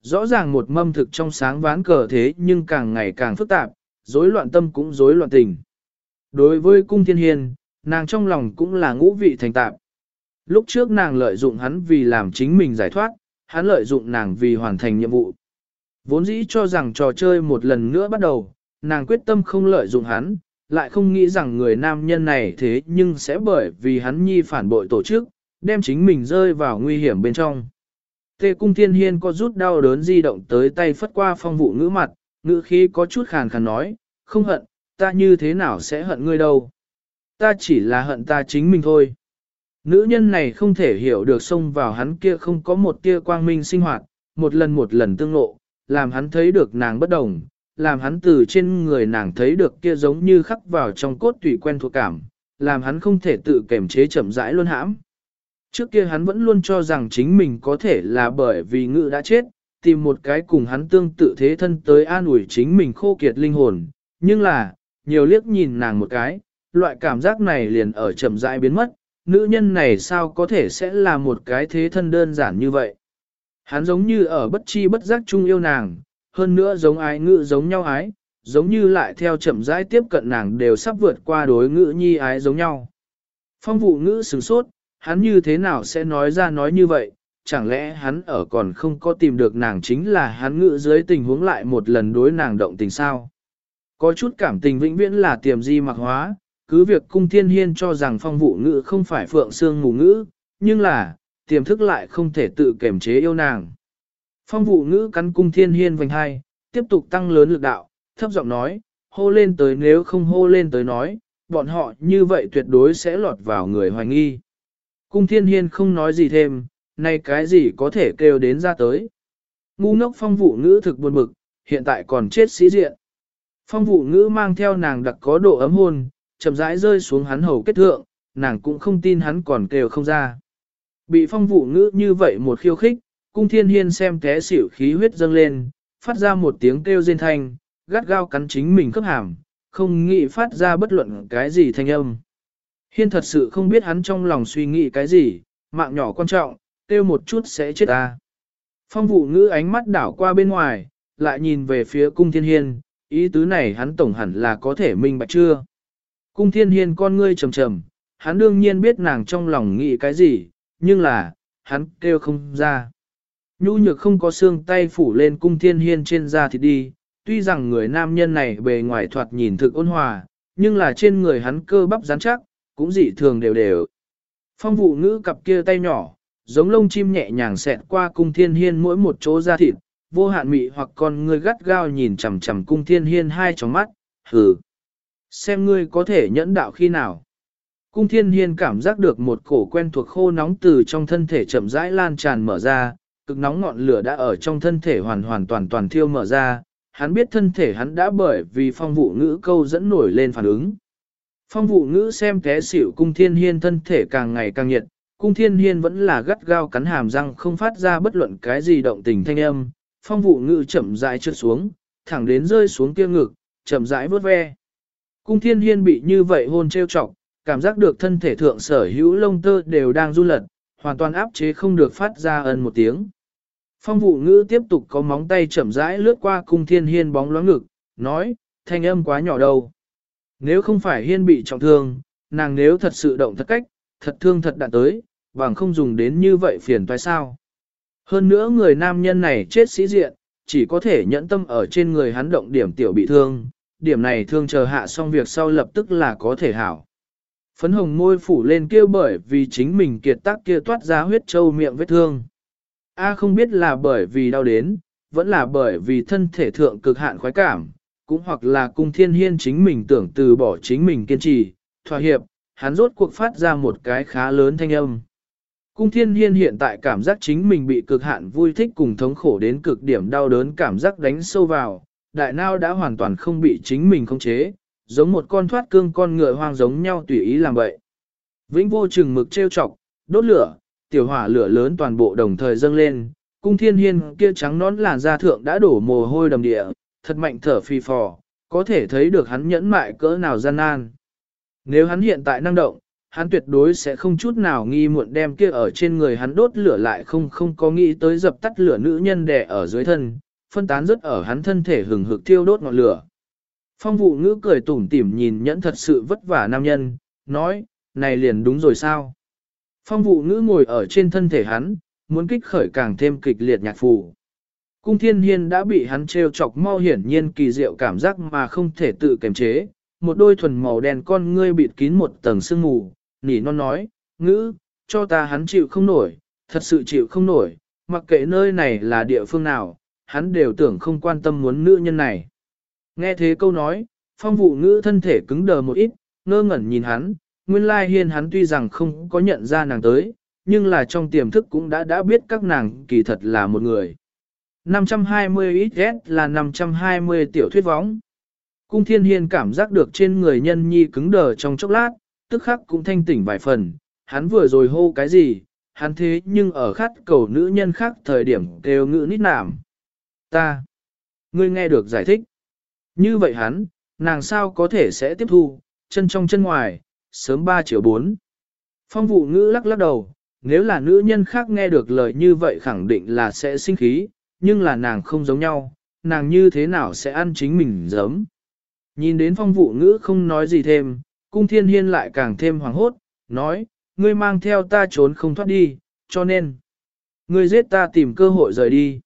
rõ ràng một mâm thực trong sáng ván cờ thế nhưng càng ngày càng phức tạp, rối loạn tâm cũng rối loạn tình. Đối với cung thiên hiên, nàng trong lòng cũng là ngũ vị thành tạp. Lúc trước nàng lợi dụng hắn vì làm chính mình giải thoát, hắn lợi dụng nàng vì hoàn thành nhiệm vụ. Vốn dĩ cho rằng trò chơi một lần nữa bắt đầu, nàng quyết tâm không lợi dụng hắn, lại không nghĩ rằng người nam nhân này thế nhưng sẽ bởi vì hắn nhi phản bội tổ chức, đem chính mình rơi vào nguy hiểm bên trong. Tê cung thiên hiên có rút đau đớn di động tới tay phất qua phong vụ ngữ mặt, ngữ khí có chút khàn khàn nói, không hận, ta như thế nào sẽ hận ngươi đâu. Ta chỉ là hận ta chính mình thôi. Nữ nhân này không thể hiểu được xông vào hắn kia không có một tia quang minh sinh hoạt, một lần một lần tương lộ, làm hắn thấy được nàng bất đồng, làm hắn từ trên người nàng thấy được kia giống như khắc vào trong cốt tủy quen thuộc cảm, làm hắn không thể tự kềm chế chậm rãi luôn hãm. Trước kia hắn vẫn luôn cho rằng chính mình có thể là bởi vì ngự đã chết, tìm một cái cùng hắn tương tự thế thân tới an ủi chính mình khô kiệt linh hồn, nhưng là, nhiều liếc nhìn nàng một cái, loại cảm giác này liền ở chậm rãi biến mất, nữ nhân này sao có thể sẽ là một cái thế thân đơn giản như vậy. Hắn giống như ở bất chi bất giác chung yêu nàng, hơn nữa giống ái ngự giống nhau ái, giống như lại theo chậm rãi tiếp cận nàng đều sắp vượt qua đối ngữ nhi ái giống nhau. Phong vụ ngữ sửng sốt, hắn như thế nào sẽ nói ra nói như vậy, chẳng lẽ hắn ở còn không có tìm được nàng chính là hắn ngự dưới tình huống lại một lần đối nàng động tình sao. Có chút cảm tình vĩnh viễn là tiềm di mặc hóa, cứ việc cung thiên hiên cho rằng phong vụ ngữ không phải phượng xương mù ngữ, nhưng là, tiềm thức lại không thể tự kiềm chế yêu nàng. Phong vụ ngữ cắn cung thiên hiên vành hai, tiếp tục tăng lớn lực đạo, thấp giọng nói, hô lên tới nếu không hô lên tới nói, bọn họ như vậy tuyệt đối sẽ lọt vào người hoài nghi. Cung thiên hiên không nói gì thêm, nay cái gì có thể kêu đến ra tới. Ngu ngốc phong vụ ngữ thực buồn bực, hiện tại còn chết sĩ diện. Phong vụ ngữ mang theo nàng đặc có độ ấm hôn, chậm rãi rơi xuống hắn hầu kết thượng, nàng cũng không tin hắn còn kêu không ra. Bị phong vụ ngữ như vậy một khiêu khích, cung thiên hiên xem té xỉu khí huyết dâng lên, phát ra một tiếng kêu rên thanh, gắt gao cắn chính mình khớp hàm, không nghĩ phát ra bất luận cái gì thanh âm. Hiên thật sự không biết hắn trong lòng suy nghĩ cái gì, mạng nhỏ quan trọng, tiêu một chút sẽ chết ta. Phong vụ ngữ ánh mắt đảo qua bên ngoài, lại nhìn về phía cung thiên hiên, ý tứ này hắn tổng hẳn là có thể minh bạch chưa. Cung thiên hiên con ngươi trầm trầm, hắn đương nhiên biết nàng trong lòng nghĩ cái gì, nhưng là, hắn kêu không ra. Nhu nhược không có xương tay phủ lên cung thiên hiên trên da thịt đi, tuy rằng người nam nhân này bề ngoài thoạt nhìn thực ôn hòa, nhưng là trên người hắn cơ bắp rắn chắc, cũng dị thường đều đều. Phong vụ ngữ cặp kia tay nhỏ, giống lông chim nhẹ nhàng xẹt qua cung thiên hiên mỗi một chỗ da thịt, vô hạn mị hoặc con người gắt gao nhìn chằm chằm cung thiên hiên hai tròng mắt, hừ. Xem ngươi có thể nhẫn đạo khi nào. Cung thiên hiên cảm giác được một cổ quen thuộc khô nóng từ trong thân thể chậm rãi lan tràn mở ra, cực nóng ngọn lửa đã ở trong thân thể hoàn hoàn toàn toàn thiêu mở ra, hắn biết thân thể hắn đã bởi vì phong vụ ngữ câu dẫn nổi lên phản ứng. Phong vụ ngữ xem té xỉu cung thiên hiên thân thể càng ngày càng nhiệt, cung thiên hiên vẫn là gắt gao cắn hàm răng không phát ra bất luận cái gì động tình thanh âm, phong vụ ngữ chậm rãi trượt xuống, thẳng đến rơi xuống kia ngực, chậm rãi vớt ve. Cung thiên hiên bị như vậy hôn trêu chọc, cảm giác được thân thể thượng sở hữu lông tơ đều đang du lật, hoàn toàn áp chế không được phát ra ân một tiếng. Phong vụ ngữ tiếp tục có móng tay chậm rãi lướt qua cung thiên hiên bóng loáng ngực, nói, thanh âm quá nhỏ đâu. Nếu không phải hiên bị trọng thương, nàng nếu thật sự động thật cách, thật thương thật đạn tới, bằng không dùng đến như vậy phiền toái sao. Hơn nữa người nam nhân này chết sĩ diện, chỉ có thể nhẫn tâm ở trên người hắn động điểm tiểu bị thương, điểm này thương chờ hạ xong việc sau lập tức là có thể hảo. Phấn hồng môi phủ lên kêu bởi vì chính mình kiệt tác kia toát ra huyết trâu miệng vết thương. A không biết là bởi vì đau đến, vẫn là bởi vì thân thể thượng cực hạn khoái cảm, cũng hoặc là cung thiên hiên chính mình tưởng từ bỏ chính mình kiên trì, thỏa hiệp, hắn rốt cuộc phát ra một cái khá lớn thanh âm. Cung thiên hiên hiện tại cảm giác chính mình bị cực hạn vui thích cùng thống khổ đến cực điểm đau đớn cảm giác đánh sâu vào, đại nao đã hoàn toàn không bị chính mình khống chế, giống một con thoát cương con ngựa hoang giống nhau tùy ý làm vậy. Vĩnh vô chừng mực trêu chọc, đốt lửa, tiểu hỏa lửa lớn toàn bộ đồng thời dâng lên, cung thiên hiên kia trắng nón làn da thượng đã đổ mồ hôi đầm địa, thật mạnh thở phì phò, có thể thấy được hắn nhẫn mại cỡ nào gian nan. Nếu hắn hiện tại năng động, hắn tuyệt đối sẽ không chút nào nghi muộn đem kia ở trên người hắn đốt lửa lại không không có nghĩ tới dập tắt lửa nữ nhân đè ở dưới thân, phân tán rất ở hắn thân thể hừng hực thiêu đốt ngọn lửa. Phong vụ ngữ cười tủm tỉm nhìn nhẫn thật sự vất vả nam nhân, nói, này liền đúng rồi sao? Phong vụ ngữ ngồi ở trên thân thể hắn, muốn kích khởi càng thêm kịch liệt nhạc phù. Cung thiên hiên đã bị hắn trêu chọc mau hiển nhiên kỳ diệu cảm giác mà không thể tự kiềm chế, một đôi thuần màu đen con ngươi bịt kín một tầng sương mù, nỉ non nói, ngữ, cho ta hắn chịu không nổi, thật sự chịu không nổi, mặc kệ nơi này là địa phương nào, hắn đều tưởng không quan tâm muốn nữ nhân này. Nghe thế câu nói, phong vụ ngữ thân thể cứng đờ một ít, ngơ ngẩn nhìn hắn, nguyên lai hiên hắn tuy rằng không có nhận ra nàng tới, nhưng là trong tiềm thức cũng đã đã biết các nàng kỳ thật là một người. 520 XS là 520 tiểu thuyết võng. Cung thiên hiên cảm giác được trên người nhân nhi cứng đờ trong chốc lát, tức khắc cũng thanh tỉnh vài phần, hắn vừa rồi hô cái gì, hắn thế nhưng ở khát cầu nữ nhân khác thời điểm kêu ngữ nít nảm. Ta, ngươi nghe được giải thích. Như vậy hắn, nàng sao có thể sẽ tiếp thu, chân trong chân ngoài, sớm 3 triệu 4. Phong vụ ngữ lắc lắc đầu, nếu là nữ nhân khác nghe được lời như vậy khẳng định là sẽ sinh khí, nhưng là nàng không giống nhau, nàng như thế nào sẽ ăn chính mình giấm. Nhìn đến phong vụ ngữ không nói gì thêm, cung thiên hiên lại càng thêm hoàng hốt, nói, ngươi mang theo ta trốn không thoát đi, cho nên, ngươi giết ta tìm cơ hội rời đi.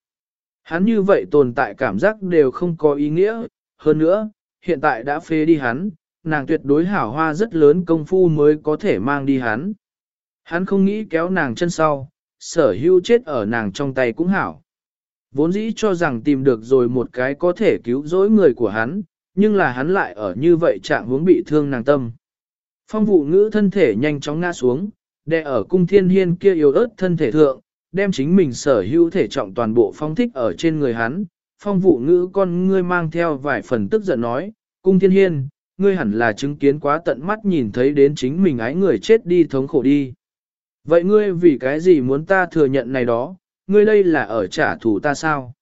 Hắn như vậy tồn tại cảm giác đều không có ý nghĩa, hơn nữa, hiện tại đã phế đi hắn, nàng tuyệt đối hảo hoa rất lớn công phu mới có thể mang đi hắn. Hắn không nghĩ kéo nàng chân sau, sở hữu chết ở nàng trong tay cũng hảo. Vốn dĩ cho rằng tìm được rồi một cái có thể cứu rỗi người của hắn, nhưng là hắn lại ở như vậy trạng hướng bị thương nàng tâm. Phong vụ ngữ thân thể nhanh chóng ngã xuống, đè ở cung thiên hiên kia yếu ớt thân thể thượng, đem chính mình sở hữu thể trọng toàn bộ phong thích ở trên người hắn. Phong vụ ngữ con ngươi mang theo vài phần tức giận nói, cung thiên hiên, ngươi hẳn là chứng kiến quá tận mắt nhìn thấy đến chính mình ái người chết đi thống khổ đi. Vậy ngươi vì cái gì muốn ta thừa nhận này đó, ngươi đây là ở trả thù ta sao?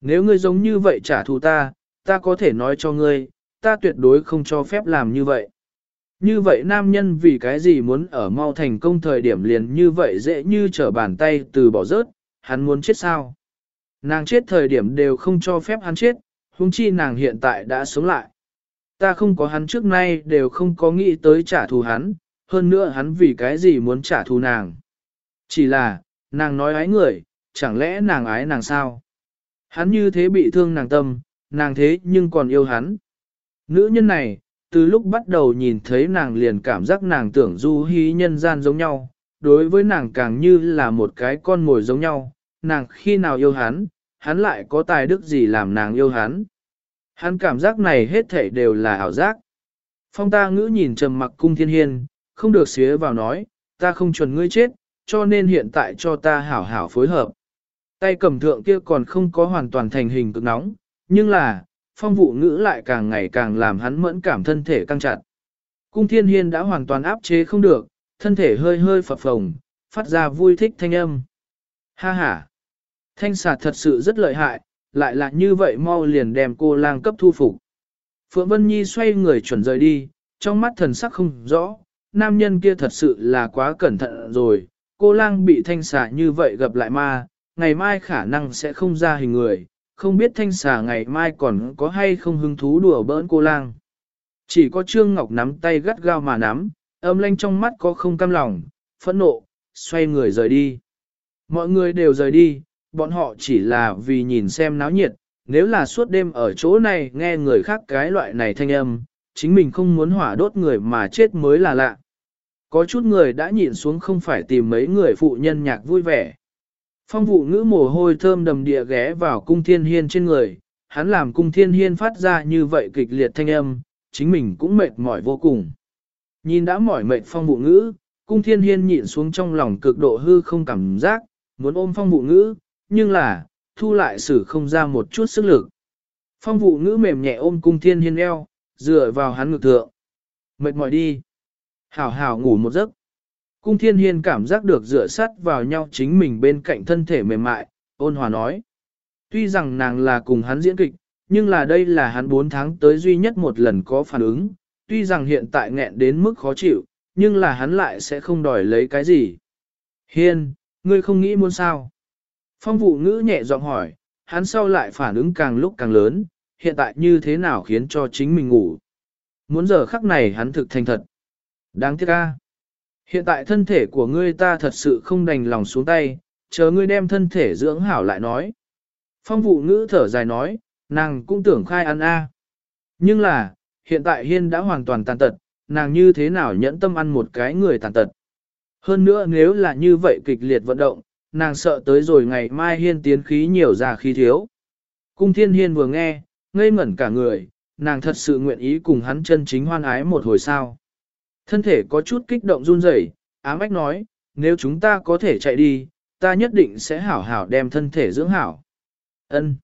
Nếu ngươi giống như vậy trả thù ta, ta có thể nói cho ngươi, ta tuyệt đối không cho phép làm như vậy. Như vậy nam nhân vì cái gì muốn ở mau thành công thời điểm liền như vậy dễ như trở bàn tay từ bỏ rớt, hắn muốn chết sao? Nàng chết thời điểm đều không cho phép hắn chết, huống chi nàng hiện tại đã sống lại. Ta không có hắn trước nay đều không có nghĩ tới trả thù hắn, hơn nữa hắn vì cái gì muốn trả thù nàng. Chỉ là, nàng nói ái người, chẳng lẽ nàng ái nàng sao? Hắn như thế bị thương nàng tâm, nàng thế nhưng còn yêu hắn. Nữ nhân này, từ lúc bắt đầu nhìn thấy nàng liền cảm giác nàng tưởng du hí nhân gian giống nhau, đối với nàng càng như là một cái con mồi giống nhau, nàng khi nào yêu hắn, hắn lại có tài đức gì làm nàng yêu hắn. Hắn cảm giác này hết thảy đều là ảo giác. Phong ta ngữ nhìn trầm mặc cung thiên hiên, không được xía vào nói, ta không chuẩn ngươi chết, cho nên hiện tại cho ta hảo hảo phối hợp. Tay cầm thượng kia còn không có hoàn toàn thành hình cực nóng, nhưng là, phong vụ ngữ lại càng ngày càng làm hắn mẫn cảm thân thể căng chặt. Cung thiên hiên đã hoàn toàn áp chế không được, thân thể hơi hơi phập phồng, phát ra vui thích thanh âm. Ha ha! Thanh xà thật sự rất lợi hại, lại là như vậy mau liền đem cô lang cấp thu phục. Phượng Vân Nhi xoay người chuẩn rời đi, trong mắt thần sắc không rõ, nam nhân kia thật sự là quá cẩn thận rồi, cô lang bị thanh xà như vậy gặp lại ma, ngày mai khả năng sẽ không ra hình người, không biết thanh xà ngày mai còn có hay không hứng thú đùa bỡn cô lang. Chỉ có Trương Ngọc nắm tay gắt gao mà nắm, âm lanh trong mắt có không cam lòng, phẫn nộ, xoay người rời đi. Mọi người đều rời đi, bọn họ chỉ là vì nhìn xem náo nhiệt, nếu là suốt đêm ở chỗ này nghe người khác cái loại này thanh âm, chính mình không muốn hỏa đốt người mà chết mới là lạ. Có chút người đã nhịn xuống không phải tìm mấy người phụ nhân nhạc vui vẻ. Phong vụ ngữ mồ hôi thơm đầm địa ghé vào cung thiên hiên trên người, hắn làm cung thiên hiên phát ra như vậy kịch liệt thanh âm, chính mình cũng mệt mỏi vô cùng. Nhìn đã mỏi mệt phong vụ ngữ, cung thiên hiên nhịn xuống trong lòng cực độ hư không cảm giác, muốn ôm phong vụ ngữ, nhưng là, thu lại xử không ra một chút sức lực. Phong vụ ngữ mềm nhẹ ôm cung thiên hiên eo, dựa vào hắn ngực thượng. Mệt mỏi đi. Hảo hảo ngủ một giấc. Cung thiên hiên cảm giác được dựa sát vào nhau chính mình bên cạnh thân thể mềm mại, ôn hòa nói. Tuy rằng nàng là cùng hắn diễn kịch, nhưng là đây là hắn 4 tháng tới duy nhất một lần có phản ứng, tuy rằng hiện tại nghẹn đến mức khó chịu, nhưng là hắn lại sẽ không đòi lấy cái gì. Hiên, ngươi không nghĩ muốn sao? Phong vụ ngữ nhẹ giọng hỏi, hắn sau lại phản ứng càng lúc càng lớn, hiện tại như thế nào khiến cho chính mình ngủ. Muốn giờ khắc này hắn thực thành thật. Đáng tiếc ca. Hiện tại thân thể của ngươi ta thật sự không đành lòng xuống tay, chờ ngươi đem thân thể dưỡng hảo lại nói. Phong vụ ngữ thở dài nói, nàng cũng tưởng khai ăn a. Nhưng là, hiện tại hiên đã hoàn toàn tàn tật, nàng như thế nào nhẫn tâm ăn một cái người tàn tật. Hơn nữa nếu là như vậy kịch liệt vận động, nàng sợ tới rồi ngày mai hiên tiến khí nhiều ra khí thiếu. Cung thiên hiên vừa nghe, ngây ngẩn cả người, nàng thật sự nguyện ý cùng hắn chân chính hoan ái một hồi sao. Thân thể có chút kích động run rẩy, ám ách nói, nếu chúng ta có thể chạy đi, ta nhất định sẽ hảo hảo đem thân thể dưỡng hảo. Ân.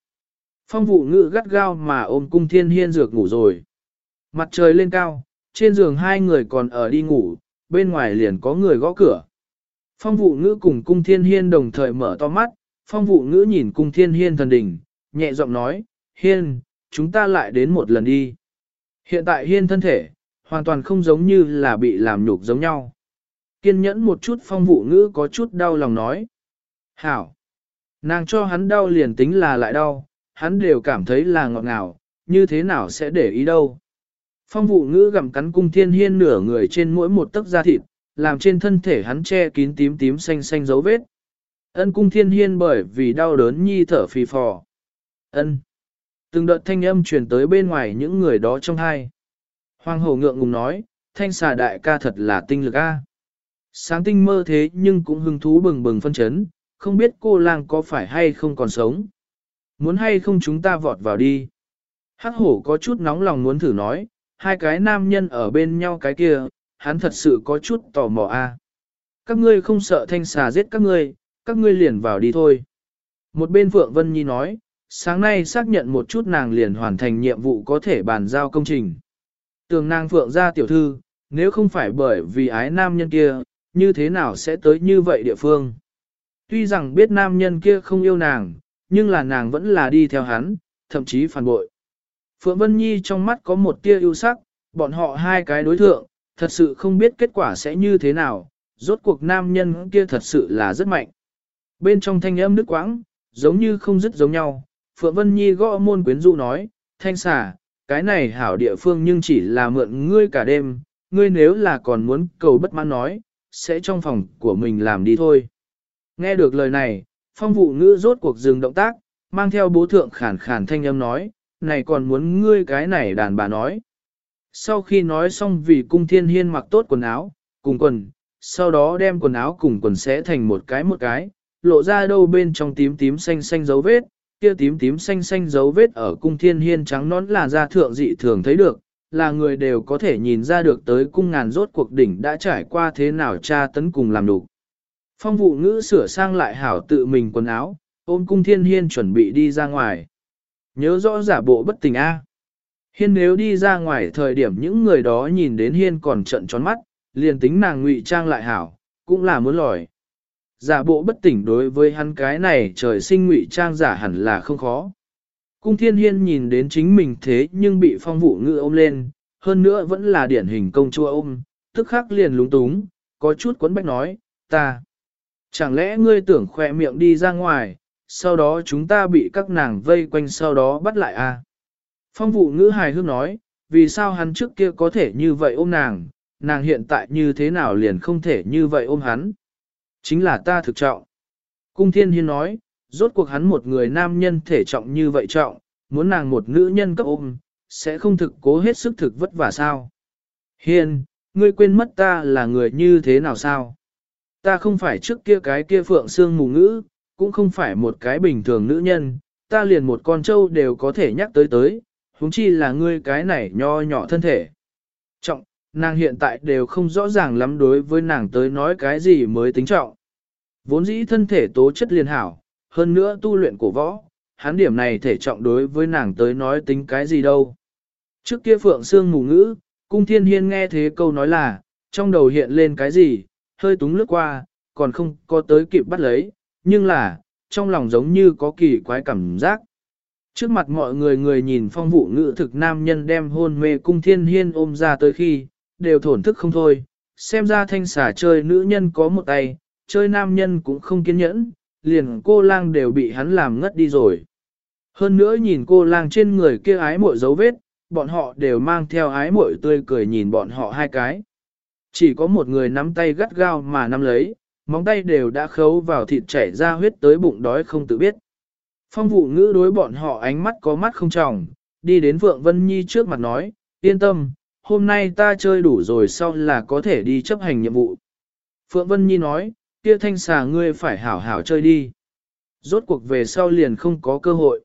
Phong vụ ngự gắt gao mà ôm cung thiên hiên dược ngủ rồi. Mặt trời lên cao, trên giường hai người còn ở đi ngủ, bên ngoài liền có người gõ cửa. Phong vụ ngữ cùng cung thiên hiên đồng thời mở to mắt, phong vụ ngữ nhìn cung thiên hiên thần đỉnh, nhẹ giọng nói, hiên, chúng ta lại đến một lần đi. Hiện tại hiên thân thể, hoàn toàn không giống như là bị làm nhục giống nhau. Kiên nhẫn một chút phong vụ ngữ có chút đau lòng nói. Hảo! Nàng cho hắn đau liền tính là lại đau, hắn đều cảm thấy là ngọt ngào, như thế nào sẽ để ý đâu. Phong vụ ngữ gặm cắn cung thiên hiên nửa người trên mỗi một tấc da thịt, làm trên thân thể hắn che kín tím tím xanh xanh dấu vết. Ân cung thiên hiên bởi vì đau đớn nhi thở phì phò. Ân. Từng đợt thanh âm truyền tới bên ngoài những người đó trong hai. Hoàng Hổ ngượng ngùng nói, thanh xà đại ca thật là tinh lực a. Sáng tinh mơ thế nhưng cũng hứng thú bừng bừng phân chấn, không biết cô lang có phải hay không còn sống. Muốn hay không chúng ta vọt vào đi. Hắc hổ có chút nóng lòng muốn thử nói, hai cái nam nhân ở bên nhau cái kia, hắn thật sự có chút tò mò a. Các ngươi không sợ thanh xà giết các ngươi, các ngươi liền vào đi thôi. Một bên Phượng Vân Nhi nói, sáng nay xác nhận một chút nàng liền hoàn thành nhiệm vụ có thể bàn giao công trình. Tường nàng Phượng ra tiểu thư, nếu không phải bởi vì ái nam nhân kia, như thế nào sẽ tới như vậy địa phương. Tuy rằng biết nam nhân kia không yêu nàng, nhưng là nàng vẫn là đi theo hắn, thậm chí phản bội. Phượng Vân Nhi trong mắt có một tia ưu sắc, bọn họ hai cái đối thượng, thật sự không biết kết quả sẽ như thế nào, rốt cuộc nam nhân kia thật sự là rất mạnh. Bên trong thanh âm nước quãng, giống như không dứt giống nhau, Phượng Vân Nhi gõ môn quyến dụ nói, thanh xà, cái này hảo địa phương nhưng chỉ là mượn ngươi cả đêm, ngươi nếu là còn muốn cầu bất mãn nói, sẽ trong phòng của mình làm đi thôi. Nghe được lời này, phong vụ ngữ rốt cuộc dừng động tác, mang theo bố thượng khản khản thanh âm nói, này còn muốn ngươi cái này đàn bà nói. Sau khi nói xong vì cung thiên hiên mặc tốt quần áo, cùng quần, sau đó đem quần áo cùng quần xé thành một cái một cái, lộ ra đâu bên trong tím tím xanh xanh dấu vết, kia tím tím xanh xanh dấu vết ở cung thiên hiên trắng nón là da thượng dị thường thấy được, là người đều có thể nhìn ra được tới cung ngàn rốt cuộc đỉnh đã trải qua thế nào cha tấn cùng làm đủ. Phong vụ ngữ sửa sang lại hảo tự mình quần áo, ôm cung thiên hiên chuẩn bị đi ra ngoài. Nhớ rõ giả bộ bất tình A. Hiên nếu đi ra ngoài thời điểm những người đó nhìn đến Hiên còn trận tròn mắt, liền tính nàng ngụy trang lại hảo, cũng là muốn lòi. Giả bộ bất tỉnh đối với hắn cái này trời sinh ngụy trang giả hẳn là không khó. Cung thiên hiên nhìn đến chính mình thế nhưng bị phong vụ ngự ôm lên, hơn nữa vẫn là điển hình công chúa ôm, tức khắc liền lúng túng, có chút quấn bách nói, ta. Chẳng lẽ ngươi tưởng khỏe miệng đi ra ngoài, sau đó chúng ta bị các nàng vây quanh sau đó bắt lại à? Phong vụ ngữ hài hước nói, vì sao hắn trước kia có thể như vậy ôm nàng, nàng hiện tại như thế nào liền không thể như vậy ôm hắn. Chính là ta thực trọng. Cung thiên hiên nói, rốt cuộc hắn một người nam nhân thể trọng như vậy trọng, muốn nàng một nữ nhân cấp ôm, sẽ không thực cố hết sức thực vất vả sao. Hiên, ngươi quên mất ta là người như thế nào sao? Ta không phải trước kia cái kia phượng xương mù ngữ, cũng không phải một cái bình thường nữ nhân, ta liền một con trâu đều có thể nhắc tới tới, huống chi là ngươi cái này nho nhỏ thân thể. Trọng, nàng hiện tại đều không rõ ràng lắm đối với nàng tới nói cái gì mới tính trọng. Vốn dĩ thân thể tố chất liền hảo, hơn nữa tu luyện cổ võ, hắn điểm này thể trọng đối với nàng tới nói tính cái gì đâu. Trước kia Phượng Sương mù ngữ, cung thiên hiên nghe thế câu nói là, trong đầu hiện lên cái gì, hơi túng lướt qua, còn không có tới kịp bắt lấy, nhưng là, trong lòng giống như có kỳ quái cảm giác. Trước mặt mọi người người nhìn phong vụ ngữ thực nam nhân đem hôn mê cung thiên hiên ôm ra tới khi, đều thổn thức không thôi, xem ra thanh xà chơi nữ nhân có một tay, chơi nam nhân cũng không kiên nhẫn, liền cô lang đều bị hắn làm ngất đi rồi. Hơn nữa nhìn cô lang trên người kia ái mội dấu vết, bọn họ đều mang theo ái mội tươi cười nhìn bọn họ hai cái. Chỉ có một người nắm tay gắt gao mà nắm lấy, móng tay đều đã khấu vào thịt chảy ra huyết tới bụng đói không tự biết. Phong vụ ngữ đối bọn họ ánh mắt có mắt không tròng, đi đến vượng Vân Nhi trước mặt nói, yên tâm, hôm nay ta chơi đủ rồi sau là có thể đi chấp hành nhiệm vụ. Phượng Vân Nhi nói, kia thanh xà ngươi phải hảo hảo chơi đi. Rốt cuộc về sau liền không có cơ hội.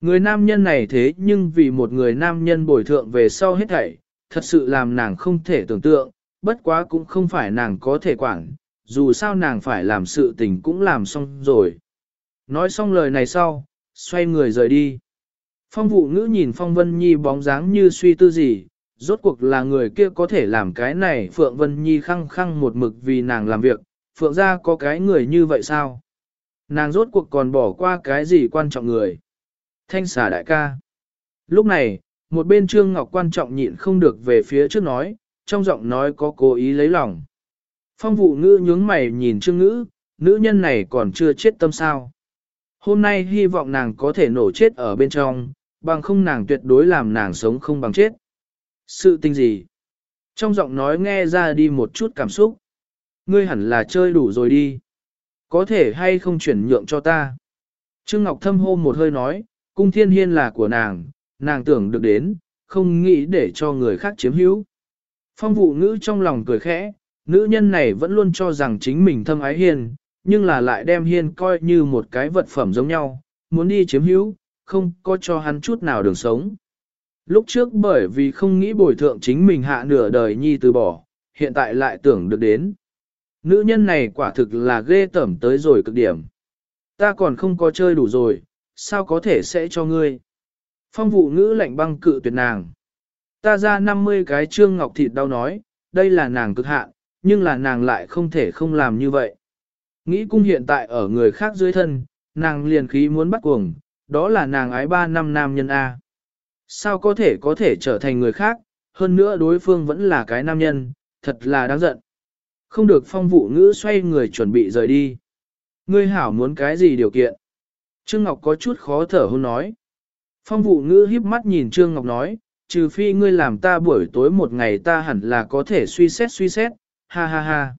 Người nam nhân này thế nhưng vì một người nam nhân bồi thượng về sau hết thảy, thật sự làm nàng không thể tưởng tượng, bất quá cũng không phải nàng có thể quản, dù sao nàng phải làm sự tình cũng làm xong rồi. Nói xong lời này sau, xoay người rời đi. Phong vụ ngữ nhìn Phong Vân Nhi bóng dáng như suy tư gì, rốt cuộc là người kia có thể làm cái này Phượng Vân Nhi khăng khăng một mực vì nàng làm việc, Phượng ra có cái người như vậy sao? Nàng rốt cuộc còn bỏ qua cái gì quan trọng người? Thanh xà đại ca. Lúc này, một bên Trương Ngọc quan trọng nhịn không được về phía trước nói, trong giọng nói có cố ý lấy lòng. Phong vụ ngữ nhướng mày nhìn Trương Ngữ, nữ nhân này còn chưa chết tâm sao. Hôm nay hy vọng nàng có thể nổ chết ở bên trong, bằng không nàng tuyệt đối làm nàng sống không bằng chết. Sự tình gì? Trong giọng nói nghe ra đi một chút cảm xúc. Ngươi hẳn là chơi đủ rồi đi. Có thể hay không chuyển nhượng cho ta? Trương Ngọc thâm hô một hơi nói, cung thiên hiên là của nàng, nàng tưởng được đến, không nghĩ để cho người khác chiếm hữu. Phong vụ ngữ trong lòng cười khẽ, nữ nhân này vẫn luôn cho rằng chính mình thâm ái hiên, nhưng là lại đem hiên coi như một cái vật phẩm giống nhau, muốn đi chiếm hữu, không có cho hắn chút nào đường sống. Lúc trước bởi vì không nghĩ bồi thượng chính mình hạ nửa đời nhi từ bỏ, hiện tại lại tưởng được đến. Nữ nhân này quả thực là ghê tẩm tới rồi cực điểm. Ta còn không có chơi đủ rồi, sao có thể sẽ cho ngươi? Phong vụ ngữ lạnh băng cự tuyệt nàng. Ta ra 50 cái trương ngọc thịt đau nói, đây là nàng cực hạn, nhưng là nàng lại không thể không làm như vậy. Nghĩ cung hiện tại ở người khác dưới thân, nàng liền khí muốn bắt cuồng, đó là nàng ái ba năm nam nhân A. Sao có thể có thể trở thành người khác, hơn nữa đối phương vẫn là cái nam nhân, thật là đáng giận. Không được phong vụ ngữ xoay người chuẩn bị rời đi. Ngươi hảo muốn cái gì điều kiện? Trương Ngọc có chút khó thở hôn nói. Phong vụ ngữ híp mắt nhìn Trương Ngọc nói, trừ phi ngươi làm ta buổi tối một ngày ta hẳn là có thể suy xét suy xét, ha ha ha.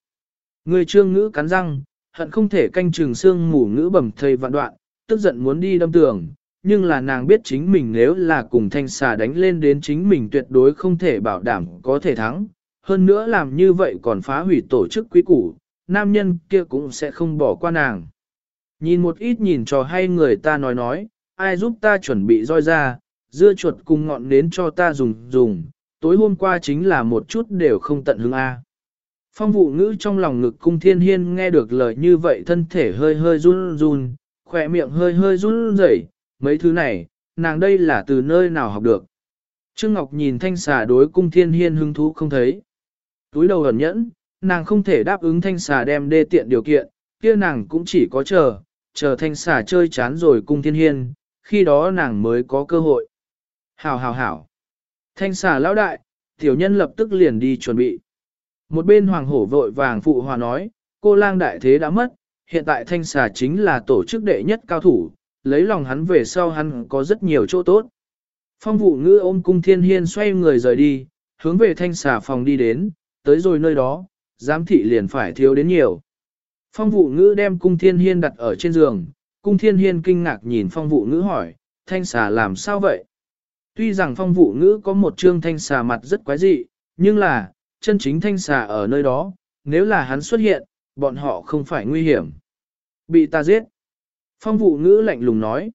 Ngươi Trương ngữ cắn răng, hận không thể canh trường xương mù ngữ bẩm thầy vạn đoạn, tức giận muốn đi đâm tường, nhưng là nàng biết chính mình nếu là cùng thanh xà đánh lên đến chính mình tuyệt đối không thể bảo đảm có thể thắng. Hơn nữa làm như vậy còn phá hủy tổ chức quý củ, nam nhân kia cũng sẽ không bỏ qua nàng. Nhìn một ít nhìn trò hay người ta nói nói, ai giúp ta chuẩn bị roi ra, dưa chuột cùng ngọn nến cho ta dùng dùng, tối hôm qua chính là một chút đều không tận hương A. Phong vụ ngữ trong lòng ngực cung thiên hiên nghe được lời như vậy thân thể hơi hơi run run, khỏe miệng hơi hơi run rẩy, mấy thứ này, nàng đây là từ nơi nào học được. Trương Ngọc nhìn thanh xà đối cung thiên hiên hứng thú không thấy. Túi đầu ẩn nhẫn, nàng không thể đáp ứng thanh xà đem đê tiện điều kiện, kia nàng cũng chỉ có chờ, chờ thanh xà chơi chán rồi cung thiên hiên, khi đó nàng mới có cơ hội. Hảo hảo hảo. Thanh xà lão đại, tiểu nhân lập tức liền đi chuẩn bị. Một bên hoàng hổ vội vàng phụ hòa nói, cô lang đại thế đã mất, hiện tại thanh xà chính là tổ chức đệ nhất cao thủ, lấy lòng hắn về sau hắn có rất nhiều chỗ tốt. Phong vụ ngữ ôm cung thiên hiên xoay người rời đi, hướng về thanh xà phòng đi đến, tới rồi nơi đó, giám thị liền phải thiếu đến nhiều. Phong vụ ngữ đem cung thiên hiên đặt ở trên giường, cung thiên hiên kinh ngạc nhìn phong vụ ngữ hỏi, thanh xà làm sao vậy? Tuy rằng phong vụ ngữ có một trương thanh xà mặt rất quái dị, nhưng là, chân chính thanh xà ở nơi đó, nếu là hắn xuất hiện, bọn họ không phải nguy hiểm. Bị ta giết. Phong vụ ngữ lạnh lùng nói.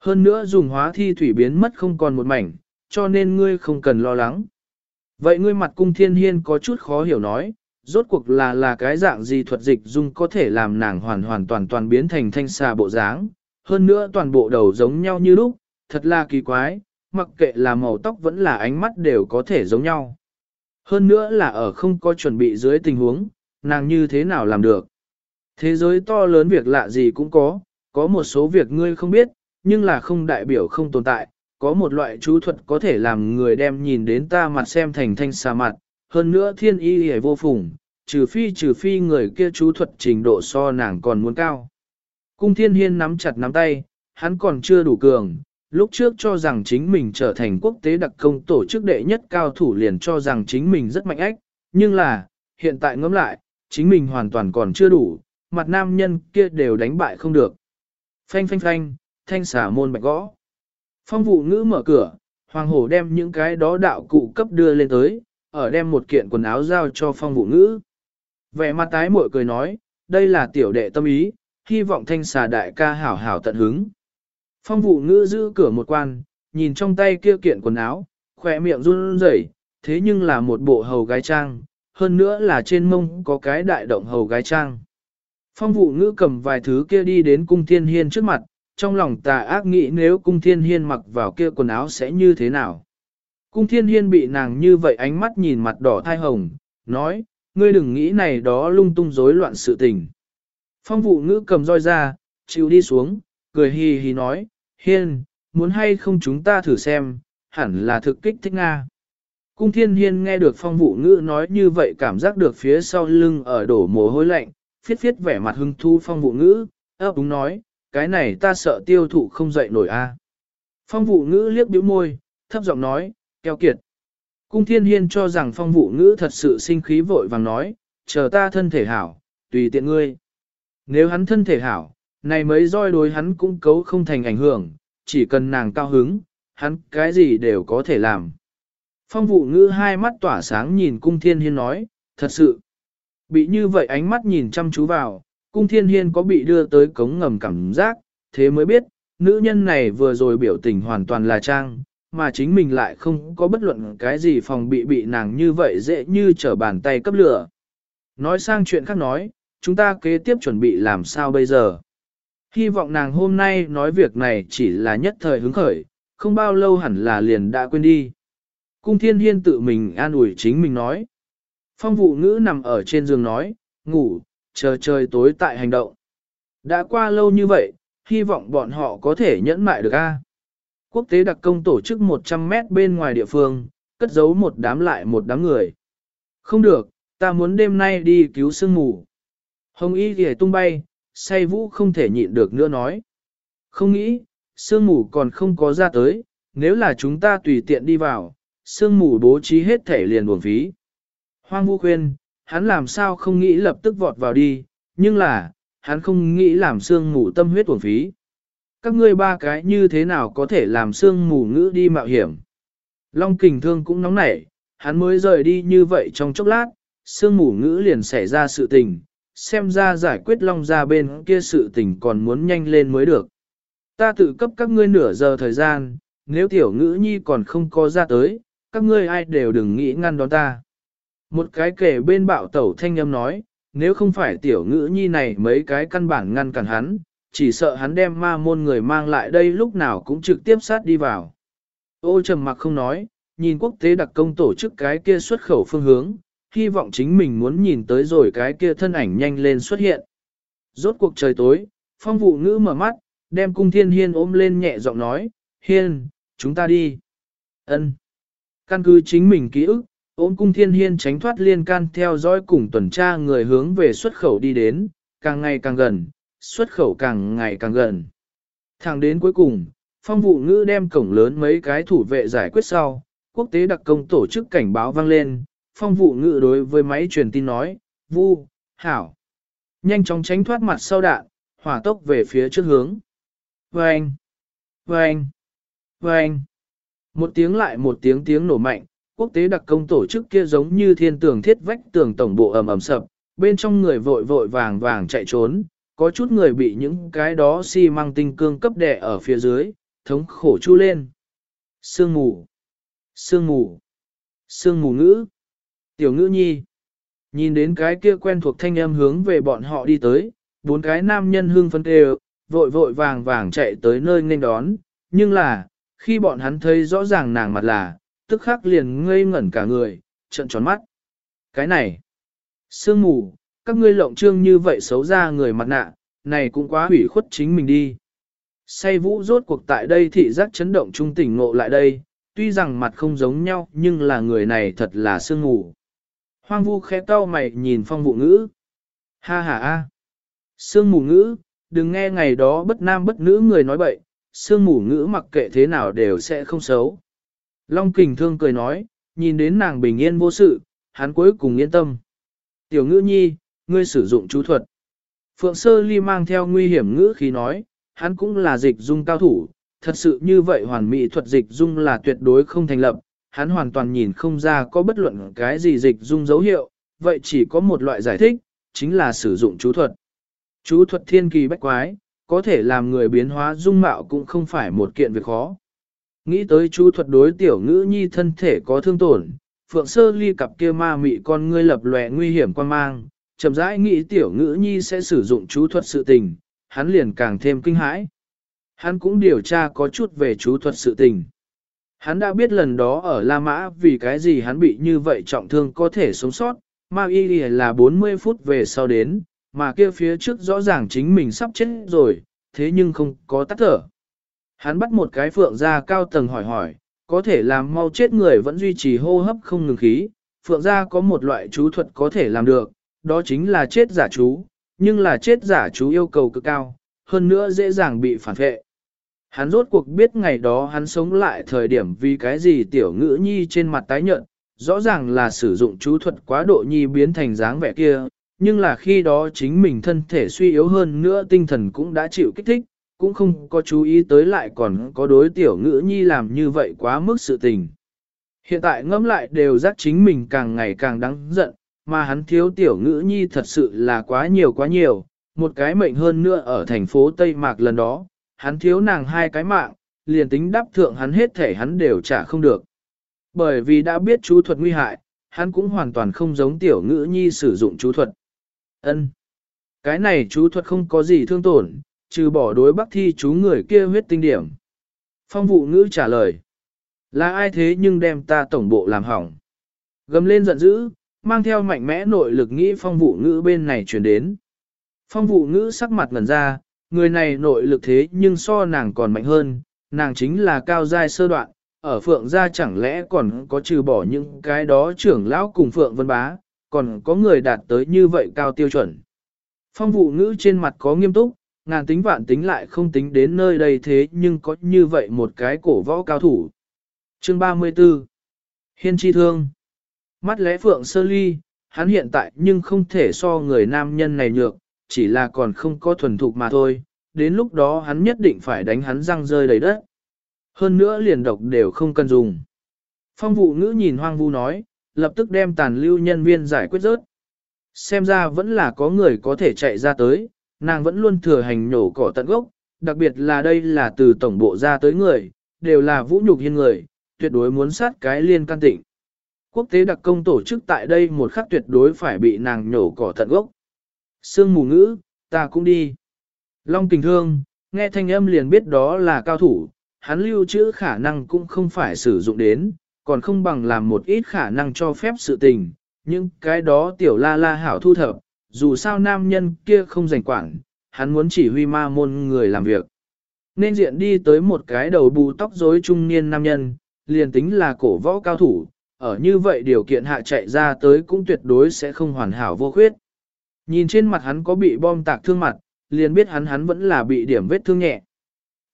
Hơn nữa dùng hóa thi thủy biến mất không còn một mảnh, cho nên ngươi không cần lo lắng. Vậy ngươi mặt cung thiên hiên có chút khó hiểu nói, rốt cuộc là là cái dạng gì thuật dịch dung có thể làm nàng hoàn hoàn toàn toàn biến thành thanh xà bộ dáng, hơn nữa toàn bộ đầu giống nhau như lúc, thật là kỳ quái, mặc kệ là màu tóc vẫn là ánh mắt đều có thể giống nhau. Hơn nữa là ở không có chuẩn bị dưới tình huống, nàng như thế nào làm được. Thế giới to lớn việc lạ gì cũng có, có một số việc ngươi không biết, nhưng là không đại biểu không tồn tại, có một loại chú thuật có thể làm người đem nhìn đến ta mặt xem thành thanh xà mặt, hơn nữa thiên y hề vô phùng, trừ phi trừ phi người kia chú thuật trình độ so nàng còn muốn cao. Cung thiên hiên nắm chặt nắm tay, hắn còn chưa đủ cường, lúc trước cho rằng chính mình trở thành quốc tế đặc công tổ chức đệ nhất cao thủ liền cho rằng chính mình rất mạnh ách, nhưng là, hiện tại ngẫm lại, chính mình hoàn toàn còn chưa đủ, mặt nam nhân kia đều đánh bại không được. Phanh phanh phanh, thanh xả môn bạch gõ. Phong vụ ngữ mở cửa, hoàng hổ đem những cái đó đạo cụ cấp đưa lên tới, ở đem một kiện quần áo giao cho phong vụ ngữ. Vẻ mặt tái muội cười nói, đây là tiểu đệ tâm ý, hy vọng thanh xà đại ca hảo hảo tận hứng. Phong vụ ngữ giữ cửa một quan, nhìn trong tay kia kiện quần áo, khỏe miệng run rẩy, thế nhưng là một bộ hầu gái trang, hơn nữa là trên mông có cái đại động hầu gái trang. Phong vụ ngữ cầm vài thứ kia đi đến cung thiên hiên trước mặt, trong lòng tà ác nghĩ nếu cung thiên hiên mặc vào kia quần áo sẽ như thế nào. Cung thiên hiên bị nàng như vậy ánh mắt nhìn mặt đỏ thai hồng, nói, ngươi đừng nghĩ này đó lung tung rối loạn sự tình. Phong vụ ngữ cầm roi ra, chịu đi xuống, cười hì hì nói, hiên, muốn hay không chúng ta thử xem, hẳn là thực kích thích Nga. Cung thiên hiên nghe được phong vụ ngữ nói như vậy cảm giác được phía sau lưng ở đổ mồ hôi lạnh, phiết phiết vẻ mặt hưng thu phong vụ ngữ, ấp đúng nói, cái này ta sợ tiêu thụ không dậy nổi a. Phong vụ ngữ liếc bĩu môi, thấp giọng nói, keo kiệt. Cung thiên hiên cho rằng phong vụ ngữ thật sự sinh khí vội vàng nói, chờ ta thân thể hảo, tùy tiện ngươi. Nếu hắn thân thể hảo, này mấy roi đối hắn cũng cấu không thành ảnh hưởng, chỉ cần nàng cao hứng, hắn cái gì đều có thể làm. Phong vụ ngữ hai mắt tỏa sáng nhìn cung thiên hiên nói, thật sự. Bị như vậy ánh mắt nhìn chăm chú vào, cung thiên hiên có bị đưa tới cống ngầm cảm giác, thế mới biết, nữ nhân này vừa rồi biểu tình hoàn toàn là trang, mà chính mình lại không có bất luận cái gì phòng bị bị nàng như vậy dễ như trở bàn tay cấp lửa. Nói sang chuyện khác nói, chúng ta kế tiếp chuẩn bị làm sao bây giờ. Hy vọng nàng hôm nay nói việc này chỉ là nhất thời hứng khởi, không bao lâu hẳn là liền đã quên đi. Cung thiên hiên tự mình an ủi chính mình nói. Phong vụ ngữ nằm ở trên giường nói, ngủ, chờ trời tối tại hành động. Đã qua lâu như vậy, hy vọng bọn họ có thể nhẫn mại được a. Quốc tế đặc công tổ chức 100 mét bên ngoài địa phương, cất giấu một đám lại một đám người. Không được, ta muốn đêm nay đi cứu sương mù. Hồng y ghề tung bay, say vũ không thể nhịn được nữa nói. Không nghĩ, sương mù còn không có ra tới, nếu là chúng ta tùy tiện đi vào, sương mù bố trí hết thể liền buồn phí. Hoang vu khuyên, hắn làm sao không nghĩ lập tức vọt vào đi, nhưng là, hắn không nghĩ làm sương mù tâm huyết uổng phí. Các ngươi ba cái như thế nào có thể làm sương mù ngữ đi mạo hiểm. Long kình thương cũng nóng nảy, hắn mới rời đi như vậy trong chốc lát, sương mù ngữ liền xảy ra sự tình, xem ra giải quyết long ra bên kia sự tình còn muốn nhanh lên mới được. Ta tự cấp các ngươi nửa giờ thời gian, nếu tiểu ngữ nhi còn không có ra tới, các ngươi ai đều đừng nghĩ ngăn đón ta. Một cái kể bên bạo tẩu thanh âm nói, nếu không phải tiểu ngữ nhi này mấy cái căn bản ngăn cản hắn, chỉ sợ hắn đem ma môn người mang lại đây lúc nào cũng trực tiếp sát đi vào. Ô trầm mặc không nói, nhìn quốc tế đặc công tổ chức cái kia xuất khẩu phương hướng, hy vọng chính mình muốn nhìn tới rồi cái kia thân ảnh nhanh lên xuất hiện. Rốt cuộc trời tối, phong vụ ngữ mở mắt, đem cung thiên hiên ôm lên nhẹ giọng nói, hiên, chúng ta đi. ân Căn cứ chính mình ký ức, Ôn cung thiên hiên tránh thoát liên can theo dõi cùng tuần tra người hướng về xuất khẩu đi đến, càng ngày càng gần, xuất khẩu càng ngày càng gần. Thẳng đến cuối cùng, phong vụ ngữ đem cổng lớn mấy cái thủ vệ giải quyết sau, quốc tế đặc công tổ chức cảnh báo vang lên, phong vụ ngữ đối với máy truyền tin nói, vu, hảo. Nhanh chóng tránh thoát mặt sau đạn, hỏa tốc về phía trước hướng. Vâng! Vâng! Vâng! Một tiếng lại một tiếng tiếng nổ mạnh, quốc tế đặc công tổ chức kia giống như thiên tường thiết vách tường tổng bộ ầm ầm sập, bên trong người vội vội vàng vàng chạy trốn, có chút người bị những cái đó xi si măng tinh cương cấp đè ở phía dưới, thống khổ chu lên. Sương mù, sương mù, sương mù ngữ, tiểu ngữ nhi. Nhìn đến cái kia quen thuộc thanh âm hướng về bọn họ đi tới, bốn cái nam nhân hương phân đều vội vội vàng vàng chạy tới nơi nên đón, nhưng là, khi bọn hắn thấy rõ ràng nàng mặt là, tức khắc liền ngây ngẩn cả người, trận tròn mắt. Cái này, sương mù, các ngươi lộng trương như vậy xấu ra người mặt nạ, này cũng quá hủy khuất chính mình đi. Say vũ rốt cuộc tại đây thị giác chấn động trung tỉnh ngộ lại đây, tuy rằng mặt không giống nhau nhưng là người này thật là sương mù. Hoang vu khẽ cau mày nhìn phong vụ ngữ. Ha ha a. Sương mù ngữ, đừng nghe ngày đó bất nam bất nữ người nói bậy, sương mù ngữ mặc kệ thế nào đều sẽ không xấu. Long kình thương cười nói, nhìn đến nàng bình yên vô sự, hắn cuối cùng yên tâm. Tiểu ngữ nhi, ngươi sử dụng chú thuật. Phượng Sơ Ly mang theo nguy hiểm ngữ khi nói, hắn cũng là dịch dung cao thủ, thật sự như vậy hoàn mỹ thuật dịch dung là tuyệt đối không thành lập, hắn hoàn toàn nhìn không ra có bất luận cái gì dịch dung dấu hiệu, vậy chỉ có một loại giải thích, chính là sử dụng chú thuật. Chú thuật thiên kỳ bách quái, có thể làm người biến hóa dung mạo cũng không phải một kiện việc khó. Nghĩ tới chú thuật đối tiểu ngữ nhi thân thể có thương tổn, phượng sơ ly cặp kia ma mị con ngươi lập lòe nguy hiểm quan mang, chậm rãi nghĩ tiểu ngữ nhi sẽ sử dụng chú thuật sự tình, hắn liền càng thêm kinh hãi. Hắn cũng điều tra có chút về chú thuật sự tình. Hắn đã biết lần đó ở La Mã vì cái gì hắn bị như vậy trọng thương có thể sống sót, ma y là 40 phút về sau đến, mà kia phía trước rõ ràng chính mình sắp chết rồi, thế nhưng không có tắt thở. Hắn bắt một cái phượng ra cao tầng hỏi hỏi, có thể làm mau chết người vẫn duy trì hô hấp không ngừng khí, phượng ra có một loại chú thuật có thể làm được, đó chính là chết giả chú, nhưng là chết giả chú yêu cầu cực cao, hơn nữa dễ dàng bị phản vệ. Hắn rốt cuộc biết ngày đó hắn sống lại thời điểm vì cái gì tiểu ngữ nhi trên mặt tái nhợt, rõ ràng là sử dụng chú thuật quá độ nhi biến thành dáng vẻ kia, nhưng là khi đó chính mình thân thể suy yếu hơn nữa tinh thần cũng đã chịu kích thích, cũng không có chú ý tới lại còn có đối tiểu ngữ nhi làm như vậy quá mức sự tình. Hiện tại ngẫm lại đều giác chính mình càng ngày càng đáng giận, mà hắn thiếu tiểu ngữ nhi thật sự là quá nhiều quá nhiều, một cái mệnh hơn nữa ở thành phố Tây Mạc lần đó, hắn thiếu nàng hai cái mạng, liền tính đáp thượng hắn hết thể hắn đều trả không được. Bởi vì đã biết chú thuật nguy hại, hắn cũng hoàn toàn không giống tiểu ngữ nhi sử dụng chú thuật. Ân, Cái này chú thuật không có gì thương tổn, trừ bỏ đối bắc thi chú người kia huyết tinh điểm. Phong vụ ngữ trả lời. Là ai thế nhưng đem ta tổng bộ làm hỏng. Gầm lên giận dữ, mang theo mạnh mẽ nội lực nghĩ phong vụ ngữ bên này chuyển đến. Phong vụ ngữ sắc mặt ngần ra, người này nội lực thế nhưng so nàng còn mạnh hơn, nàng chính là cao giai sơ đoạn, ở phượng gia chẳng lẽ còn có trừ bỏ những cái đó trưởng lão cùng phượng vân bá, còn có người đạt tới như vậy cao tiêu chuẩn. Phong vụ ngữ trên mặt có nghiêm túc, ngàn tính vạn tính lại không tính đến nơi đây thế nhưng có như vậy một cái cổ võ cao thủ. Chương 34 Hiên chi thương Mắt lẽ phượng sơ ly, hắn hiện tại nhưng không thể so người nam nhân này nhược, chỉ là còn không có thuần thục mà thôi, đến lúc đó hắn nhất định phải đánh hắn răng rơi đầy đất. Hơn nữa liền độc đều không cần dùng. Phong vụ ngữ nhìn hoang vu nói, lập tức đem tàn lưu nhân viên giải quyết rớt. Xem ra vẫn là có người có thể chạy ra tới, nàng vẫn luôn thừa hành nhổ cỏ tận gốc, đặc biệt là đây là từ tổng bộ ra tới người, đều là vũ nhục hiên người, tuyệt đối muốn sát cái liên can tịnh. Quốc tế đặc công tổ chức tại đây một khắc tuyệt đối phải bị nàng nhổ cỏ tận gốc. Sương mù ngữ, ta cũng đi. Long tình thương, nghe thanh âm liền biết đó là cao thủ, hắn lưu trữ khả năng cũng không phải sử dụng đến, còn không bằng làm một ít khả năng cho phép sự tình, nhưng cái đó tiểu la la hảo thu thập, dù sao nam nhân kia không giành quản, hắn muốn chỉ huy ma môn người làm việc. Nên diện đi tới một cái đầu bù tóc rối trung niên nam nhân, liền tính là cổ võ cao thủ, ở như vậy điều kiện hạ chạy ra tới cũng tuyệt đối sẽ không hoàn hảo vô khuyết. Nhìn trên mặt hắn có bị bom tạc thương mặt, liền biết hắn hắn vẫn là bị điểm vết thương nhẹ.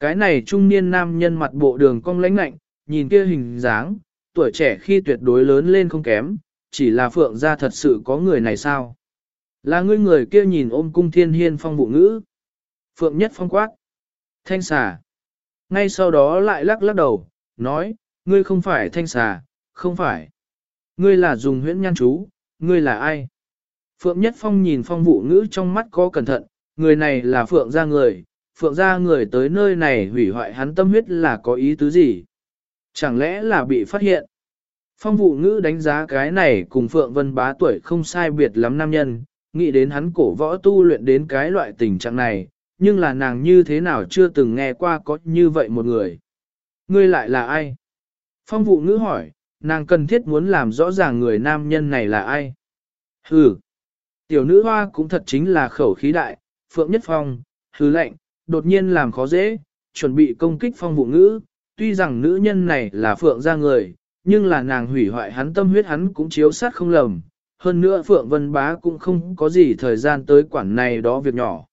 Cái này trung niên nam nhân mặt bộ đường cong lãnh lạnh, nhìn kia hình dáng, tuổi trẻ khi tuyệt đối lớn lên không kém, chỉ là phượng gia thật sự có người này sao? Là ngươi người kia nhìn ôm cung thiên hiên phong vụ ngữ. Phượng nhất phong quát. Thanh xà. Ngay sau đó lại lắc lắc đầu, nói, ngươi không phải thanh xà, không phải. Ngươi là dùng huyễn nhan chú, ngươi là ai? Phượng Nhất Phong nhìn phong vụ ngữ trong mắt có cẩn thận, người này là Phượng gia người, Phượng gia người tới nơi này hủy hoại hắn tâm huyết là có ý tứ gì? Chẳng lẽ là bị phát hiện? Phong vụ ngữ đánh giá cái này cùng Phượng Vân bá tuổi không sai biệt lắm nam nhân, nghĩ đến hắn cổ võ tu luyện đến cái loại tình trạng này, nhưng là nàng như thế nào chưa từng nghe qua có như vậy một người. Ngươi lại là ai? Phong vụ ngữ hỏi, nàng cần thiết muốn làm rõ ràng người nam nhân này là ai? Hừ, Tiểu nữ hoa cũng thật chính là khẩu khí đại, Phượng Nhất Phong, hứ lệnh, đột nhiên làm khó dễ, chuẩn bị công kích phong vụ ngữ, tuy rằng nữ nhân này là Phượng ra người, nhưng là nàng hủy hoại hắn tâm huyết hắn cũng chiếu sát không lầm, hơn nữa Phượng Vân Bá cũng không có gì thời gian tới quản này đó việc nhỏ.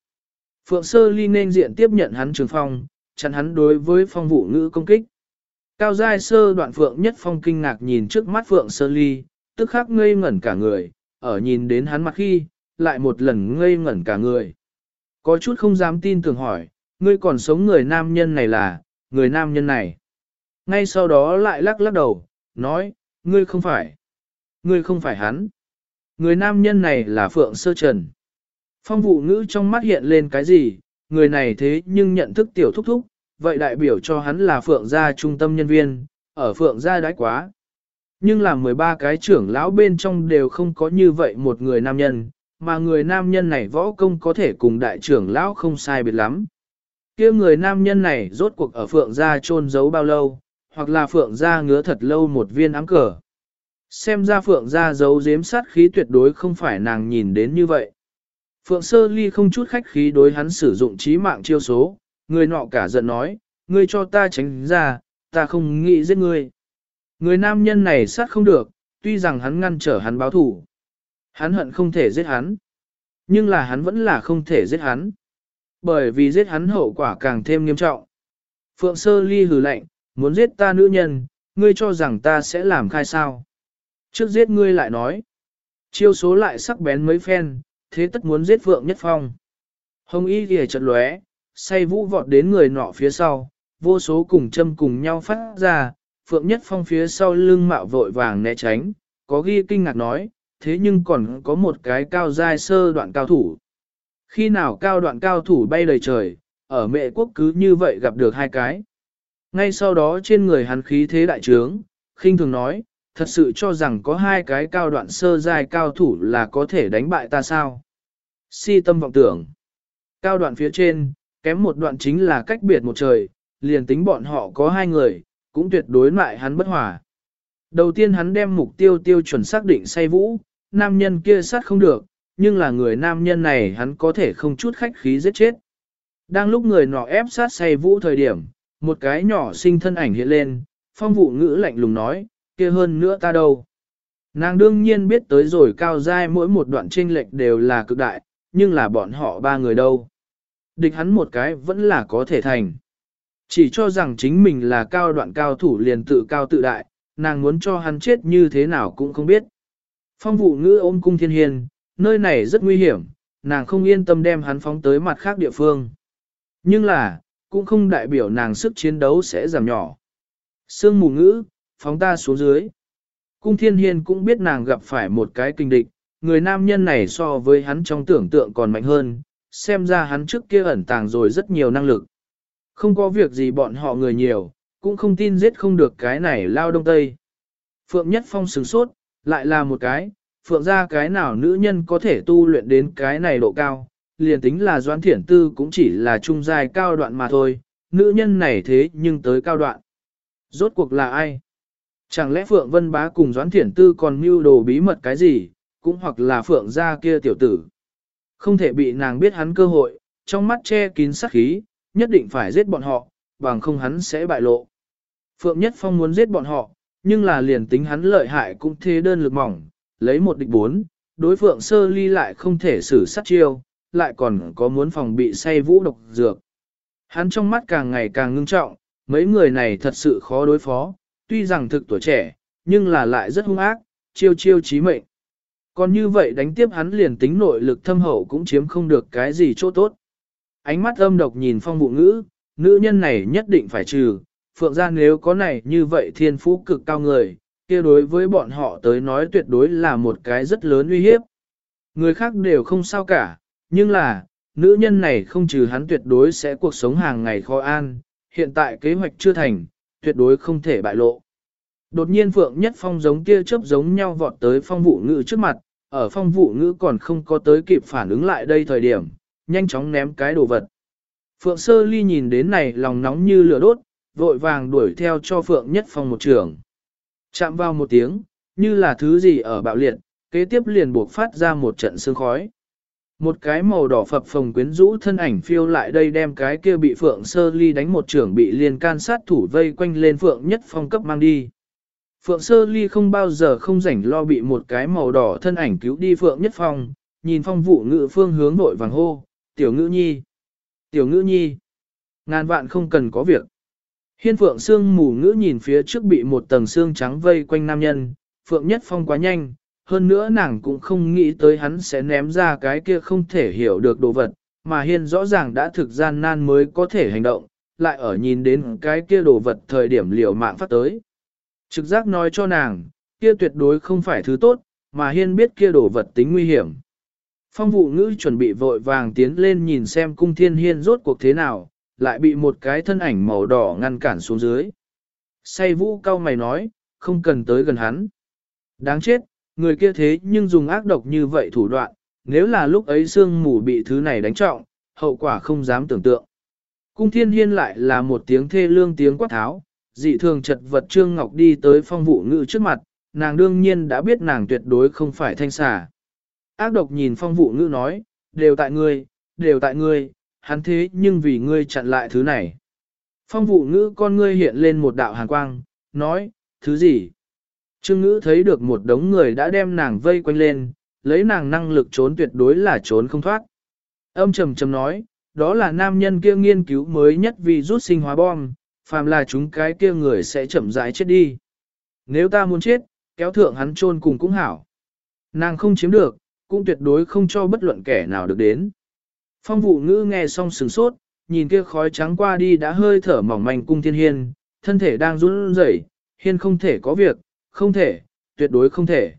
Phượng Sơ Ly nên diện tiếp nhận hắn trường phong, chặn hắn đối với phong vụ ngữ công kích. Cao giai sơ đoạn Phượng nhất phong kinh ngạc nhìn trước mắt Phượng Sơ Ly, tức khắc ngây ngẩn cả người, ở nhìn đến hắn mặt khi, lại một lần ngây ngẩn cả người. Có chút không dám tin tưởng hỏi, ngươi còn sống người nam nhân này là, người nam nhân này. Ngay sau đó lại lắc lắc đầu, nói, ngươi không phải. Ngươi không phải hắn. Người nam nhân này là Phượng Sơ Trần. Phong vụ ngữ trong mắt hiện lên cái gì, người này thế nhưng nhận thức tiểu thúc thúc, vậy đại biểu cho hắn là Phượng gia trung tâm nhân viên, ở Phượng gia đãi quá. Nhưng là 13 cái trưởng lão bên trong đều không có như vậy một người nam nhân, mà người nam nhân này võ công có thể cùng đại trưởng lão không sai biệt lắm. kia người nam nhân này rốt cuộc ở Phượng gia trôn giấu bao lâu, hoặc là Phượng gia ngứa thật lâu một viên áng cờ. Xem ra Phượng gia giấu giếm sát khí tuyệt đối không phải nàng nhìn đến như vậy. Phượng Sơ Ly không chút khách khí đối hắn sử dụng trí mạng chiêu số, người nọ cả giận nói, ngươi cho ta tránh ra, ta không nghĩ giết ngươi. Người nam nhân này sát không được, tuy rằng hắn ngăn trở hắn báo thủ. Hắn hận không thể giết hắn. Nhưng là hắn vẫn là không thể giết hắn. Bởi vì giết hắn hậu quả càng thêm nghiêm trọng. Phượng Sơ Ly hừ lạnh, muốn giết ta nữ nhân, ngươi cho rằng ta sẽ làm khai sao. Trước giết ngươi lại nói. Chiêu số lại sắc bén mấy phen, thế tất muốn giết Phượng Nhất Phong. Hồng y kìa chật lóe, say vũ vọt đến người nọ phía sau, vô số cùng châm cùng nhau phát ra, Phượng Nhất Phong phía sau lưng mạo vội vàng né tránh, có ghi kinh ngạc nói, thế nhưng còn có một cái cao giai sơ đoạn cao thủ. Khi nào cao đoạn cao thủ bay đầy trời, ở mệ quốc cứ như vậy gặp được hai cái. Ngay sau đó trên người hắn khí thế đại trướng, khinh thường nói, thật sự cho rằng có hai cái cao đoạn sơ giai cao thủ là có thể đánh bại ta sao. Si tâm vọng tưởng. Cao đoạn phía trên, kém một đoạn chính là cách biệt một trời, liền tính bọn họ có hai người, cũng tuyệt đối lại hắn bất hòa. Đầu tiên hắn đem mục tiêu tiêu chuẩn xác định say vũ, nam nhân kia sát không được, nhưng là người nam nhân này hắn có thể không chút khách khí giết chết. Đang lúc người nọ ép sát say vũ thời điểm, một cái nhỏ sinh thân ảnh hiện lên, phong vụ ngữ lạnh lùng nói, kia hơn nữa ta đâu. Nàng đương nhiên biết tới rồi cao dai mỗi một đoạn chênh lệch đều là cực đại, nhưng là bọn họ ba người đâu. Địch hắn một cái vẫn là có thể thành. Chỉ cho rằng chính mình là cao đoạn cao thủ liền tự cao tự đại, nàng muốn cho hắn chết như thế nào cũng không biết. Phong vụ ngữ ôm cung thiên hiền, nơi này rất nguy hiểm, nàng không yên tâm đem hắn phóng tới mặt khác địa phương. Nhưng là, cũng không đại biểu nàng sức chiến đấu sẽ giảm nhỏ. Sương mù ngữ, phóng ta xuống dưới. Cung thiên hiên cũng biết nàng gặp phải một cái kinh địch, người nam nhân này so với hắn trong tưởng tượng còn mạnh hơn, xem ra hắn trước kia ẩn tàng rồi rất nhiều năng lực. Không có việc gì bọn họ người nhiều, cũng không tin giết không được cái này lao đông tây. Phượng Nhất Phong sửng sốt, lại là một cái, Phượng ra cái nào nữ nhân có thể tu luyện đến cái này độ cao, liền tính là Doãn Thiển Tư cũng chỉ là trung dài cao đoạn mà thôi, nữ nhân này thế nhưng tới cao đoạn. Rốt cuộc là ai? Chẳng lẽ Phượng Vân Bá cùng Doãn Thiển Tư còn mưu đồ bí mật cái gì, cũng hoặc là Phượng gia kia tiểu tử. Không thể bị nàng biết hắn cơ hội, trong mắt che kín sát khí, nhất định phải giết bọn họ, bằng không hắn sẽ bại lộ. Phượng Nhất Phong muốn giết bọn họ, nhưng là liền tính hắn lợi hại cũng thế đơn lực mỏng, lấy một địch bốn, đối Phượng Sơ Ly lại không thể xử sát chiêu, lại còn có muốn phòng bị say vũ độc dược. Hắn trong mắt càng ngày càng ngưng trọng, mấy người này thật sự khó đối phó, tuy rằng thực tuổi trẻ, nhưng là lại rất hung ác, chiêu chiêu chí mệnh. Còn như vậy đánh tiếp hắn liền tính nội lực thâm hậu cũng chiếm không được cái gì chỗ tốt. Ánh mắt âm độc nhìn phong vụ ngữ, nữ nhân này nhất định phải trừ, phượng ra nếu có này như vậy thiên phú cực cao người, kia đối với bọn họ tới nói tuyệt đối là một cái rất lớn uy hiếp. Người khác đều không sao cả, nhưng là, nữ nhân này không trừ hắn tuyệt đối sẽ cuộc sống hàng ngày khó an, hiện tại kế hoạch chưa thành, tuyệt đối không thể bại lộ. Đột nhiên Phượng Nhất Phong giống tia chớp giống nhau vọt tới phong vụ ngữ trước mặt, ở phong vụ ngữ còn không có tới kịp phản ứng lại đây thời điểm, nhanh chóng ném cái đồ vật. Phượng Sơ Ly nhìn đến này lòng nóng như lửa đốt, vội vàng đuổi theo cho Phượng Nhất Phong một trường. Chạm vào một tiếng, như là thứ gì ở bạo liệt, kế tiếp liền buộc phát ra một trận sương khói. Một cái màu đỏ phập phồng quyến rũ thân ảnh phiêu lại đây đem cái kia bị Phượng Sơ Ly đánh một trưởng bị liền can sát thủ vây quanh lên Phượng Nhất Phong cấp mang đi. Phượng Sơ Ly không bao giờ không rảnh lo bị một cái màu đỏ thân ảnh cứu đi Phượng Nhất Phong, nhìn phong vụ ngự phương hướng vội vàng hô, tiểu ngữ nhi, tiểu ngữ nhi, ngàn vạn không cần có việc. Hiên Phượng Sương mù ngữ nhìn phía trước bị một tầng xương trắng vây quanh nam nhân, Phượng Nhất Phong quá nhanh, hơn nữa nàng cũng không nghĩ tới hắn sẽ ném ra cái kia không thể hiểu được đồ vật, mà Hiên rõ ràng đã thực gian nan mới có thể hành động, lại ở nhìn đến cái kia đồ vật thời điểm liều mạng phát tới. Trực giác nói cho nàng, kia tuyệt đối không phải thứ tốt, mà Hiên biết kia đồ vật tính nguy hiểm. Phong vụ ngữ chuẩn bị vội vàng tiến lên nhìn xem cung thiên hiên rốt cuộc thế nào, lại bị một cái thân ảnh màu đỏ ngăn cản xuống dưới. Say vũ cao mày nói, không cần tới gần hắn. Đáng chết, người kia thế nhưng dùng ác độc như vậy thủ đoạn, nếu là lúc ấy sương mù bị thứ này đánh trọng, hậu quả không dám tưởng tượng. Cung thiên hiên lại là một tiếng thê lương tiếng quát tháo, dị thường chật vật Trương Ngọc đi tới phong vụ ngữ trước mặt, nàng đương nhiên đã biết nàng tuyệt đối không phải thanh xà. Ác độc nhìn phong vụ ngữ nói, đều tại ngươi, đều tại ngươi, hắn thế nhưng vì ngươi chặn lại thứ này. Phong vụ ngữ con ngươi hiện lên một đạo hàn quang, nói, thứ gì? Trương ngữ thấy được một đống người đã đem nàng vây quanh lên, lấy nàng năng lực trốn tuyệt đối là trốn không thoát. Âm trầm trầm nói, đó là nam nhân kia nghiên cứu mới nhất vì rút sinh hóa bom, phàm là chúng cái kia người sẽ chậm rãi chết đi. Nếu ta muốn chết, kéo thượng hắn chôn cùng cũng hảo. Nàng không chiếm được, cũng tuyệt đối không cho bất luận kẻ nào được đến. Phong vụ ngữ nghe xong sừng sốt, nhìn kia khói trắng qua đi đã hơi thở mỏng manh cung thiên hiên, thân thể đang run rẩy, hiên không thể có việc, không thể, tuyệt đối không thể.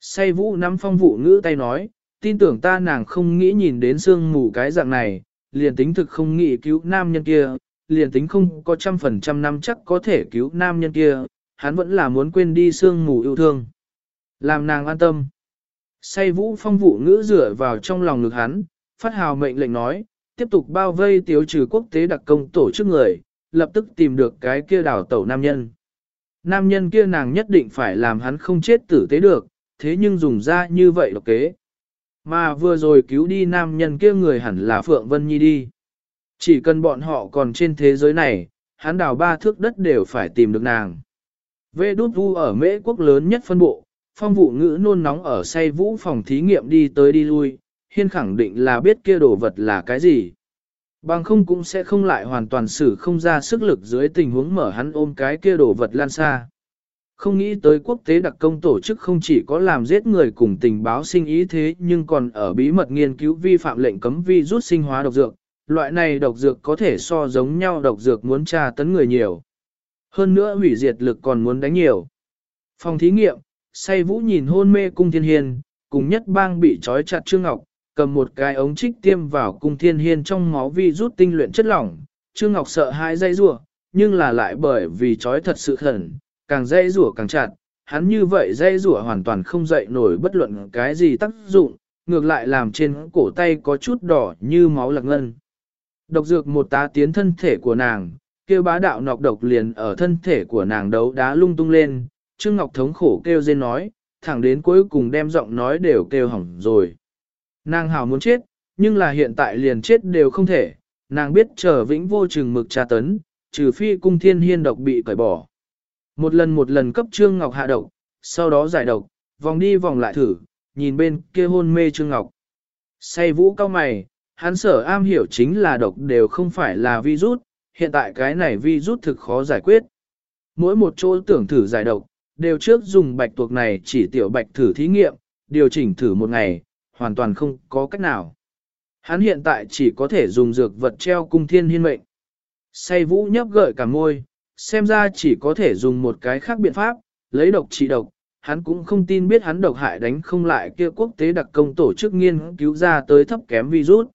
Say vũ nắm phong vụ ngữ tay nói, tin tưởng ta nàng không nghĩ nhìn đến sương mù cái dạng này, liền tính thực không nghĩ cứu nam nhân kia, liền tính không có trăm phần trăm năm chắc có thể cứu nam nhân kia, hắn vẫn là muốn quên đi sương mù yêu thương. Làm nàng an tâm. Say vũ phong vụ ngữ rửa vào trong lòng ngực hắn, phát hào mệnh lệnh nói, tiếp tục bao vây tiêu trừ quốc tế đặc công tổ chức người, lập tức tìm được cái kia đảo tẩu nam nhân. Nam nhân kia nàng nhất định phải làm hắn không chết tử tế được, thế nhưng dùng ra như vậy độc kế. Mà vừa rồi cứu đi nam nhân kia người hẳn là Phượng Vân Nhi đi. Chỉ cần bọn họ còn trên thế giới này, hắn đào ba thước đất đều phải tìm được nàng. Vê đút vu ở mễ quốc lớn nhất phân bộ, phong vụ ngữ nôn nóng ở say vũ phòng thí nghiệm đi tới đi lui, hiên khẳng định là biết kia đồ vật là cái gì. Bằng không cũng sẽ không lại hoàn toàn xử không ra sức lực dưới tình huống mở hắn ôm cái kia đổ vật lan xa. Không nghĩ tới quốc tế đặc công tổ chức không chỉ có làm giết người cùng tình báo sinh ý thế nhưng còn ở bí mật nghiên cứu vi phạm lệnh cấm vi rút sinh hóa độc dược. Loại này độc dược có thể so giống nhau độc dược muốn tra tấn người nhiều. Hơn nữa hủy diệt lực còn muốn đánh nhiều. Phòng thí nghiệm, say vũ nhìn hôn mê cung thiên hiền, cùng nhất bang bị trói chặt Trương Ngọc, cầm một cái ống trích tiêm vào cung thiên hiên trong máu vi rút tinh luyện chất lỏng. Trương Ngọc sợ hai dây rủa nhưng là lại bởi vì trói thật sự khẩn, càng dây rủa càng chặt, hắn như vậy dây rủa hoàn toàn không dậy nổi bất luận cái gì tác dụng, ngược lại làm trên cổ tay có chút đỏ như máu lạc ngân. Độc dược một tá tiến thân thể của nàng, kêu bá đạo nọc độc liền ở thân thể của nàng đấu đá lung tung lên, Trương Ngọc thống khổ kêu dên nói, thẳng đến cuối cùng đem giọng nói đều kêu hỏng rồi. Nàng hào muốn chết, nhưng là hiện tại liền chết đều không thể, nàng biết chờ vĩnh vô chừng mực tra tấn, trừ phi cung thiên hiên độc bị cởi bỏ. Một lần một lần cấp Trương Ngọc hạ độc, sau đó giải độc, vòng đi vòng lại thử, nhìn bên kia hôn mê Trương Ngọc. Say vũ cao mày, hắn sở am hiểu chính là độc đều không phải là virus, hiện tại cái này virus thực khó giải quyết. Mỗi một chỗ tưởng thử giải độc, đều trước dùng bạch tuộc này chỉ tiểu bạch thử thí nghiệm, điều chỉnh thử một ngày, hoàn toàn không có cách nào. Hắn hiện tại chỉ có thể dùng dược vật treo cung thiên hiên mệnh. Say vũ nhấp gợi cả môi, xem ra chỉ có thể dùng một cái khác biện pháp, lấy độc trị độc. Hắn cũng không tin biết hắn độc hại đánh không lại kia quốc tế đặc công tổ chức nghiên cứu ra tới thấp kém virus.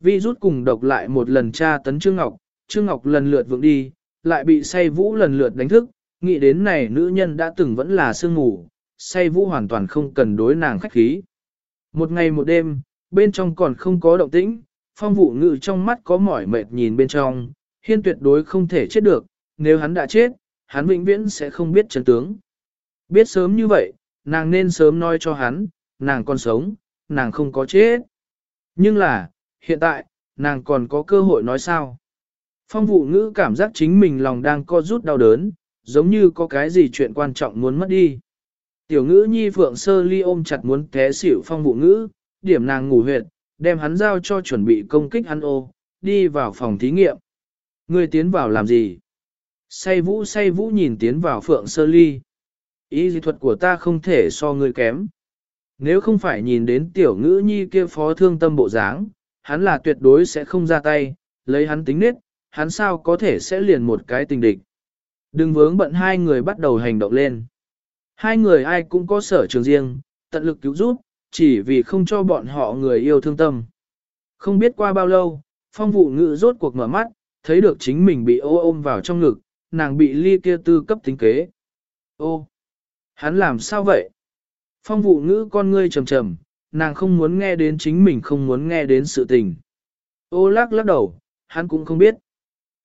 Virus cùng độc lại một lần tra tấn Trương Ngọc, Trương Ngọc lần lượt vượng đi, lại bị say vũ lần lượt đánh thức, nghĩ đến này nữ nhân đã từng vẫn là sương ngủ, say vũ hoàn toàn không cần đối nàng khách khí. Một ngày một đêm, bên trong còn không có động tĩnh, phong vụ ngự trong mắt có mỏi mệt nhìn bên trong, hiên tuyệt đối không thể chết được, nếu hắn đã chết, hắn vĩnh viễn sẽ không biết chân tướng. Biết sớm như vậy, nàng nên sớm nói cho hắn, nàng còn sống, nàng không có chết. Nhưng là, hiện tại, nàng còn có cơ hội nói sao. Phong vụ ngữ cảm giác chính mình lòng đang co rút đau đớn, giống như có cái gì chuyện quan trọng muốn mất đi. Tiểu ngữ nhi phượng sơ ly ôm chặt muốn té xỉu phong vụ ngữ, điểm nàng ngủ huyệt, đem hắn giao cho chuẩn bị công kích hắn ô, đi vào phòng thí nghiệm. người tiến vào làm gì? Say vũ say vũ nhìn tiến vào phượng sơ ly. Ý dị thuật của ta không thể so người kém. Nếu không phải nhìn đến tiểu ngữ nhi kia phó thương tâm bộ dáng, hắn là tuyệt đối sẽ không ra tay, lấy hắn tính nết, hắn sao có thể sẽ liền một cái tình địch. Đừng vướng bận hai người bắt đầu hành động lên. Hai người ai cũng có sở trường riêng, tận lực cứu giúp, chỉ vì không cho bọn họ người yêu thương tâm. Không biết qua bao lâu, phong vụ ngự rốt cuộc mở mắt, thấy được chính mình bị ô ôm vào trong ngực, nàng bị ly kia tư cấp tính kế. Ô, hắn làm sao vậy? Phong vụ ngữ con ngươi trầm trầm, nàng không muốn nghe đến chính mình không muốn nghe đến sự tình. Ô lắc lắc đầu, hắn cũng không biết.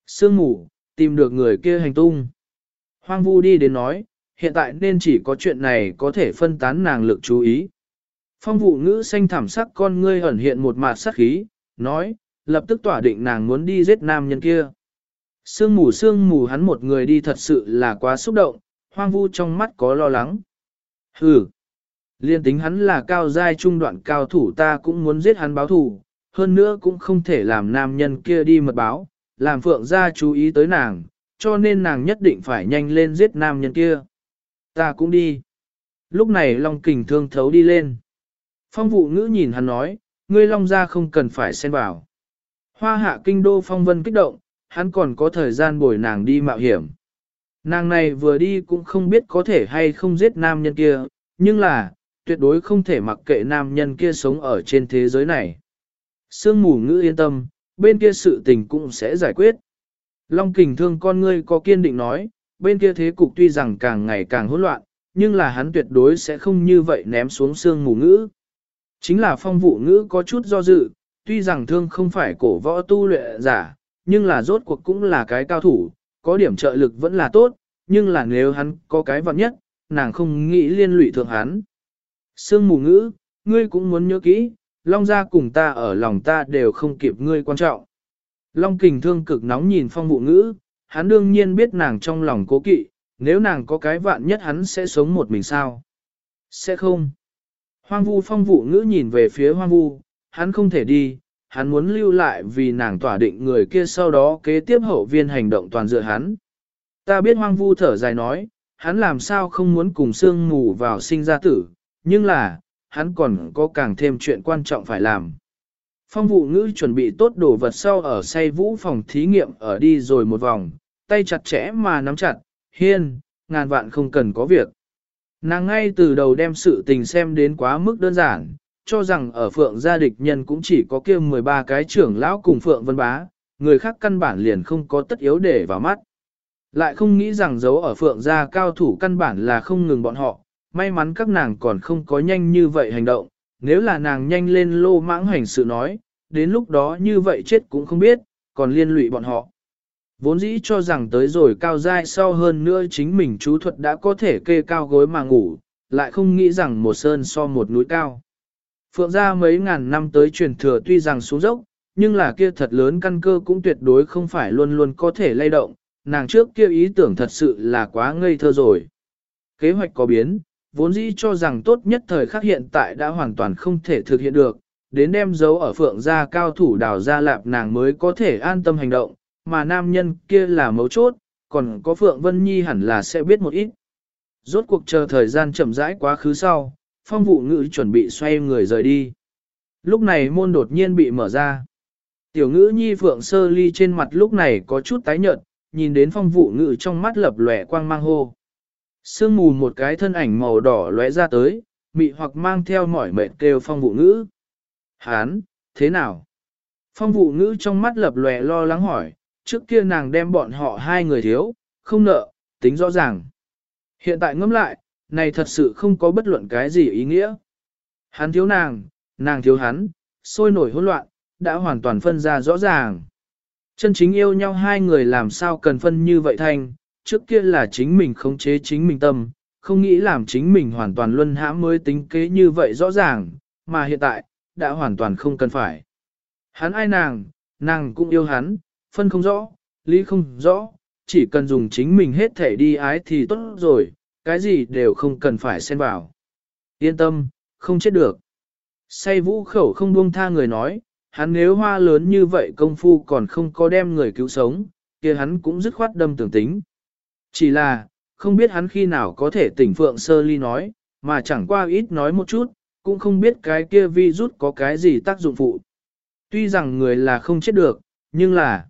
Sương mù, tìm được người kia hành tung. Hoang vu đi đến nói, hiện tại nên chỉ có chuyện này có thể phân tán nàng lực chú ý. Phong vụ ngữ xanh thảm sắc con ngươi ẩn hiện một mạt sắc khí, nói, lập tức tỏa định nàng muốn đi giết nam nhân kia. Sương mù sương mù hắn một người đi thật sự là quá xúc động, hoang vu trong mắt có lo lắng. Hừ, liên tính hắn là cao giai trung đoạn cao thủ ta cũng muốn giết hắn báo thủ, hơn nữa cũng không thể làm nam nhân kia đi mật báo, làm phượng gia chú ý tới nàng, cho nên nàng nhất định phải nhanh lên giết nam nhân kia. Ta cũng đi. Lúc này Long Kình thương thấu đi lên. Phong vụ ngữ nhìn hắn nói, ngươi Long gia không cần phải xen vào. Hoa hạ kinh đô phong vân kích động, hắn còn có thời gian bồi nàng đi mạo hiểm. Nàng này vừa đi cũng không biết có thể hay không giết nam nhân kia, nhưng là, tuyệt đối không thể mặc kệ nam nhân kia sống ở trên thế giới này. Sương mù ngữ yên tâm, bên kia sự tình cũng sẽ giải quyết. Long kình thương con ngươi có kiên định nói, bên kia thế cục tuy rằng càng ngày càng hỗn loạn, nhưng là hắn tuyệt đối sẽ không như vậy ném xuống xương mù ngữ. Chính là phong vụ ngữ có chút do dự, tuy rằng thương không phải cổ võ tu luyện giả, nhưng là rốt cuộc cũng là cái cao thủ, có điểm trợ lực vẫn là tốt, nhưng là nếu hắn có cái vặn nhất, nàng không nghĩ liên lụy thượng hắn. Sương mù ngữ, ngươi cũng muốn nhớ kỹ, Long gia cùng ta ở lòng ta đều không kịp ngươi quan trọng. Long kình thương cực nóng nhìn phong vụ ngữ, hắn đương nhiên biết nàng trong lòng cố kỵ, nếu nàng có cái vạn nhất hắn sẽ sống một mình sao? Sẽ không. Hoang vu phong vụ ngữ nhìn về phía hoang vu, hắn không thể đi, hắn muốn lưu lại vì nàng tỏa định người kia sau đó kế tiếp hậu viên hành động toàn dựa hắn. Ta biết hoang vu thở dài nói, hắn làm sao không muốn cùng sương mù vào sinh ra tử, nhưng là, hắn còn có càng thêm chuyện quan trọng phải làm. Phong vụ ngữ chuẩn bị tốt đồ vật sau ở say vũ phòng thí nghiệm ở đi rồi một vòng, tay chặt chẽ mà nắm chặt, hiên, ngàn vạn không cần có việc. Nàng ngay từ đầu đem sự tình xem đến quá mức đơn giản, cho rằng ở phượng gia địch nhân cũng chỉ có kia 13 cái trưởng lão cùng phượng vân bá, người khác căn bản liền không có tất yếu để vào mắt. Lại không nghĩ rằng giấu ở phượng gia cao thủ căn bản là không ngừng bọn họ, may mắn các nàng còn không có nhanh như vậy hành động, nếu là nàng nhanh lên lô mãng hành sự nói, đến lúc đó như vậy chết cũng không biết, còn liên lụy bọn họ. Vốn dĩ cho rằng tới rồi cao dai sau hơn nữa chính mình chú thuật đã có thể kê cao gối mà ngủ, lại không nghĩ rằng một sơn so một núi cao. Phượng gia mấy ngàn năm tới truyền thừa tuy rằng xuống dốc, nhưng là kia thật lớn căn cơ cũng tuyệt đối không phải luôn luôn có thể lay động, nàng trước kia ý tưởng thật sự là quá ngây thơ rồi. Kế hoạch có biến, vốn dĩ cho rằng tốt nhất thời khắc hiện tại đã hoàn toàn không thể thực hiện được, đến đem dấu ở phượng gia cao thủ đào ra lạp nàng mới có thể an tâm hành động, mà nam nhân kia là mấu chốt, còn có phượng vân nhi hẳn là sẽ biết một ít. Rốt cuộc chờ thời gian chậm rãi quá khứ sau, phong vụ ngữ chuẩn bị xoay người rời đi. Lúc này môn đột nhiên bị mở ra. Tiểu ngữ nhi phượng sơ ly trên mặt lúc này có chút tái nhợt, nhìn đến phong vụ ngữ trong mắt lập lòe quang mang hô. Sương mù một cái thân ảnh màu đỏ lóe ra tới, mị hoặc mang theo mỏi mệt kêu phong vụ ngữ. Hán, thế nào? Phong vụ ngữ trong mắt lập lòe lo lắng hỏi, trước kia nàng đem bọn họ hai người thiếu, không nợ, tính rõ ràng. Hiện tại ngẫm lại, này thật sự không có bất luận cái gì ý nghĩa. Hắn thiếu nàng, nàng thiếu hắn, sôi nổi hỗn loạn, đã hoàn toàn phân ra rõ ràng. Chân chính yêu nhau hai người làm sao cần phân như vậy thành, trước kia là chính mình khống chế chính mình tâm, không nghĩ làm chính mình hoàn toàn luân hãm mới tính kế như vậy rõ ràng, mà hiện tại, đã hoàn toàn không cần phải. Hắn ai nàng, nàng cũng yêu hắn, phân không rõ, lý không rõ, chỉ cần dùng chính mình hết thể đi ái thì tốt rồi, cái gì đều không cần phải xen vào. Yên tâm, không chết được. Say vũ khẩu không buông tha người nói, hắn nếu hoa lớn như vậy công phu còn không có đem người cứu sống, kia hắn cũng dứt khoát đâm tưởng tính. Chỉ là, không biết hắn khi nào có thể tỉnh Phượng Sơ Ly nói, mà chẳng qua ít nói một chút, cũng không biết cái kia vi rút có cái gì tác dụng phụ. Tuy rằng người là không chết được, nhưng là...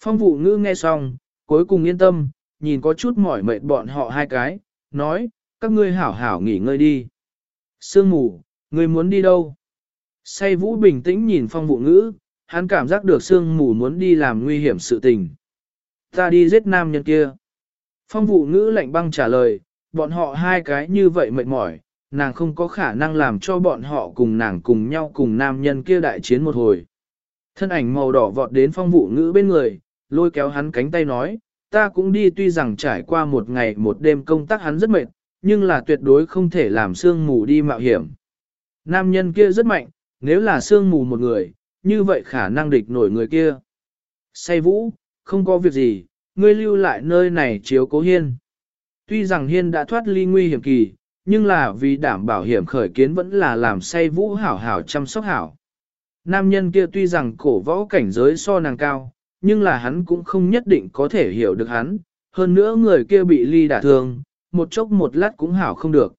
Phong vụ ngữ nghe xong, cuối cùng yên tâm, nhìn có chút mỏi mệt bọn họ hai cái, nói, các ngươi hảo hảo nghỉ ngơi đi. Sương mù, ngươi muốn đi đâu? Say vũ bình tĩnh nhìn phong vụ ngữ, hắn cảm giác được sương mù muốn đi làm nguy hiểm sự tình. Ta đi giết nam nhân kia. Phong vụ ngữ lạnh băng trả lời, bọn họ hai cái như vậy mệt mỏi, nàng không có khả năng làm cho bọn họ cùng nàng cùng nhau cùng nam nhân kia đại chiến một hồi. Thân ảnh màu đỏ vọt đến phong vụ ngữ bên người, lôi kéo hắn cánh tay nói, ta cũng đi tuy rằng trải qua một ngày một đêm công tác hắn rất mệt, nhưng là tuyệt đối không thể làm sương mù đi mạo hiểm. Nam nhân kia rất mạnh, nếu là sương mù một người, như vậy khả năng địch nổi người kia. Say vũ, không có việc gì, ngươi lưu lại nơi này chiếu cố hiên. Tuy rằng hiên đã thoát ly nguy hiểm kỳ, nhưng là vì đảm bảo hiểm khởi kiến vẫn là làm say vũ hảo hảo chăm sóc hảo. Nam nhân kia tuy rằng cổ võ cảnh giới so nàng cao, nhưng là hắn cũng không nhất định có thể hiểu được hắn, hơn nữa người kia bị ly đả thương, một chốc một lát cũng hảo không được.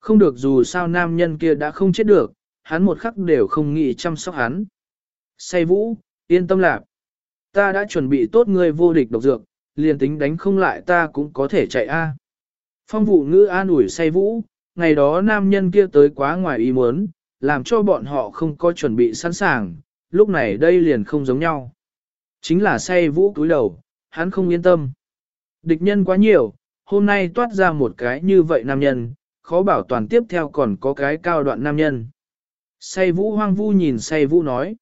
Không được dù sao nam nhân kia đã không chết được, hắn một khắc đều không nghĩ chăm sóc hắn. Say vũ, yên tâm lạc. Ta đã chuẩn bị tốt người vô địch độc dược, liền tính đánh không lại ta cũng có thể chạy a. Phong vụ ngữ an ủi say vũ, ngày đó nam nhân kia tới quá ngoài ý muốn, làm cho bọn họ không có chuẩn bị sẵn sàng, lúc này đây liền không giống nhau. Chính là say vũ cúi đầu, hắn không yên tâm. Địch nhân quá nhiều, hôm nay toát ra một cái như vậy nam nhân, khó bảo toàn tiếp theo còn có cái cao đoạn nam nhân. Say vũ hoang vu nhìn say vũ nói.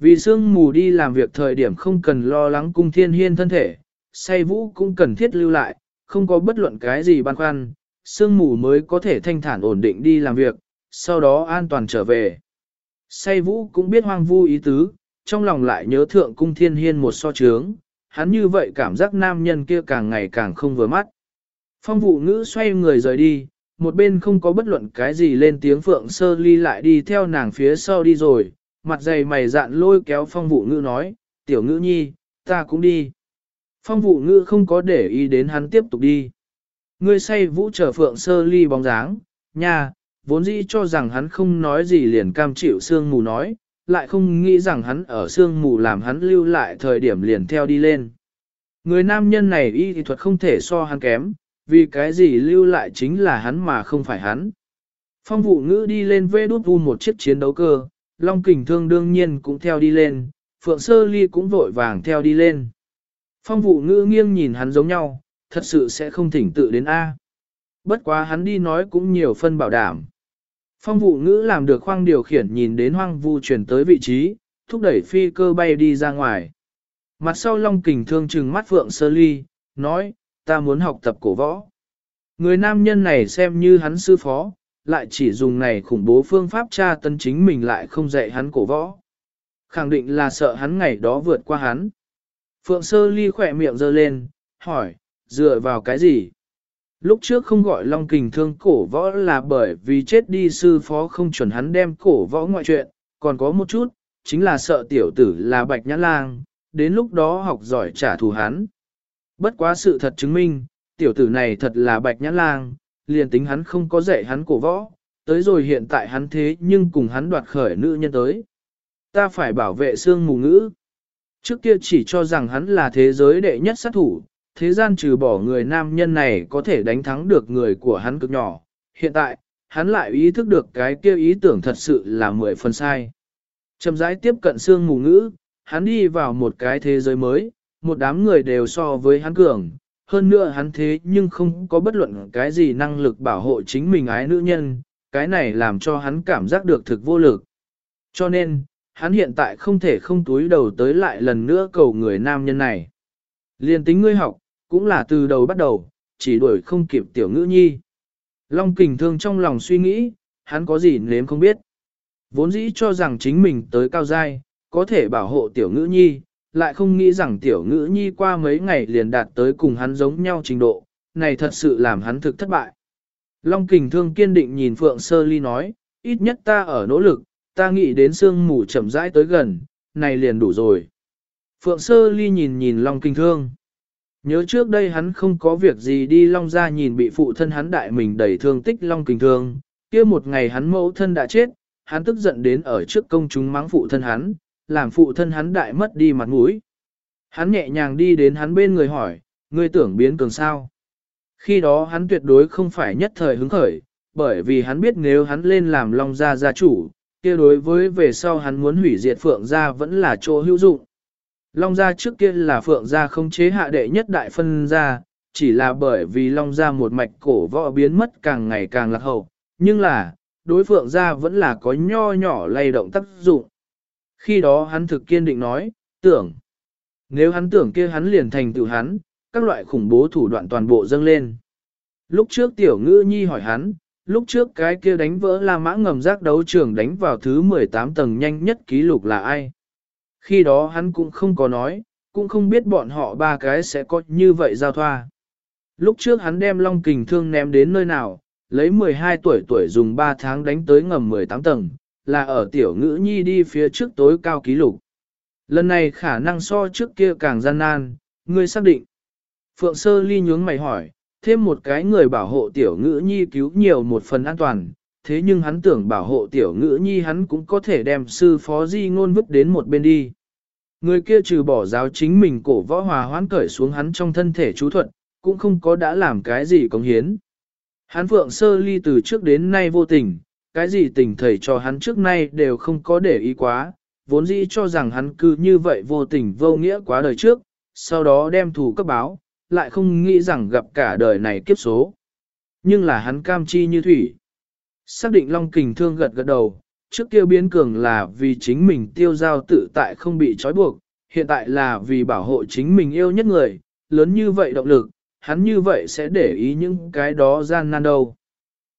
Vì sương mù đi làm việc thời điểm không cần lo lắng cung thiên hiên thân thể, say vũ cũng cần thiết lưu lại, không có bất luận cái gì băn khoăn, sương mù mới có thể thanh thản ổn định đi làm việc, sau đó an toàn trở về. Say vũ cũng biết hoang vu ý tứ, trong lòng lại nhớ thượng cung thiên hiên một so chướng, hắn như vậy cảm giác nam nhân kia càng ngày càng không vừa mắt. Phong vụ ngữ xoay người rời đi, một bên không có bất luận cái gì lên tiếng phượng sơ ly lại đi theo nàng phía sau đi rồi, mặt dày mày dạn lôi kéo phong vụ ngữ nói, tiểu ngữ nhi, ta cũng đi. Phong vụ ngữ không có để ý đến hắn tiếp tục đi. Ngươi say vũ trở phượng sơ ly bóng dáng, nha, vốn dĩ cho rằng hắn không nói gì liền cam chịu sương mù nói, lại không nghĩ rằng hắn ở sương mù làm hắn lưu lại thời điểm liền theo đi lên. Người nam nhân này y thì thuật không thể so hắn kém, vì cái gì lưu lại chính là hắn mà không phải hắn. Phong vụ ngữ đi lên vê đút u một chiếc chiến đấu cơ, Long kình thương đương nhiên cũng theo đi lên, Phượng Sơ Ly cũng vội vàng theo đi lên. Phong vụ ngữ nghiêng nhìn hắn giống nhau, thật sự sẽ không thỉnh tự đến A. Bất quá hắn đi nói cũng nhiều phân bảo đảm. Phong vụ ngữ làm được khoang điều khiển nhìn đến hoang vu chuyển tới vị trí, thúc đẩy phi cơ bay đi ra ngoài. Mặt sau long kình thương trừng mắt Phượng Sơ Ly, nói, ta muốn học tập cổ võ. Người nam nhân này xem như hắn sư phó, lại chỉ dùng này khủng bố phương pháp tra tân chính mình lại không dạy hắn cổ võ. Khẳng định là sợ hắn ngày đó vượt qua hắn. Phượng Sơ Ly khỏe miệng giơ lên, hỏi, dựa vào cái gì? Lúc trước không gọi Long Kình thương cổ võ là bởi vì chết đi sư phó không chuẩn hắn đem cổ võ ngoại chuyện, còn có một chút, chính là sợ tiểu tử là bạch nhã lang, đến lúc đó học giỏi trả thù hắn. Bất quá sự thật chứng minh, tiểu tử này thật là bạch nhã lang, liền tính hắn không có dạy hắn cổ võ, tới rồi hiện tại hắn thế nhưng cùng hắn đoạt khởi nữ nhân tới. Ta phải bảo vệ xương mù ngữ. Trước kia chỉ cho rằng hắn là thế giới đệ nhất sát thủ, thế gian trừ bỏ người nam nhân này có thể đánh thắng được người của hắn cực nhỏ. Hiện tại, hắn lại ý thức được cái kia ý tưởng thật sự là mười phần sai. Trầm rãi tiếp cận xương mù ngữ, hắn đi vào một cái thế giới mới, một đám người đều so với hắn cường, hơn nữa hắn thế nhưng không có bất luận cái gì năng lực bảo hộ chính mình ái nữ nhân, cái này làm cho hắn cảm giác được thực vô lực. Cho nên, hắn hiện tại không thể không túi đầu tới lại lần nữa cầu người nam nhân này. Liên tính ngươi học, cũng là từ đầu bắt đầu, chỉ đuổi không kịp tiểu ngữ nhi. Long kình thương trong lòng suy nghĩ, hắn có gì nếm không biết. Vốn dĩ cho rằng chính mình tới cao giai, có thể bảo hộ tiểu ngữ nhi, lại không nghĩ rằng tiểu ngữ nhi qua mấy ngày liền đạt tới cùng hắn giống nhau trình độ, này thật sự làm hắn thực thất bại. Long kình thương kiên định nhìn Phượng Sơ Ly nói, ít nhất ta ở nỗ lực, ta nghĩ đến sương mù chậm rãi tới gần, này liền đủ rồi. Phượng Sơ Ly nhìn nhìn Long kình thương. Nhớ trước đây hắn không có việc gì đi Long ra nhìn bị phụ thân hắn đại mình đẩy thương tích Long kình thương, kia một ngày hắn mẫu thân đã chết, hắn tức giận đến ở trước công chúng mắng phụ thân hắn, làm phụ thân hắn đại mất đi mặt mũi. Hắn nhẹ nhàng đi đến hắn bên người hỏi, ngươi tưởng biến cường sao? Khi đó hắn tuyệt đối không phải nhất thời hứng khởi, bởi vì hắn biết nếu hắn lên làm Long Gia gia chủ, kia đối với về sau hắn muốn hủy diệt Phượng Gia vẫn là chỗ hữu dụng. Long Gia trước kia là Phượng Gia không chế hạ đệ nhất đại phân gia, chỉ là bởi vì Long Gia một mạch cổ võ biến mất càng ngày càng lạc hậu, nhưng là, đối Phượng Gia vẫn là có nho nhỏ lay động tác dụng. Khi đó hắn thực kiên định nói, tưởng. Nếu hắn tưởng kia hắn liền thành tựu hắn, các loại khủng bố thủ đoạn toàn bộ dâng lên. Lúc trước tiểu ngữ nhi hỏi hắn, lúc trước cái kia đánh vỡ La Mã ngầm giác đấu trường đánh vào thứ 18 tầng nhanh nhất ký lục là ai. Khi đó hắn cũng không có nói, cũng không biết bọn họ ba cái sẽ có như vậy giao thoa. Lúc trước hắn đem Long Kình Thương ném đến nơi nào, lấy 12 tuổi tuổi dùng 3 tháng đánh tới ngầm 18 tầng, là ở tiểu ngữ nhi đi phía trước tối cao ký lục. Lần này khả năng so trước kia càng gian nan, ngươi xác định. Phượng Sơ Ly nhướng mày hỏi, thêm một cái người bảo hộ tiểu ngữ nhi cứu nhiều một phần an toàn, thế nhưng hắn tưởng bảo hộ tiểu ngữ nhi hắn cũng có thể đem sư phó di ngôn vứt đến một bên đi. Người kia trừ bỏ giáo chính mình cổ võ hòa hoãn cởi xuống hắn trong thân thể chú thuận, cũng không có đã làm cái gì công hiến. Hắn Phượng Sơ Ly từ trước đến nay vô tình, cái gì tình thầy cho hắn trước nay đều không có để ý quá, vốn dĩ cho rằng hắn cứ như vậy vô tình vô nghĩa quá đời trước, sau đó đem thù cấp báo, lại không nghĩ rằng gặp cả đời này kiếp số. Nhưng là hắn cam chi như thủy. Xác định Long Kình Thương gật gật đầu, trước kia biến cường là vì chính mình tiêu giao tự tại không bị trói buộc, hiện tại là vì bảo hộ chính mình yêu nhất người, lớn như vậy động lực, hắn như vậy sẽ để ý những cái đó gian nan đâu.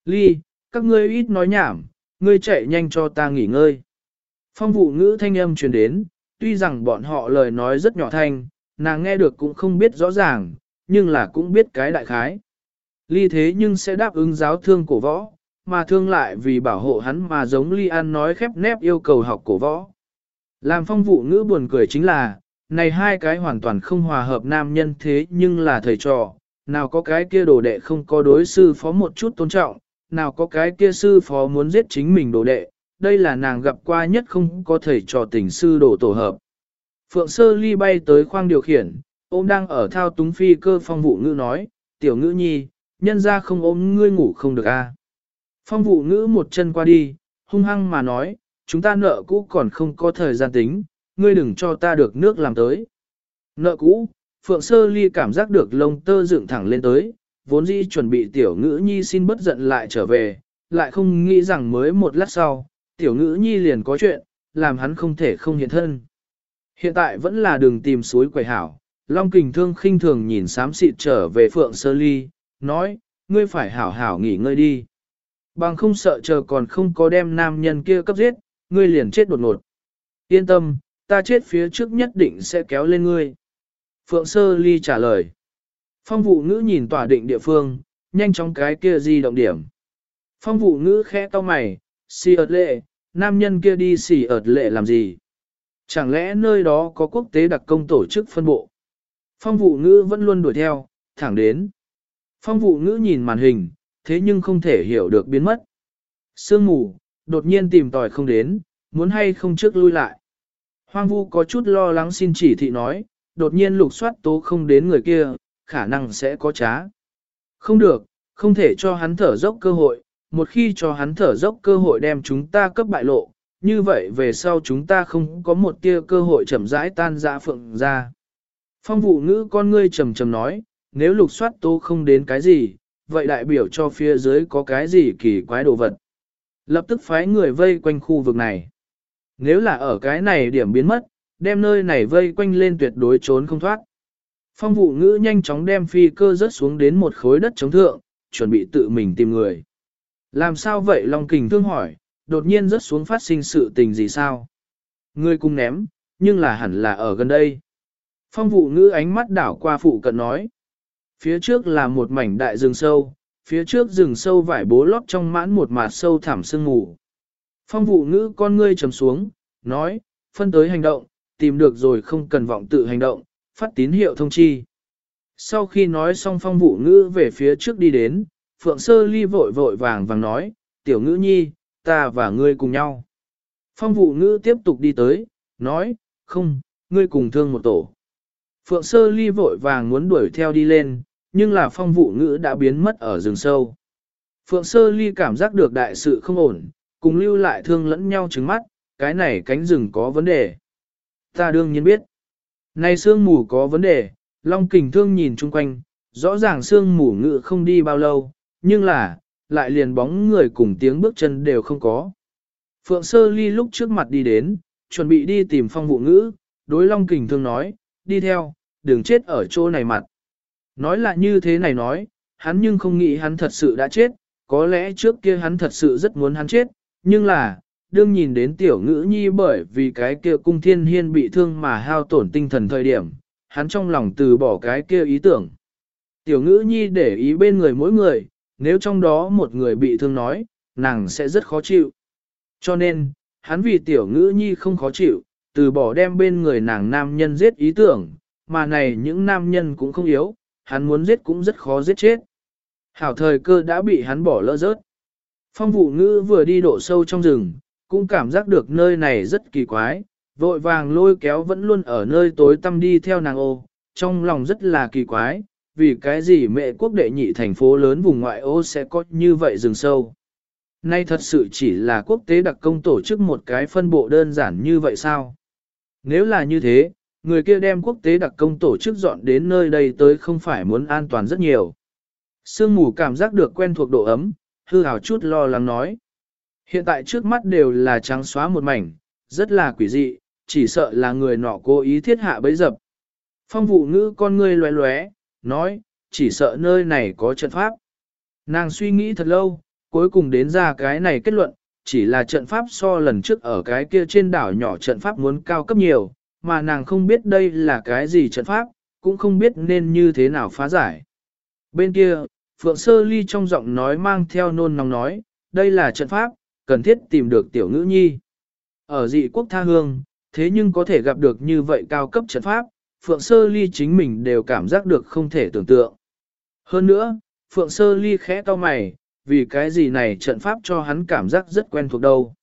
Ly, các ngươi ít nói nhảm, ngươi chạy nhanh cho ta nghỉ ngơi. Phong vụ ngữ thanh âm truyền đến, tuy rằng bọn họ lời nói rất nhỏ thanh, nàng nghe được cũng không biết rõ ràng, nhưng là cũng biết cái đại khái. Ly thế nhưng sẽ đáp ứng giáo thương cổ võ, mà thương lại vì bảo hộ hắn mà giống Ly An nói khép nép yêu cầu học cổ võ. Làm phong vụ ngữ buồn cười chính là, này hai cái hoàn toàn không hòa hợp nam nhân thế nhưng là thầy trò, nào có cái kia đồ đệ không có đối sư phó một chút tôn trọng, nào có cái kia sư phó muốn giết chính mình đồ đệ, đây là nàng gặp qua nhất không có thầy trò tình sư đồ tổ hợp. Phượng Sơ Ly bay tới khoang điều khiển, ôm đang ở thao túng phi cơ phong vụ ngữ nói, tiểu ngữ nhi, nhân ra không ôm ngươi ngủ không được a. À. Phong vụ ngữ một chân qua đi, hung hăng mà nói, chúng ta nợ cũ còn không có thời gian tính, ngươi đừng cho ta được nước làm tới. Nợ cũ, Phượng Sơ Ly cảm giác được lông tơ dựng thẳng lên tới, vốn dĩ chuẩn bị tiểu ngữ nhi xin bất giận lại trở về, lại không nghĩ rằng mới một lát sau, tiểu ngữ nhi liền có chuyện, làm hắn không thể không hiện thân. Hiện tại vẫn là đường tìm suối quầy hảo, Long kình thương khinh thường nhìn sám xịt trở về Phượng Sơ Ly, nói, ngươi phải hảo hảo nghỉ ngơi đi. Bằng không sợ chờ còn không có đem nam nhân kia cấp giết, ngươi liền chết đột ngột. Yên tâm, ta chết phía trước nhất định sẽ kéo lên ngươi. Phượng Sơ Ly trả lời. Phong vụ ngữ nhìn tỏa định địa phương, nhanh chóng cái kia di động điểm. Phong vụ ngữ khẽ to mày, xì ợt lệ, nam nhân kia đi xì ợt lệ làm gì? Chẳng lẽ nơi đó có quốc tế đặc công tổ chức phân bộ? Phong vụ ngữ vẫn luôn đuổi theo, thẳng đến. Phong vụ ngữ nhìn màn hình, thế nhưng không thể hiểu được biến mất. Sương mù, đột nhiên tìm tòi không đến, muốn hay không trước lui lại. Hoang vu có chút lo lắng xin chỉ thị nói, đột nhiên lục soát tố không đến người kia, khả năng sẽ có trá. Không được, không thể cho hắn thở dốc cơ hội, một khi cho hắn thở dốc cơ hội đem chúng ta cấp bại lộ, như vậy về sau chúng ta không có một tia cơ hội chậm rãi tan ra phượng ra. Phong vụ ngữ con ngươi trầm trầm nói, nếu lục soát tố không đến cái gì, vậy đại biểu cho phía dưới có cái gì kỳ quái đồ vật. Lập tức phái người vây quanh khu vực này. Nếu là ở cái này điểm biến mất, đem nơi này vây quanh lên tuyệt đối trốn không thoát. Phong vụ ngữ nhanh chóng đem phi cơ rớt xuống đến một khối đất chống thượng, chuẩn bị tự mình tìm người. Làm sao vậy Long Kình thương hỏi, đột nhiên rớt xuống phát sinh sự tình gì sao? Người cùng ném, nhưng là hẳn là ở gần đây. Phong vụ ngữ ánh mắt đảo qua phụ cận nói. Phía trước là một mảnh đại rừng sâu, phía trước rừng sâu vải bố lót trong mãn một mạt sâu thảm sương ngủ. Phong vụ ngữ con ngươi trầm xuống, nói, phân tới hành động, tìm được rồi không cần vọng tự hành động, phát tín hiệu thông chi. Sau khi nói xong phong vụ ngữ về phía trước đi đến, Phượng Sơ Ly vội vội vàng vàng nói, tiểu ngữ nhi, ta và ngươi cùng nhau. Phong vụ ngữ tiếp tục đi tới, nói, không, ngươi cùng thương một tổ. Phượng Sơ Ly vội vàng muốn đuổi theo đi lên, nhưng là phong vụ ngữ đã biến mất ở rừng sâu. Phượng Sơ Ly cảm giác được đại sự không ổn, cùng lưu lại thương lẫn nhau trứng mắt, cái này cánh rừng có vấn đề. Ta đương nhiên biết. Này sương mù có vấn đề, Long Kình Thương nhìn chung quanh, rõ ràng sương mù ngự không đi bao lâu, nhưng là, lại liền bóng người cùng tiếng bước chân đều không có. Phượng Sơ Ly lúc trước mặt đi đến, chuẩn bị đi tìm phong vụ ngữ, đối Long Kình Thương nói, đi theo, đừng chết ở chỗ này mặt. Nói là như thế này nói, hắn nhưng không nghĩ hắn thật sự đã chết, có lẽ trước kia hắn thật sự rất muốn hắn chết, nhưng là, đương nhìn đến tiểu ngữ nhi bởi vì cái kia cung thiên hiên bị thương mà hao tổn tinh thần thời điểm, hắn trong lòng từ bỏ cái kia ý tưởng. Tiểu ngữ nhi để ý bên người mỗi người, nếu trong đó một người bị thương nói, nàng sẽ rất khó chịu. Cho nên, hắn vì tiểu ngữ nhi không khó chịu, từ bỏ đem bên người nàng nam nhân giết ý tưởng, mà này những nam nhân cũng không yếu, hắn muốn giết cũng rất khó giết chết. Hảo thời cơ đã bị hắn bỏ lỡ rớt. Phong vụ ngữ vừa đi độ sâu trong rừng, cũng cảm giác được nơi này rất kỳ quái, vội vàng lôi kéo vẫn luôn ở nơi tối tăm đi theo nàng ô, trong lòng rất là kỳ quái, vì cái gì mẹ quốc đệ nhị thành phố lớn vùng ngoại ô sẽ có như vậy rừng sâu. Nay thật sự chỉ là quốc tế đặc công tổ chức một cái phân bộ đơn giản như vậy sao? Nếu là như thế, người kia đem quốc tế đặc công tổ chức dọn đến nơi đây tới không phải muốn an toàn rất nhiều. Sương mù cảm giác được quen thuộc độ ấm, hư hào chút lo lắng nói. Hiện tại trước mắt đều là trắng xóa một mảnh, rất là quỷ dị, chỉ sợ là người nọ cố ý thiết hạ bấy dập. Phong vụ ngữ con ngươi loé loé, nói, chỉ sợ nơi này có trận pháp. Nàng suy nghĩ thật lâu, cuối cùng đến ra cái này kết luận, chỉ là trận pháp so lần trước ở cái kia trên đảo nhỏ trận pháp muốn cao cấp nhiều, mà nàng không biết đây là cái gì trận pháp, cũng không biết nên như thế nào phá giải. Bên kia, Phượng Sơ Ly trong giọng nói mang theo nôn nóng nói, đây là trận pháp, cần thiết tìm được tiểu ngữ nhi. Ở dị quốc tha hương, thế nhưng có thể gặp được như vậy cao cấp trận pháp, Phượng Sơ Ly chính mình đều cảm giác được không thể tưởng tượng. Hơn nữa, Phượng Sơ Ly khẽ to mày, vì cái gì này trận pháp cho hắn cảm giác rất quen thuộc đâu.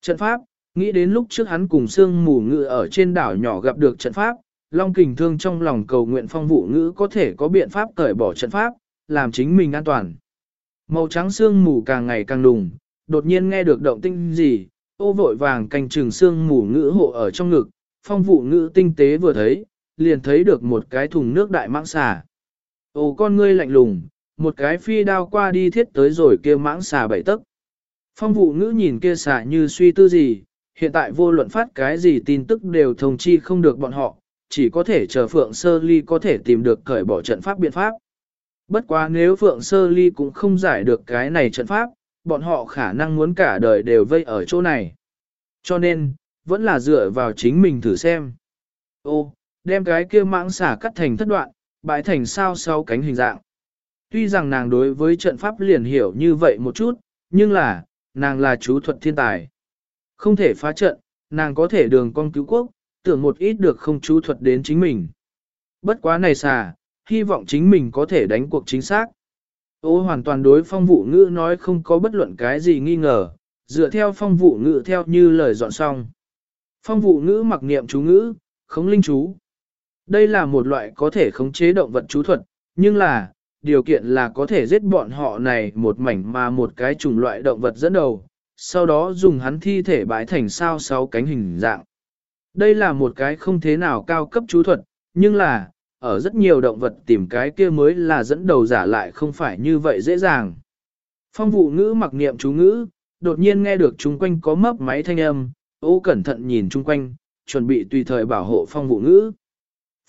Trận pháp, nghĩ đến lúc trước hắn cùng Sương Mù Ngự ở trên đảo nhỏ gặp được trận pháp, Long Kình Thương trong lòng cầu nguyện phong vụ ngữ có thể có biện pháp cởi bỏ trận pháp, làm chính mình an toàn. Màu trắng sương mù càng ngày càng đùng, đột nhiên nghe được động tinh gì, ô vội vàng canh trường xương mù ngữ hộ ở trong ngực, phong vụ ngữ tinh tế vừa thấy, liền thấy được một cái thùng nước đại mãng xà. Ô con ngươi lạnh lùng, một cái phi đao qua đi thiết tới rồi kia mãng xà bảy tấc. Phong vụ ngữ nhìn kia xà như suy tư gì, hiện tại vô luận phát cái gì tin tức đều thông chi không được bọn họ, chỉ có thể chờ Phượng Sơ Ly có thể tìm được cởi bỏ trận pháp biện pháp. Bất quá nếu Phượng Sơ Ly cũng không giải được cái này trận pháp, bọn họ khả năng muốn cả đời đều vây ở chỗ này. Cho nên, vẫn là dựa vào chính mình thử xem. Ô, đem cái kia mãng xả cắt thành thất đoạn, bãi thành sao sau cánh hình dạng. Tuy rằng nàng đối với trận pháp liền hiểu như vậy một chút, nhưng là, nàng là chú thuật thiên tài. Không thể phá trận, nàng có thể đường con cứu quốc, tưởng một ít được không chú thuật đến chính mình. Bất quá này xà, hy vọng chính mình có thể đánh cuộc chính xác. Ô hoàn toàn đối phong vụ ngữ nói không có bất luận cái gì nghi ngờ, dựa theo phong vụ ngữ theo như lời dọn xong. Phong vụ ngữ mặc niệm chú ngữ, khống linh chú. Đây là một loại có thể khống chế động vật chú thuật, nhưng là, điều kiện là có thể giết bọn họ này một mảnh mà một cái chủng loại động vật dẫn đầu, sau đó dùng hắn thi thể bãi thành sao sáu cánh hình dạng. Đây là một cái không thế nào cao cấp chú thuật, nhưng là, ở rất nhiều động vật tìm cái kia mới là dẫn đầu giả lại không phải như vậy dễ dàng. Phong vụ ngữ mặc niệm chú ngữ, đột nhiên nghe được chung quanh có mấp máy thanh âm, ô cẩn thận nhìn chung quanh, chuẩn bị tùy thời bảo hộ phong vụ ngữ.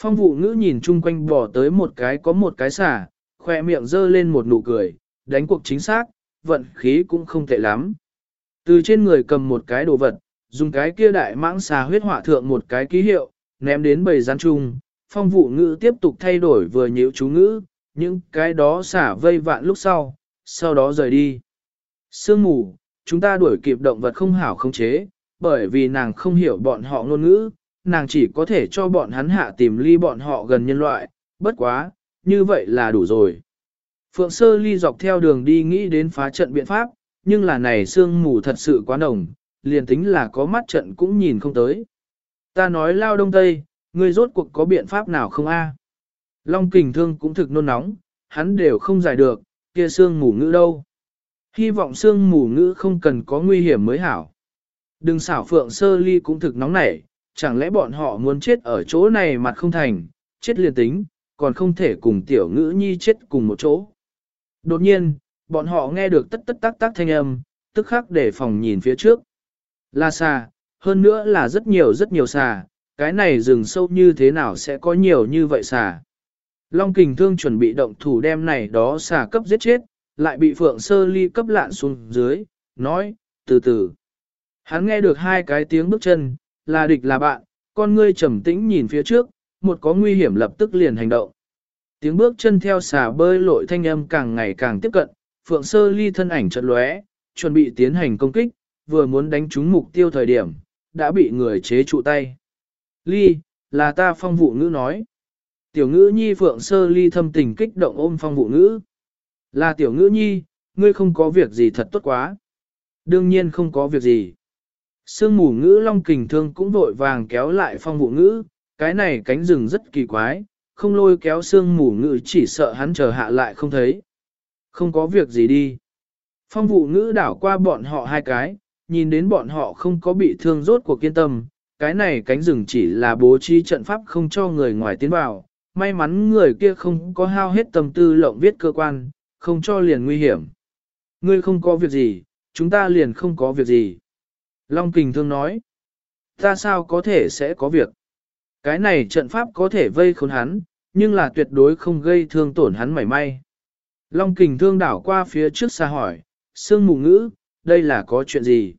Phong vụ ngữ nhìn chung quanh bỏ tới một cái có một cái xả, khoe miệng dơ lên một nụ cười, đánh cuộc chính xác, vận khí cũng không tệ lắm. Từ trên người cầm một cái đồ vật, dùng cái kia đại mãng xà huyết họa thượng một cái ký hiệu, ném đến bầy rắn chung, phong vụ ngữ tiếp tục thay đổi vừa nhiễu chú ngữ, những cái đó xả vây vạn lúc sau, sau đó rời đi. Sương mù, chúng ta đuổi kịp động vật không hảo không chế, bởi vì nàng không hiểu bọn họ ngôn ngữ, nàng chỉ có thể cho bọn hắn hạ tìm ly bọn họ gần nhân loại, bất quá, như vậy là đủ rồi. Phượng Sơ Ly dọc theo đường đi nghĩ đến phá trận biện pháp, nhưng là này sương mù thật sự quá nồng, liền tính là có mắt trận cũng nhìn không tới. Ta nói lao đông tây, ngươi rốt cuộc có biện pháp nào không a? Long kình thương cũng thực nôn nóng, hắn đều không giải được, kia sương mù ngữ đâu. Hy vọng sương mù ngữ không cần có nguy hiểm mới hảo. Đừng xảo phượng sơ ly cũng thực nóng nảy, chẳng lẽ bọn họ muốn chết ở chỗ này mặt không thành, chết liền tính, còn không thể cùng tiểu ngữ nhi chết cùng một chỗ. Đột nhiên, bọn họ nghe được tất tất tác tác thanh âm, tức khắc để phòng nhìn phía trước. Là xà, hơn nữa là rất nhiều rất nhiều xà, cái này rừng sâu như thế nào sẽ có nhiều như vậy xà. Long kình thương chuẩn bị động thủ đem này đó xà cấp giết chết, lại bị phượng sơ ly cấp lạn xuống dưới, nói, từ từ. Hắn nghe được hai cái tiếng bước chân, là địch là bạn, con ngươi trầm tĩnh nhìn phía trước, một có nguy hiểm lập tức liền hành động. Tiếng bước chân theo xà bơi lội thanh âm càng ngày càng tiếp cận, phượng sơ ly thân ảnh chợt lóe, chuẩn bị tiến hành công kích, vừa muốn đánh trúng mục tiêu thời điểm, đã bị người chế trụ tay. Ly, là ta phong vụ ngữ nói. Tiểu ngữ nhi phượng sơ ly thâm tình kích động ôm phong vụ ngữ. Là tiểu ngữ nhi, ngươi không có việc gì thật tốt quá. Đương nhiên không có việc gì. Sương mù ngữ long kình thương cũng vội vàng kéo lại phong vụ ngữ, cái này cánh rừng rất kỳ quái, không lôi kéo sương mù ngữ chỉ sợ hắn chờ hạ lại không thấy. Không có việc gì đi. Phong vụ ngữ đảo qua bọn họ hai cái, nhìn đến bọn họ không có bị thương rốt của kiên tâm, cái này cánh rừng chỉ là bố trí trận pháp không cho người ngoài tiến vào, may mắn người kia không có hao hết tâm tư lộng viết cơ quan, không cho liền nguy hiểm. Ngươi không có việc gì, chúng ta liền không có việc gì. Long Kình Thương nói, ta sao có thể sẽ có việc. Cái này trận pháp có thể vây khốn hắn, nhưng là tuyệt đối không gây thương tổn hắn mảy may. Long Kình Thương đảo qua phía trước xa hỏi, Sương mù ngữ, đây là có chuyện gì?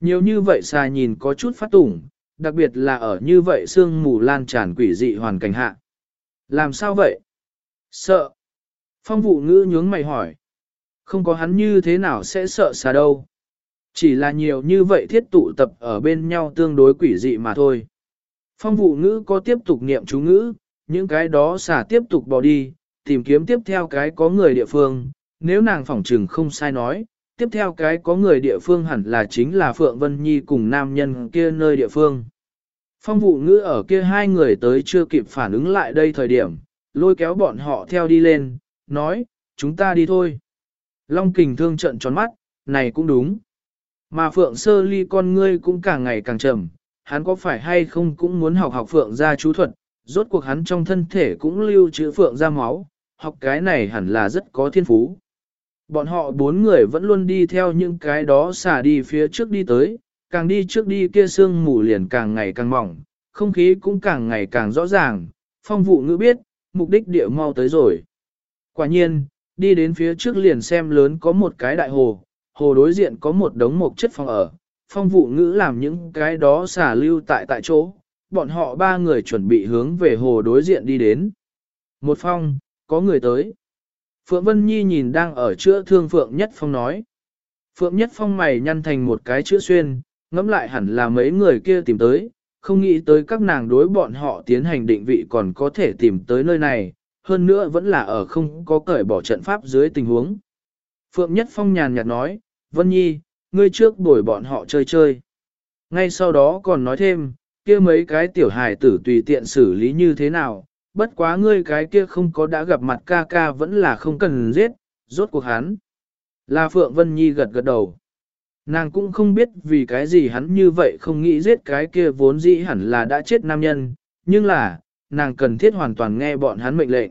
Nhiều như vậy xa nhìn có chút phát tủng, đặc biệt là ở như vậy sương mù lan tràn quỷ dị hoàn cảnh hạ. Làm sao vậy? Sợ. Phong vụ ngữ nhướng mày hỏi. Không có hắn như thế nào sẽ sợ xa đâu. Chỉ là nhiều như vậy thiết tụ tập ở bên nhau tương đối quỷ dị mà thôi. Phong vụ ngữ có tiếp tục niệm chú ngữ, những cái đó xả tiếp tục bỏ đi, tìm kiếm tiếp theo cái có người địa phương, nếu nàng phỏng trừng không sai nói, tiếp theo cái có người địa phương hẳn là chính là Phượng Vân Nhi cùng nam nhân kia nơi địa phương. Phong vụ ngữ ở kia hai người tới chưa kịp phản ứng lại đây thời điểm, lôi kéo bọn họ theo đi lên, nói, chúng ta đi thôi. Long kình thương trận tròn mắt, này cũng đúng. Mà Phượng sơ ly con ngươi cũng càng ngày càng trầm, hắn có phải hay không cũng muốn học học Phượng ra chú thuật, rốt cuộc hắn trong thân thể cũng lưu trữ Phượng ra máu, học cái này hẳn là rất có thiên phú. Bọn họ bốn người vẫn luôn đi theo những cái đó xả đi phía trước đi tới, càng đi trước đi kia sương mù liền càng ngày càng mỏng, không khí cũng càng ngày càng rõ ràng, phong vụ ngữ biết, mục đích địa mau tới rồi. Quả nhiên, đi đến phía trước liền xem lớn có một cái đại hồ, hồ đối diện có một đống mộc chất phòng ở, phong vụ ngữ làm những cái đó xả lưu tại tại chỗ, bọn họ ba người chuẩn bị hướng về hồ đối diện đi đến. Một phong, có người tới. Phượng Vân Nhi nhìn đang ở chữa thương Phượng Nhất Phong nói. Phượng Nhất Phong mày nhăn thành một cái chữ xuyên, ngẫm lại hẳn là mấy người kia tìm tới, không nghĩ tới các nàng đối bọn họ tiến hành định vị còn có thể tìm tới nơi này, hơn nữa vẫn là ở không có cởi bỏ trận pháp dưới tình huống. Phượng Nhất Phong nhàn nhạt nói, Vân Nhi, ngươi trước đuổi bọn họ chơi chơi. Ngay sau đó còn nói thêm, kia mấy cái tiểu hài tử tùy tiện xử lý như thế nào, bất quá ngươi cái kia không có đã gặp mặt ca ca vẫn là không cần giết, rốt cuộc hắn. Là Phượng Vân Nhi gật gật đầu. Nàng cũng không biết vì cái gì hắn như vậy không nghĩ giết cái kia vốn dĩ hẳn là đã chết nam nhân, nhưng là, nàng cần thiết hoàn toàn nghe bọn hắn mệnh lệnh.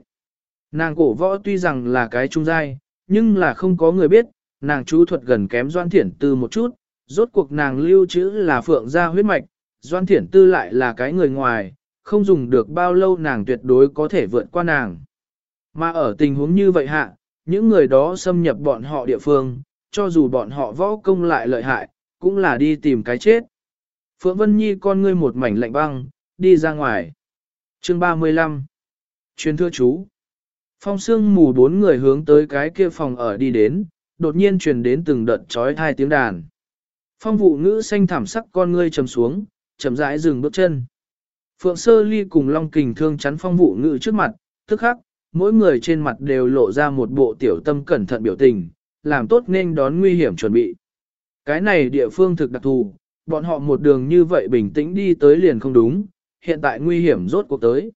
Nàng cổ võ tuy rằng là cái trung giai, nhưng là không có người biết, nàng chú thuật gần kém Doan Thiển Tư một chút, rốt cuộc nàng lưu trữ là phượng gia huyết mạch, Doan Thiển Tư lại là cái người ngoài, không dùng được bao lâu nàng tuyệt đối có thể vượt qua nàng. Mà ở tình huống như vậy hạ, những người đó xâm nhập bọn họ địa phương, cho dù bọn họ võ công lại lợi hại, cũng là đi tìm cái chết. Phượng Vân Nhi con ngươi một mảnh lạnh băng, đi ra ngoài. Chương 35 Truyền thưa chú Phong sương mù bốn người hướng tới cái kia phòng ở đi đến, đột nhiên truyền đến từng đợt trói thai tiếng đàn. Phong vụ ngữ xanh thảm sắc con ngươi trầm xuống, chậm rãi dừng bước chân. Phượng Sơ Ly cùng Long Kình thương chắn phong vụ ngự trước mặt, tức khắc, mỗi người trên mặt đều lộ ra một bộ tiểu tâm cẩn thận biểu tình, làm tốt nên đón nguy hiểm chuẩn bị. Cái này địa phương thực đặc thù, bọn họ một đường như vậy bình tĩnh đi tới liền không đúng, hiện tại nguy hiểm rốt cuộc tới.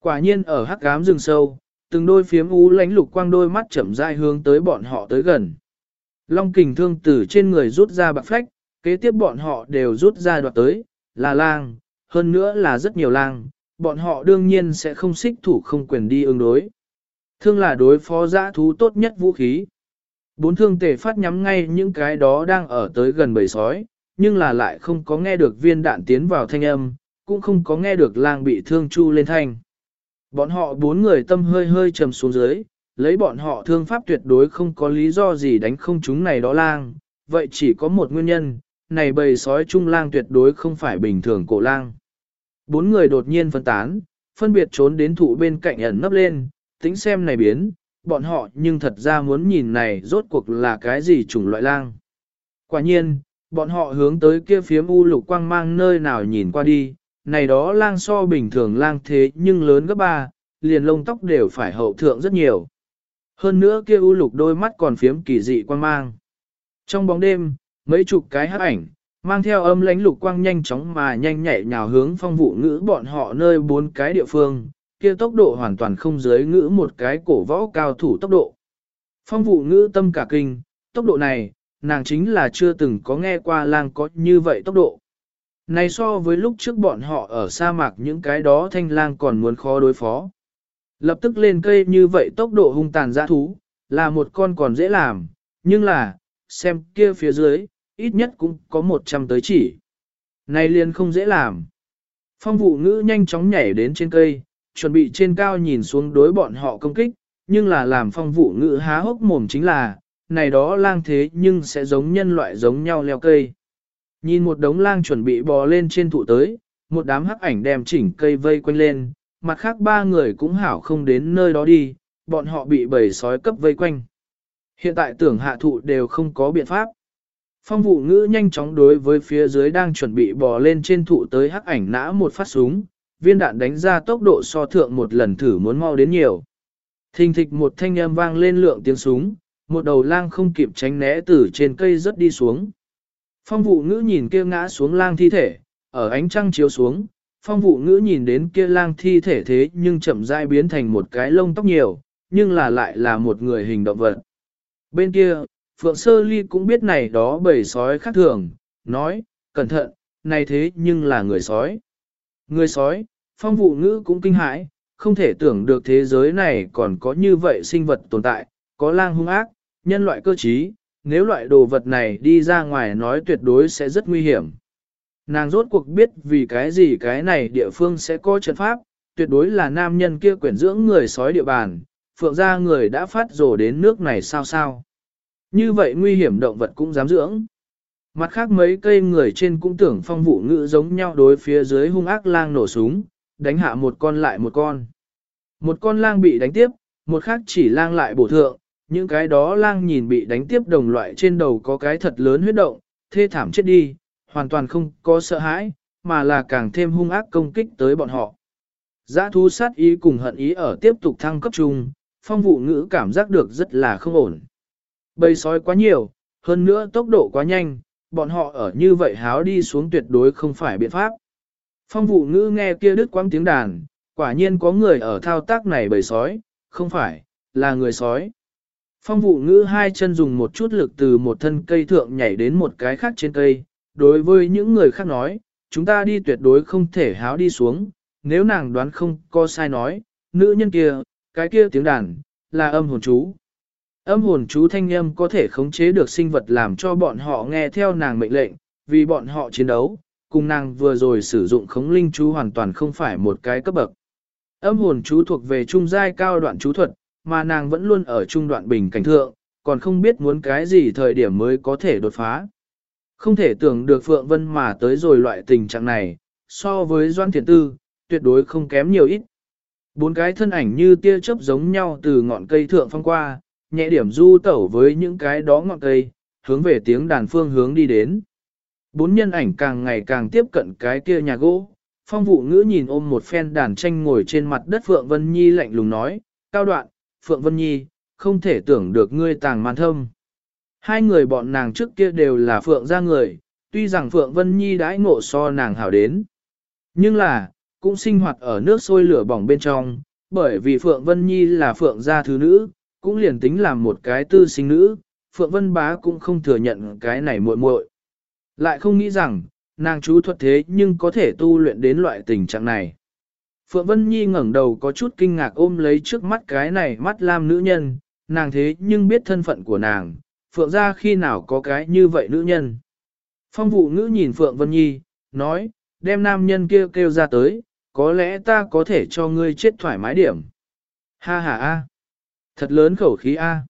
Quả nhiên ở hắc gám rừng sâu, từng đôi phiếm ú lánh lục quang đôi mắt chậm rãi hướng tới bọn họ tới gần. Long kình thương từ trên người rút ra bạc phách, kế tiếp bọn họ đều rút ra đoạt tới, là lang, hơn nữa là rất nhiều lang, bọn họ đương nhiên sẽ không xích thủ không quyền đi ứng đối. Thương là đối phó giã thú tốt nhất vũ khí. Bốn thương tề phát nhắm ngay những cái đó đang ở tới gần bầy sói, nhưng là lại không có nghe được viên đạn tiến vào thanh âm, cũng không có nghe được lang bị thương chu lên thanh. Bọn họ bốn người tâm hơi hơi trầm xuống dưới, lấy bọn họ thương pháp tuyệt đối không có lý do gì đánh không chúng này đó lang, vậy chỉ có một nguyên nhân, này bầy sói trung lang tuyệt đối không phải bình thường cổ lang. Bốn người đột nhiên phân tán, phân biệt trốn đến thụ bên cạnh ẩn nấp lên, tính xem này biến, bọn họ nhưng thật ra muốn nhìn này rốt cuộc là cái gì chủng loại lang. Quả nhiên, bọn họ hướng tới kia phía u lục quang mang nơi nào nhìn qua đi, này đó lang so bình thường lang thế nhưng lớn gấp ba, liền lông tóc đều phải hậu thượng rất nhiều. Hơn nữa kia u lục đôi mắt còn phiếm kỳ dị quang mang. Trong bóng đêm, mấy chục cái hắc ảnh, mang theo âm lánh lục quang nhanh chóng mà nhanh nhạy nhào hướng phong vụ ngữ bọn họ nơi bốn cái địa phương, kia tốc độ hoàn toàn không dưới ngữ một cái cổ võ cao thủ tốc độ. Phong vụ ngữ tâm cả kinh, tốc độ này, nàng chính là chưa từng có nghe qua lang có như vậy tốc độ. Này so với lúc trước bọn họ ở sa mạc những cái đó thanh lang còn muốn khó đối phó. Lập tức lên cây như vậy tốc độ hung tàn dã thú, là một con còn dễ làm, nhưng là, xem kia phía dưới, ít nhất cũng có 100 tới chỉ. Này liền không dễ làm. Phong vụ ngữ nhanh chóng nhảy đến trên cây, chuẩn bị trên cao nhìn xuống đối bọn họ công kích, nhưng là làm phong vụ ngữ há hốc mồm chính là, này đó lang thế nhưng sẽ giống nhân loại giống nhau leo cây. Nhìn một đống lang chuẩn bị bò lên trên thụ tới, một đám hắc ảnh đem chỉnh cây vây quanh lên, mặt khác ba người cũng hảo không đến nơi đó đi, bọn họ bị bầy sói cấp vây quanh. Hiện tại tưởng hạ thụ đều không có biện pháp. Phong vụ ngữ nhanh chóng đối với phía dưới đang chuẩn bị bò lên trên thụ tới hắc ảnh nã một phát súng, viên đạn đánh ra tốc độ so thượng một lần thử muốn mau đến nhiều. Thình thịch một thanh âm vang lên lượng tiếng súng, một đầu lang không kịp tránh né từ trên cây rất đi xuống. Phong vụ ngữ nhìn kia ngã xuống lang thi thể, ở ánh trăng chiếu xuống, phong vụ ngữ nhìn đến kia lang thi thể thế nhưng chậm rãi biến thành một cái lông tóc nhiều, nhưng là lại là một người hình động vật. Bên kia, Phượng Sơ Ly cũng biết này đó bầy sói khác thường, nói, cẩn thận, này thế nhưng là người sói. Người sói, phong vụ ngữ cũng kinh hãi, không thể tưởng được thế giới này còn có như vậy sinh vật tồn tại, có lang hung ác, nhân loại cơ trí, nếu loại đồ vật này đi ra ngoài nói tuyệt đối sẽ rất nguy hiểm. Nàng rốt cuộc biết vì cái gì cái này địa phương sẽ có trận pháp, tuyệt đối là nam nhân kia quyển dưỡng người sói địa bàn, phượng ra người đã phát rồ đến nước này sao sao. Như vậy nguy hiểm động vật cũng dám dưỡng. Mặt khác mấy cây người trên cũng tưởng phong vụ ngữ giống nhau đối phía dưới hung ác lang nổ súng, đánh hạ một con lại một con. Một con lang bị đánh tiếp, một khác chỉ lang lại bổ thượng, những cái đó lang nhìn bị đánh tiếp đồng loại trên đầu có cái thật lớn huyết động, thê thảm chết đi, hoàn toàn không có sợ hãi, mà là càng thêm hung ác công kích tới bọn họ. Giã thú sát ý cùng hận ý ở tiếp tục thăng cấp trung, phong vụ ngữ cảm giác được rất là không ổn. Bầy sói quá nhiều, hơn nữa tốc độ quá nhanh, bọn họ ở như vậy háo đi xuống tuyệt đối không phải biện pháp. Phong vụ ngữ nghe kia đứt quãng tiếng đàn, quả nhiên có người ở thao tác này bầy sói, không phải, là người sói. Phong vụ ngữ hai chân dùng một chút lực từ một thân cây thượng nhảy đến một cái khác trên cây, đối với những người khác nói, chúng ta đi tuyệt đối không thể háo đi xuống, nếu nàng đoán không có sai nói, nữ nhân kia, cái kia tiếng đàn, là âm hồn chú. Âm hồn chú thanh âm có thể khống chế được sinh vật làm cho bọn họ nghe theo nàng mệnh lệnh, vì bọn họ chiến đấu, cùng nàng vừa rồi sử dụng khống linh chú hoàn toàn không phải một cái cấp bậc. Âm hồn chú thuộc về trung giai cao đoạn chú thuật, mà nàng vẫn luôn ở trung đoạn bình cảnh thượng, còn không biết muốn cái gì thời điểm mới có thể đột phá. Không thể tưởng được Phượng Vân mà tới rồi loại tình trạng này, so với Doan Thiện Tư, tuyệt đối không kém nhiều ít. Bốn cái thân ảnh như tia chớp giống nhau từ ngọn cây thượng phong qua, nhẹ điểm du tẩu với những cái đó ngọn cây, hướng về tiếng đàn phương hướng đi đến. Bốn nhân ảnh càng ngày càng tiếp cận cái kia nhà gỗ, phong vụ ngữ nhìn ôm một phen đàn tranh ngồi trên mặt đất Phượng Vân Nhi lạnh lùng nói, cao đoạn, Phượng Vân Nhi, không thể tưởng được ngươi tàng man thâm. Hai người bọn nàng trước kia đều là Phượng gia người, tuy rằng Phượng Vân Nhi đãi ngộ so nàng hảo đến. Nhưng là, cũng sinh hoạt ở nước sôi lửa bỏng bên trong, bởi vì Phượng Vân Nhi là Phượng gia thứ nữ, cũng liền tính làm một cái tư sinh nữ, Phượng Vân Bá cũng không thừa nhận cái này muội muội. Lại không nghĩ rằng, nàng chú thuật thế nhưng có thể tu luyện đến loại tình trạng này. Phượng Vân Nhi ngẩng đầu có chút kinh ngạc ôm lấy trước mắt cái này mắt lam nữ nhân, nàng thế nhưng biết thân phận của nàng, Phượng gia khi nào có cái như vậy nữ nhân. Phong vụ ngữ nhìn Phượng Vân Nhi, nói, đem nam nhân kia kêu ra tới, có lẽ ta có thể cho ngươi chết thoải mái điểm. Ha ha a, thật lớn khẩu khí a.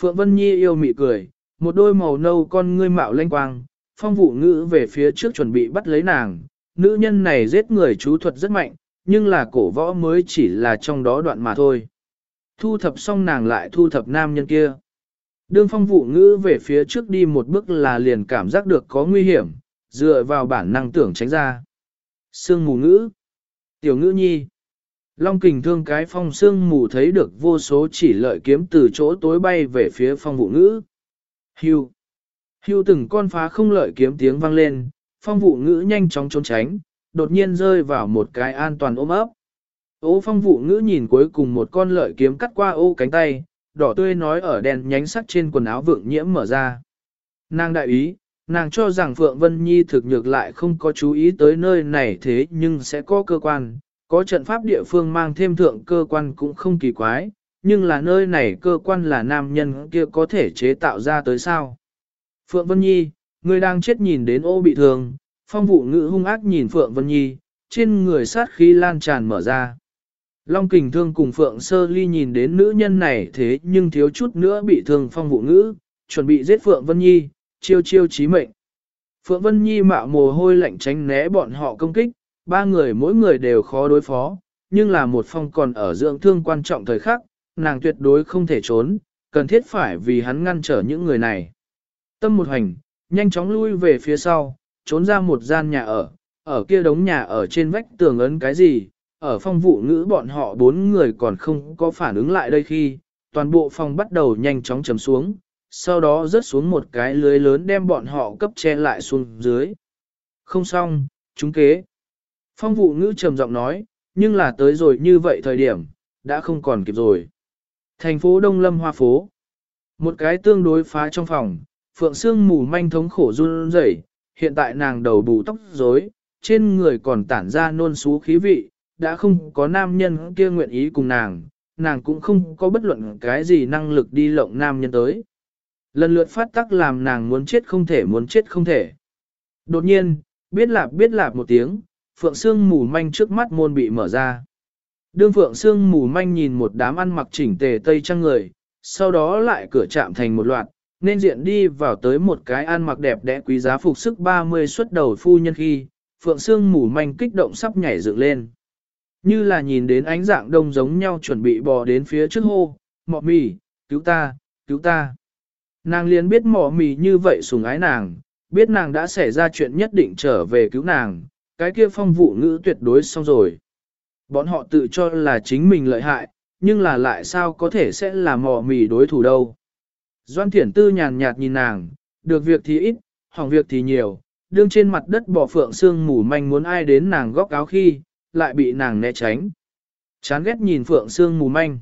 Phượng Vân Nhi yêu mị cười, một đôi màu nâu con ngươi mạo lanh quang, phong vụ ngữ về phía trước chuẩn bị bắt lấy nàng. Nữ nhân này giết người chú thuật rất mạnh, nhưng là cổ võ mới chỉ là trong đó đoạn mà thôi. Thu thập xong nàng lại thu thập nam nhân kia. Đương phong vụ ngữ về phía trước đi một bước là liền cảm giác được có nguy hiểm, dựa vào bản năng tưởng tránh ra. Sương mù ngữ. Tiểu ngữ nhi. Long kình thương cái phong sương mù thấy được vô số chỉ lợi kiếm từ chỗ tối bay về phía phong vụ ngữ. Hưu. Hưu từng con phá không lợi kiếm tiếng vang lên, phong vụ ngữ nhanh chóng trốn tránh, đột nhiên rơi vào một cái an toàn ôm ấp. Ô phong vụ ngữ nhìn cuối cùng một con lợi kiếm cắt qua ô cánh tay, đỏ tươi nói ở đèn nhánh sắt trên quần áo vượng nhiễm mở ra. Nàng đại ý, nàng cho rằng Phượng Vân Nhi thực nhược lại không có chú ý tới nơi này thế nhưng sẽ có cơ quan, có trận pháp địa phương mang thêm thượng cơ quan cũng không kỳ quái, nhưng là nơi này cơ quan là nam nhân kia có thể chế tạo ra tới sao. Phượng Vân Nhi, người đang chết nhìn đến ô bị thương, phong vụ ngữ hung ác nhìn Phượng Vân Nhi, trên người sát khí lan tràn mở ra. Long kình thương cùng Phượng Sơ Ly nhìn đến nữ nhân này thế nhưng thiếu chút nữa bị thương phong vụ ngữ, chuẩn bị giết Phượng Vân Nhi, chiêu chiêu chí mệnh. Phượng Vân Nhi mạo mồ hôi lạnh tránh né bọn họ công kích, ba người mỗi người đều khó đối phó, nhưng là một phong còn ở dưỡng thương quan trọng thời khắc, nàng tuyệt đối không thể trốn, cần thiết phải vì hắn ngăn trở những người này. Tâm một hành, nhanh chóng lui về phía sau, trốn ra một gian nhà ở, ở kia đống nhà ở trên vách tường ấn cái gì, ở phong vụ ngữ bọn họ bốn người còn không có phản ứng lại đây khi, toàn bộ phòng bắt đầu nhanh chóng chầm xuống, sau đó rớt xuống một cái lưới lớn đem bọn họ cấp che lại xuống dưới. Không xong, chúng kế. Phong vụ ngữ trầm giọng nói, nhưng là tới rồi như vậy thời điểm, đã không còn kịp rồi. Thành phố Đông Lâm Hoa Phố. Một cái tương đối phá trong phòng, Phượng Sương mù manh thống khổ run rẩy, hiện tại nàng đầu bù tóc rối, trên người còn tản ra nôn xú khí vị, đã không có nam nhân kia nguyện ý cùng nàng, nàng cũng không có bất luận cái gì năng lực đi lộng nam nhân tới. Lần lượt phát tắc làm nàng muốn chết không thể muốn chết không thể. Đột nhiên, biết lạp biết lạp một tiếng, Phượng Sương mù manh trước mắt môn bị mở ra. Đương Phượng Sương mù manh nhìn một đám ăn mặc chỉnh tề tây trang người, sau đó lại cửa chạm thành một loạt, nên diện đi vào tới một cái ăn mặc đẹp đẽ quý giá phục sức 30 xuất đầu phu nhân khi, Phượng Sương mù manh kích động sắp nhảy dựng lên. Như là nhìn đến ánh dạng đông giống nhau chuẩn bị bò đến phía trước hô, mọ mì, cứu ta, cứu ta. Nàng liền biết mọ mì như vậy sùng ái nàng, biết nàng đã xảy ra chuyện nhất định trở về cứu nàng, cái kia phong vụ ngữ tuyệt đối xong rồi. Bọn họ tự cho là chính mình lợi hại, nhưng là lại sao có thể sẽ là mò mì đối thủ đâu. Doan thiển tư nhàn nhạt nhìn nàng, được việc thì ít, hỏng việc thì nhiều, đương trên mặt đất bỏ phượng xương mù manh muốn ai đến nàng góc áo khi, lại bị nàng né tránh. Chán ghét nhìn phượng xương mù manh.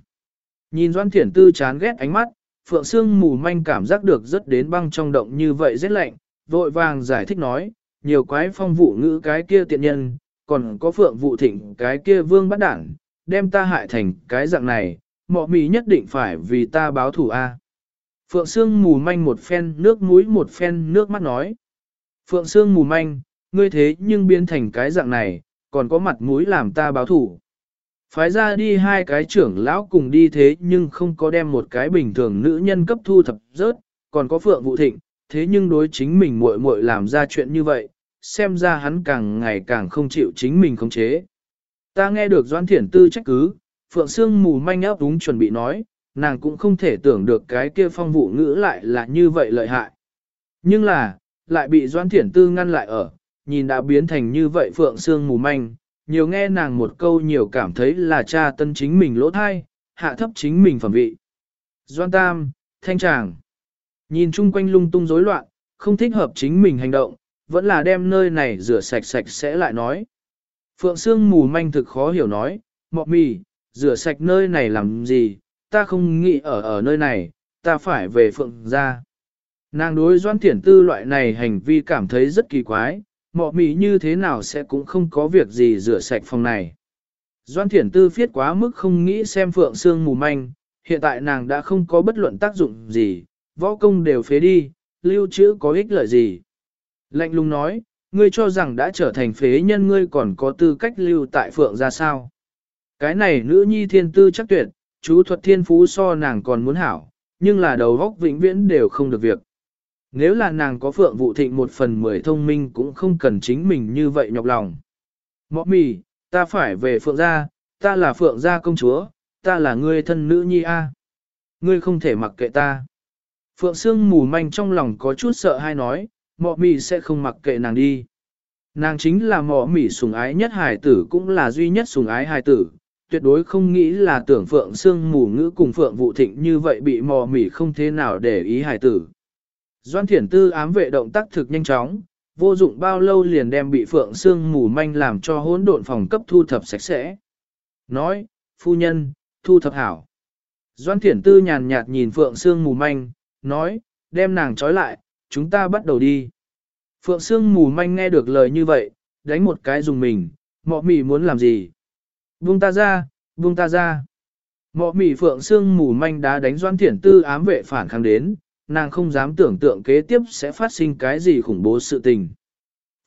Nhìn doan thiển tư chán ghét ánh mắt, phượng xương mù manh cảm giác được rất đến băng trong động như vậy rất lạnh, vội vàng giải thích nói, nhiều quái phong vụ ngữ cái kia tiện nhân, còn có phượng vụ thịnh cái kia vương bắt đảng, đem ta hại thành cái dạng này, mọ mì nhất định phải vì ta báo thủ A. Phượng Sương mù manh một phen nước mũi một phen nước mắt nói. Phượng Sương mù manh, ngươi thế nhưng biến thành cái dạng này, còn có mặt mũi làm ta báo thủ. Phái ra đi hai cái trưởng lão cùng đi thế nhưng không có đem một cái bình thường nữ nhân cấp thu thập rớt, còn có Phượng Vũ Thịnh, thế nhưng đối chính mình muội muội làm ra chuyện như vậy, xem ra hắn càng ngày càng không chịu chính mình khống chế. Ta nghe được Doan Thiển Tư trách cứ, Phượng Sương mù manh áp đúng chuẩn bị nói, nàng cũng không thể tưởng được cái kia phong vụ ngữ lại là như vậy lợi hại. Nhưng là, lại bị Doan Thiển Tư ngăn lại ở, nhìn đã biến thành như vậy Phượng Sương mù manh, nhiều nghe nàng một câu nhiều cảm thấy là cha tân chính mình lỗ thai, hạ thấp chính mình phẩm vị. Doan Tam, Thanh Tràng, nhìn chung quanh lung tung rối loạn, không thích hợp chính mình hành động, vẫn là đem nơi này rửa sạch sạch sẽ lại nói. Phượng Sương mù manh thực khó hiểu nói, mọ mì, rửa sạch nơi này làm gì, ta không nghĩ ở ở nơi này, ta phải về Phượng ra. Nàng đối Doan Thiển Tư loại này hành vi cảm thấy rất kỳ quái, mọ mì như thế nào sẽ cũng không có việc gì rửa sạch phòng này. Doan Thiển Tư phiết quá mức không nghĩ xem Phượng Sương mù manh, hiện tại nàng đã không có bất luận tác dụng gì, võ công đều phế đi, lưu trữ có ích lợi gì. Lạnh lùng nói, ngươi cho rằng đã trở thành phế nhân ngươi còn có tư cách lưu tại Phượng ra sao. Cái này nữ nhi thiên tư chắc tuyệt, chú thuật thiên phú so nàng còn muốn hảo, nhưng là đầu góc vĩnh viễn đều không được việc. Nếu là nàng có phượng vụ thịnh một phần mười thông minh cũng không cần chính mình như vậy nhọc lòng. Mọ mì, ta phải về phượng gia, ta là phượng gia công chúa, ta là ngươi thân nữ nhi a. Ngươi không thể mặc kệ ta. Phượng Sương mù manh trong lòng có chút sợ hay nói, mọ mì sẽ không mặc kệ nàng đi. Nàng chính là mọ Mị sùng ái nhất hài tử cũng là duy nhất sùng ái hài tử, tuyệt đối không nghĩ là tưởng Phượng Sương mù ngữ cùng Phượng vụ thịnh như vậy bị mò mỉ không thế nào để ý hài tử. Doan Thiển Tư ám vệ động tác thực nhanh chóng, vô dụng bao lâu liền đem bị Phượng Sương mù manh làm cho hỗn độn phòng cấp thu thập sạch sẽ. Nói, phu nhân, thu thập hảo. Doan Thiển Tư nhàn nhạt nhìn Phượng Sương mù manh, nói, đem nàng trói lại, chúng ta bắt đầu đi. Phượng Sương mù manh nghe được lời như vậy, đánh một cái dùng mình, mọ mỉ muốn làm gì? Buông ta ra, buông ta ra. Mọ mỉ Phượng Sương mù manh đá đánh Doan Thiển Tư ám vệ phản kháng đến, nàng không dám tưởng tượng kế tiếp sẽ phát sinh cái gì khủng bố sự tình.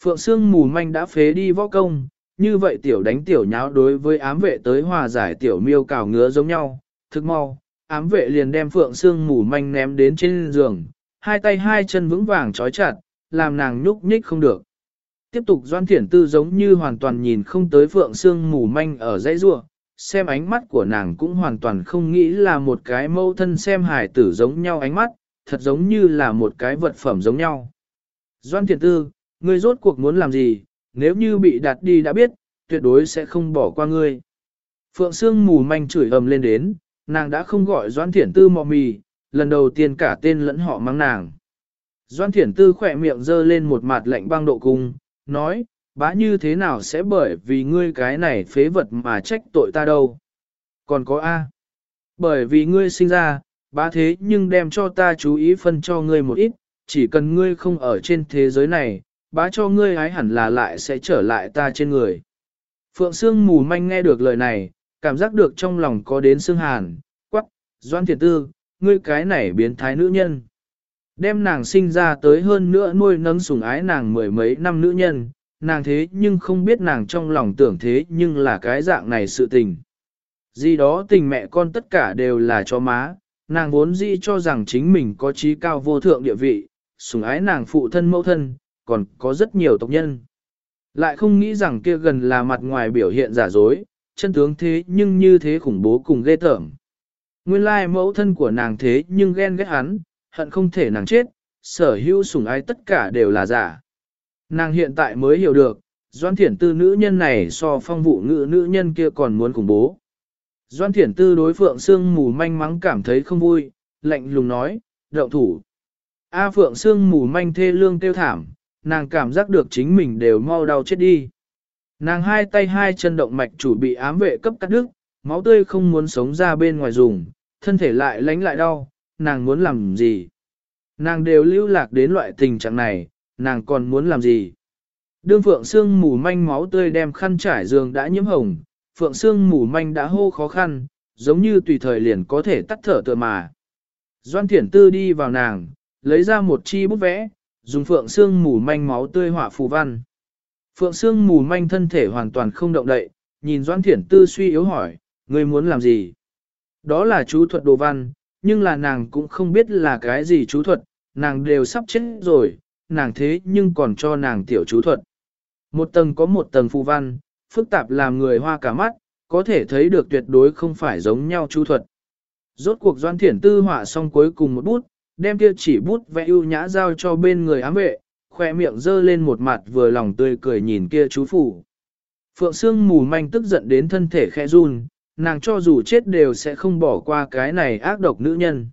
Phượng Sương mù manh đã phế đi võ công, như vậy tiểu đánh tiểu nháo đối với ám vệ tới hòa giải tiểu miêu cào ngứa giống nhau, thức mau, ám vệ liền đem Phượng Sương mù manh ném đến trên giường, hai tay hai chân vững vàng trói chặt, làm nàng nhúc nhích không được. Tiếp tục Doan Thiển Tư giống như hoàn toàn nhìn không tới Phượng Sương mù manh ở dãy rua, xem ánh mắt của nàng cũng hoàn toàn không nghĩ là một cái mâu thân xem hài tử giống nhau ánh mắt, thật giống như là một cái vật phẩm giống nhau. Doan Thiển Tư, ngươi rốt cuộc muốn làm gì, nếu như bị đặt đi đã biết, tuyệt đối sẽ không bỏ qua ngươi. Phượng Sương mù manh chửi ầm lên đến, nàng đã không gọi Doan Thiển Tư mò mì, lần đầu tiên cả tên lẫn họ mang nàng. Doan Thiển Tư khỏe miệng dơ lên một mặt lạnh băng độ cung, nói, bá như thế nào sẽ bởi vì ngươi cái này phế vật mà trách tội ta đâu. Còn có A. Bởi vì ngươi sinh ra, bá thế nhưng đem cho ta chú ý phân cho ngươi một ít, chỉ cần ngươi không ở trên thế giới này, bá cho ngươi ái hẳn là lại sẽ trở lại ta trên người. Phượng Sương mù manh nghe được lời này, cảm giác được trong lòng có đến xương hàn, quắc, doan thiệt tư, ngươi cái này biến thái nữ nhân. Đem nàng sinh ra tới hơn nữa nuôi nấng sủng ái nàng mười mấy năm nữ nhân, nàng thế nhưng không biết nàng trong lòng tưởng thế nhưng là cái dạng này sự tình. Gì đó tình mẹ con tất cả đều là cho má, nàng vốn dĩ cho rằng chính mình có trí cao vô thượng địa vị, sủng ái nàng phụ thân mẫu thân, còn có rất nhiều tộc nhân. Lại không nghĩ rằng kia gần là mặt ngoài biểu hiện giả dối, chân tướng thế nhưng như thế khủng bố cùng ghê tởm. Nguyên lai mẫu thân của nàng thế nhưng ghen ghét hắn, hận không thể nàng chết, sở hữu sủng ái tất cả đều là giả. Nàng hiện tại mới hiểu được, Doan Thiển Tư nữ nhân này so phong vụ ngữ nữ nhân kia còn muốn khủng bố. Doan Thiển Tư đối Phượng Sương mù manh mắng cảm thấy không vui, lạnh lùng nói, đậu thủ. A Phượng Sương mù manh thê lương tiêu thảm, nàng cảm giác được chính mình đều mau đau chết đi. Nàng hai tay hai chân động mạch chủ bị ám vệ cấp cắt đứt, máu tươi không muốn sống ra bên ngoài dùng, thân thể lại lánh lại đau, nàng muốn làm gì? Nàng đều lưu lạc đến loại tình trạng này, nàng còn muốn làm gì? Đương Phượng Sương mù manh máu tươi đem khăn trải giường đã nhiễm hồng, Phượng Sương mù manh đã hô khó khăn, giống như tùy thời liền có thể tắt thở tựa mà. Doan Thiển Tư đi vào nàng, lấy ra một chi bút vẽ, dùng Phượng Sương mù manh máu tươi họa phù văn. Phượng Sương mù manh thân thể hoàn toàn không động đậy, nhìn Doan Thiển Tư suy yếu hỏi, ngươi muốn làm gì? Đó là chú thuật đồ văn, nhưng là nàng cũng không biết là cái gì chú thuật, nàng đều sắp chết rồi, nàng thế nhưng còn cho nàng tiểu chú thuật. Một tầng có một tầng phù văn, phức tạp làm người hoa cả mắt, có thể thấy được tuyệt đối không phải giống nhau chú thuật. Rốt cuộc doan thiển tư họa xong cuối cùng một bút, đem kia chỉ bút vẽ ưu nhã giao cho bên người ám vệ, khoe miệng dơ lên một mặt vừa lòng tươi cười nhìn kia chú phủ. Phượng Sương mù manh tức giận đến thân thể khẽ run, nàng cho dù chết đều sẽ không bỏ qua cái này ác độc nữ nhân.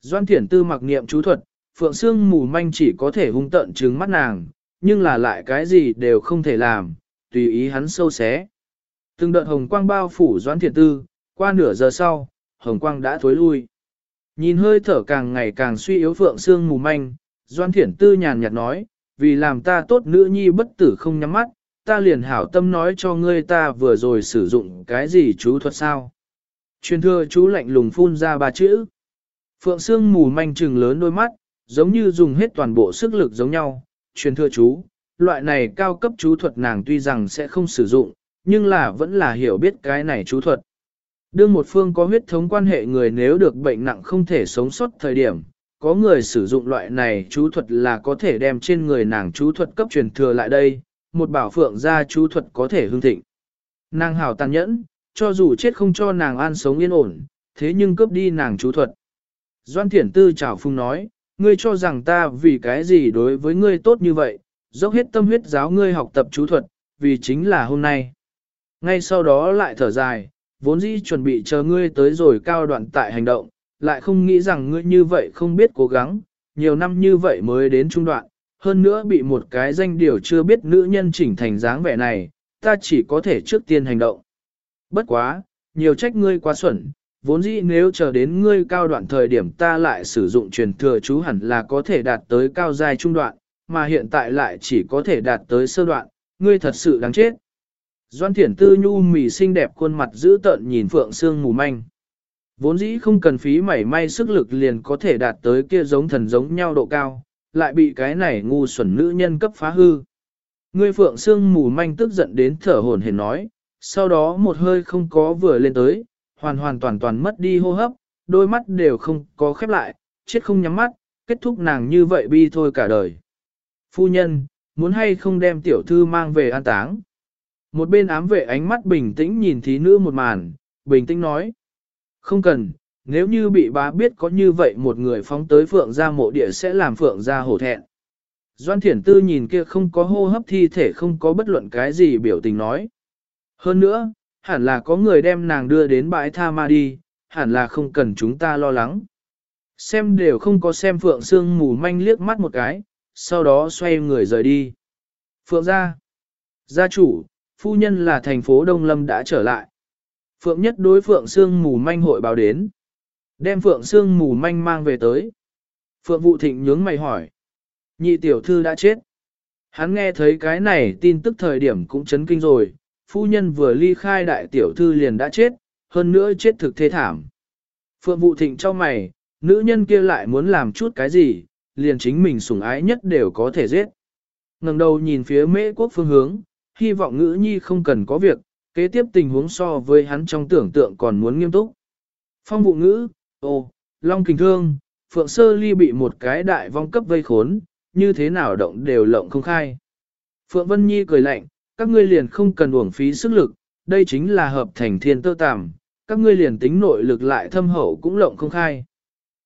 Doan thiển tư mặc niệm chú thuật, Phượng Sương mù manh chỉ có thể hung tận trừng mắt nàng, nhưng là lại cái gì đều không thể làm, tùy ý hắn sâu xé. Từng đợt hồng quang bao phủ doan thiển tư, qua nửa giờ sau, hồng quang đã thối lui. Nhìn hơi thở càng ngày càng suy yếu Phượng Sương mù manh, doan thiển tư nhàn nhạt nói, vì làm ta tốt nữ nhi bất tử không nhắm mắt, ta liền hảo tâm nói cho ngươi ta vừa rồi sử dụng cái gì chú thuật sao. Truyền thưa chú lạnh lùng phun ra ba chữ. Phượng Sương mù manh trừng lớn đôi mắt, giống như dùng hết toàn bộ sức lực giống nhau. Truyền thưa chú, loại này cao cấp chú thuật nàng tuy rằng sẽ không sử dụng, nhưng là vẫn là hiểu biết cái này chú thuật. Đương một phương có huyết thống quan hệ người nếu được bệnh nặng không thể sống sót thời điểm, có người sử dụng loại này chú thuật là có thể đem trên người nàng chú thuật cấp truyền thừa lại đây, một bảo phượng gia chú thuật có thể hương thịnh. Nàng hảo tàn nhẫn, cho dù chết không cho nàng an sống yên ổn, thế nhưng cướp đi nàng chú thuật. Doan Thiển Tư chào phung nói, ngươi cho rằng ta vì cái gì đối với ngươi tốt như vậy, dốc hết tâm huyết giáo ngươi học tập chú thuật, vì chính là hôm nay. Ngay sau đó lại thở dài, vốn dĩ chuẩn bị chờ ngươi tới rồi cao đoạn tại hành động, lại không nghĩ rằng ngươi như vậy không biết cố gắng, nhiều năm như vậy mới đến trung đoạn, hơn nữa bị một cái danh điều chưa biết nữ nhân chỉnh thành dáng vẻ này, ta chỉ có thể trước tiên hành động. Bất quá, nhiều trách ngươi quá xuẩn, vốn dĩ nếu chờ đến ngươi cao đoạn thời điểm ta lại sử dụng truyền thừa chú hẳn là có thể đạt tới cao giai trung đoạn, mà hiện tại lại chỉ có thể đạt tới sơ đoạn, ngươi thật sự đáng chết. Doan thiển tư nhu mì xinh đẹp khuôn mặt giữ tợn nhìn phượng xương mù manh. Vốn dĩ không cần phí mảy may sức lực liền có thể đạt tới kia giống thần giống nhau độ cao, lại bị cái này ngu xuẩn nữ nhân cấp phá hư. Ngươi phượng xương mù manh tức giận đến thở hổn hển nói, sau đó một hơi không có vừa lên tới, hoàn hoàn toàn toàn mất đi hô hấp, đôi mắt đều không có khép lại, chết không nhắm mắt, kết thúc nàng như vậy bi thôi cả đời. Phu nhân, muốn hay không đem tiểu thư mang về an táng. Một bên ám vệ ánh mắt bình tĩnh nhìn thí nữ một màn, bình tĩnh nói. Không cần, nếu như bị bá biết có như vậy một người phóng tới phượng gia mộ địa sẽ làm phượng gia hổ thẹn. Doan thiển tư nhìn kia không có hô hấp thi thể không có bất luận cái gì biểu tình nói. Hơn nữa, hẳn là có người đem nàng đưa đến bãi tha ma đi, hẳn là không cần chúng ta lo lắng. Xem đều không có xem Phượng Sương mù manh liếc mắt một cái, sau đó xoay người rời đi. Phượng gia, gia chủ, phu nhân là thành phố Đông Lâm đã trở lại. Phượng nhất đối Phượng Sương mù manh hội báo đến. Đem Phượng Sương mù manh mang về tới. Phượng Vụ Thịnh nhướng mày hỏi. Nhị tiểu thư đã chết. Hắn nghe thấy cái này tin tức thời điểm cũng chấn kinh rồi, phu nhân vừa ly khai đại tiểu thư liền đã chết, hơn nữa chết thực thế thảm. Phượng Vụ Thịnh cho mày, nữ nhân kia lại muốn làm chút cái gì, liền chính mình sủng ái nhất đều có thể giết. ngẩng đầu nhìn phía mễ quốc phương hướng, hy vọng ngữ nhi không cần có việc, kế tiếp tình huống so với hắn trong tưởng tượng còn muốn nghiêm túc. Phong vụ ngữ, ồ, Long Kình Thương, Phượng Sơ Ly bị một cái đại vong cấp vây khốn, như thế nào động đều lộng không khai. Phượng Vân Nhi cười lạnh, các ngươi liền không cần uổng phí sức lực, đây chính là hợp thành thiên tơ tàm, các ngươi liền tính nội lực lại thâm hậu cũng lộng không khai.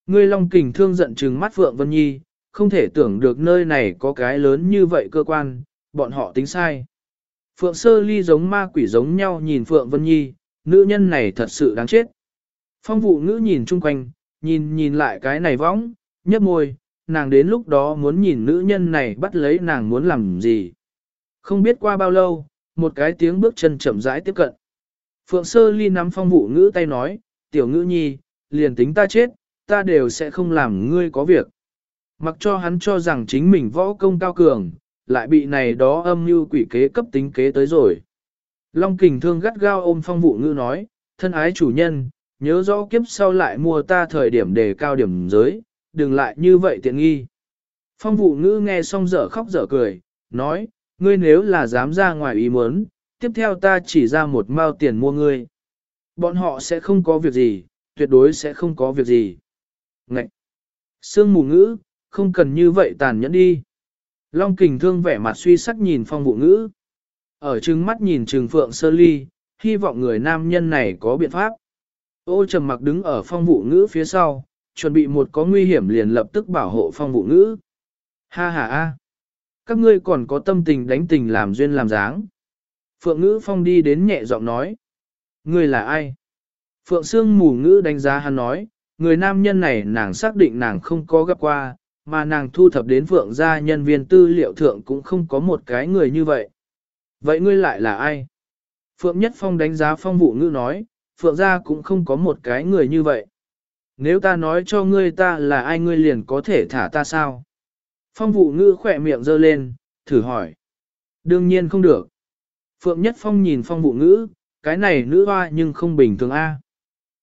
Ngươi Long Kình Thương giận trừng mắt Phượng Vân Nhi, không thể tưởng được nơi này có cái lớn như vậy cơ quan, bọn họ tính sai. Phượng Sơ Ly giống ma quỷ giống nhau nhìn Phượng Vân Nhi, nữ nhân này thật sự đáng chết. Phong vụ ngữ nhìn chung quanh, nhìn nhìn lại cái này võng, nhấp môi, nàng đến lúc đó muốn nhìn nữ nhân này bắt lấy nàng muốn làm gì. Không biết qua bao lâu, một cái tiếng bước chân chậm rãi tiếp cận. Phượng Sơ Ly nắm phong vụ ngữ tay nói, tiểu ngữ nhi, liền tính ta chết, ta đều sẽ không làm ngươi có việc. Mặc cho hắn cho rằng chính mình võ công cao cường, lại bị này đó âm mưu quỷ kế cấp tính kế tới rồi. Long kình thương gắt gao ôm phong vụ ngữ nói, thân ái chủ nhân, nhớ rõ kiếp sau lại mua ta thời điểm đề cao điểm giới, đừng lại như vậy tiện nghi. Phong vụ ngữ nghe xong dở khóc dở cười, nói, ngươi nếu là dám ra ngoài ý muốn, tiếp theo ta chỉ ra một mao tiền mua ngươi. Bọn họ sẽ không có việc gì, tuyệt đối sẽ không có việc gì. Ngậy! Sương mù ngữ, không cần như vậy tàn nhẫn đi. Long kình thương vẻ mặt suy sắc nhìn phong vụ ngữ. Ở trừng mắt nhìn trừng phượng sơ ly, hy vọng người nam nhân này có biện pháp. Ô trầm mặc đứng ở phong vụ ngữ phía sau, chuẩn bị một có nguy hiểm liền lập tức bảo hộ phong vụ ngữ. Ha ha ha! Các ngươi còn có tâm tình đánh tình làm duyên làm dáng. Phượng ngữ phong đi đến nhẹ giọng nói. Ngươi là ai? Phượng Sương mù ngữ đánh giá hắn nói, người nam nhân này nàng xác định nàng không có gặp qua, mà nàng thu thập đến Phượng gia nhân viên tư liệu thượng cũng không có một cái người như vậy. Vậy ngươi lại là ai? Phượng Nhất Phong đánh giá phong vụ ngữ nói, Phượng gia cũng không có một cái người như vậy. Nếu ta nói cho ngươi ta là ai ngươi liền có thể thả ta sao? Phong vụ ngữ khỏe miệng giơ lên, thử hỏi. Đương nhiên không được. Phượng Nhất Phong nhìn phong vụ ngữ, cái này nữ hoa nhưng không bình thường a.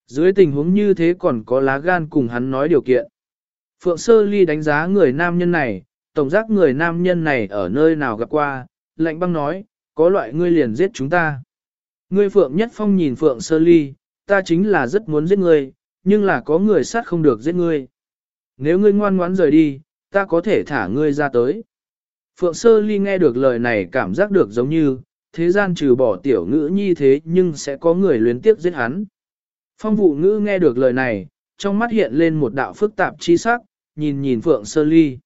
Dưới tình huống như thế còn có lá gan cùng hắn nói điều kiện. Phượng Sơ Ly đánh giá người nam nhân này, tổng giác người nam nhân này ở nơi nào gặp qua, lạnh băng nói, có loại ngươi liền giết chúng ta. Ngươi Phượng Nhất Phong nhìn Phượng Sơ Ly, ta chính là rất muốn giết ngươi, nhưng là có người sát không được giết ngươi. Nếu ngươi ngoan ngoãn rời đi, ta có thể thả ngươi ra tới. Phượng Sơ Ly nghe được lời này cảm giác được giống như, thế gian trừ bỏ tiểu ngữ nhi thế nhưng sẽ có người luyến tiếp giết hắn. Phong vụ ngữ nghe được lời này, trong mắt hiện lên một đạo phức tạp chi sắc, nhìn nhìn Phượng Sơ Ly.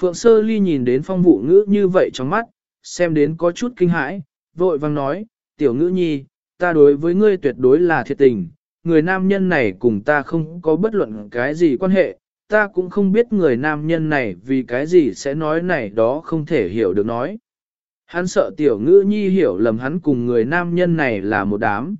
Phượng Sơ Ly nhìn đến phong vụ ngữ như vậy trong mắt, xem đến có chút kinh hãi, vội vang nói, tiểu ngữ nhi, ta đối với ngươi tuyệt đối là thiệt tình, người nam nhân này cùng ta không có bất luận cái gì quan hệ, ta cũng không biết người nam nhân này vì cái gì sẽ nói này đó không thể hiểu được nói. Hắn sợ tiểu ngữ nhi hiểu lầm hắn cùng người nam nhân này là một đám.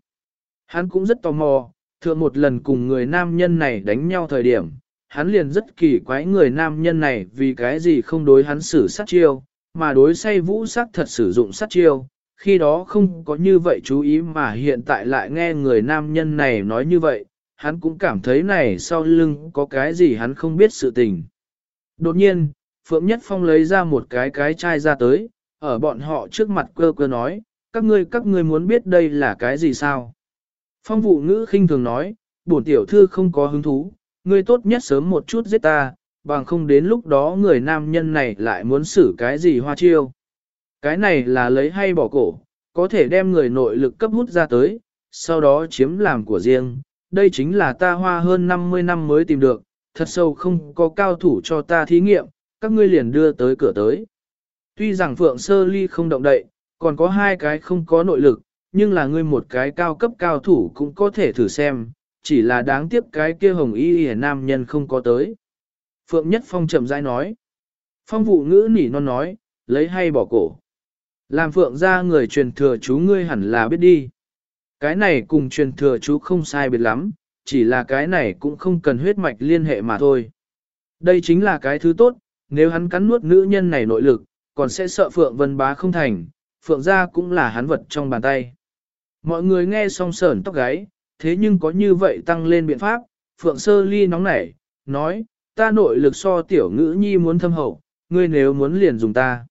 Hắn cũng rất tò mò, thượng một lần cùng người nam nhân này đánh nhau thời điểm, hắn liền rất kỳ quái người nam nhân này vì cái gì không đối hắn xử sát chiêu, mà đối say vũ sắc thật sử dụng sát chiêu, khi đó không có như vậy chú ý mà hiện tại lại nghe người nam nhân này nói như vậy, hắn cũng cảm thấy này sau lưng có cái gì hắn không biết sự tình. Đột nhiên, Phượng Nhất Phong lấy ra một cái cái chai ra tới, ở bọn họ trước mặt cơ cơ nói, các ngươi các ngươi muốn biết đây là cái gì sao? Phong vụ ngữ khinh thường nói, bổn tiểu thư không có hứng thú, ngươi tốt nhất sớm một chút giết ta, bằng không đến lúc đó người nam nhân này lại muốn xử cái gì hoa chiêu. Cái này là lấy hay bỏ cổ, có thể đem người nội lực cấp hút ra tới, sau đó chiếm làm của riêng. Đây chính là ta hoa hơn 50 năm mới tìm được, thật sâu không có cao thủ cho ta thí nghiệm, các ngươi liền đưa tới cửa tới. Tuy rằng Phượng Sơ Ly không động đậy, còn có hai cái không có nội lực, nhưng là ngươi một cái cao cấp cao thủ cũng có thể thử xem, chỉ là đáng tiếc cái kia hồng y hề nam nhân không có tới. Phượng Nhất Phong chậm rãi nói. Phong vụ ngữ nỉ non nói, lấy hay bỏ cổ. Làm Phượng ra người truyền thừa chú ngươi hẳn là biết đi. Cái này cùng truyền thừa chú không sai biệt lắm, chỉ là cái này cũng không cần huyết mạch liên hệ mà thôi. Đây chính là cái thứ tốt, nếu hắn cắn nuốt nữ nhân này nội lực, còn sẽ sợ Phượng Vân Bá không thành, Phượng ra cũng là hắn vật trong bàn tay. Mọi người nghe xong sởn tóc gáy, thế nhưng có như vậy tăng lên biện pháp, Phượng Sơ Ly nóng nảy, nói, ta nội lực so tiểu ngữ nhi muốn thâm hậu, ngươi nếu muốn liền dùng ta.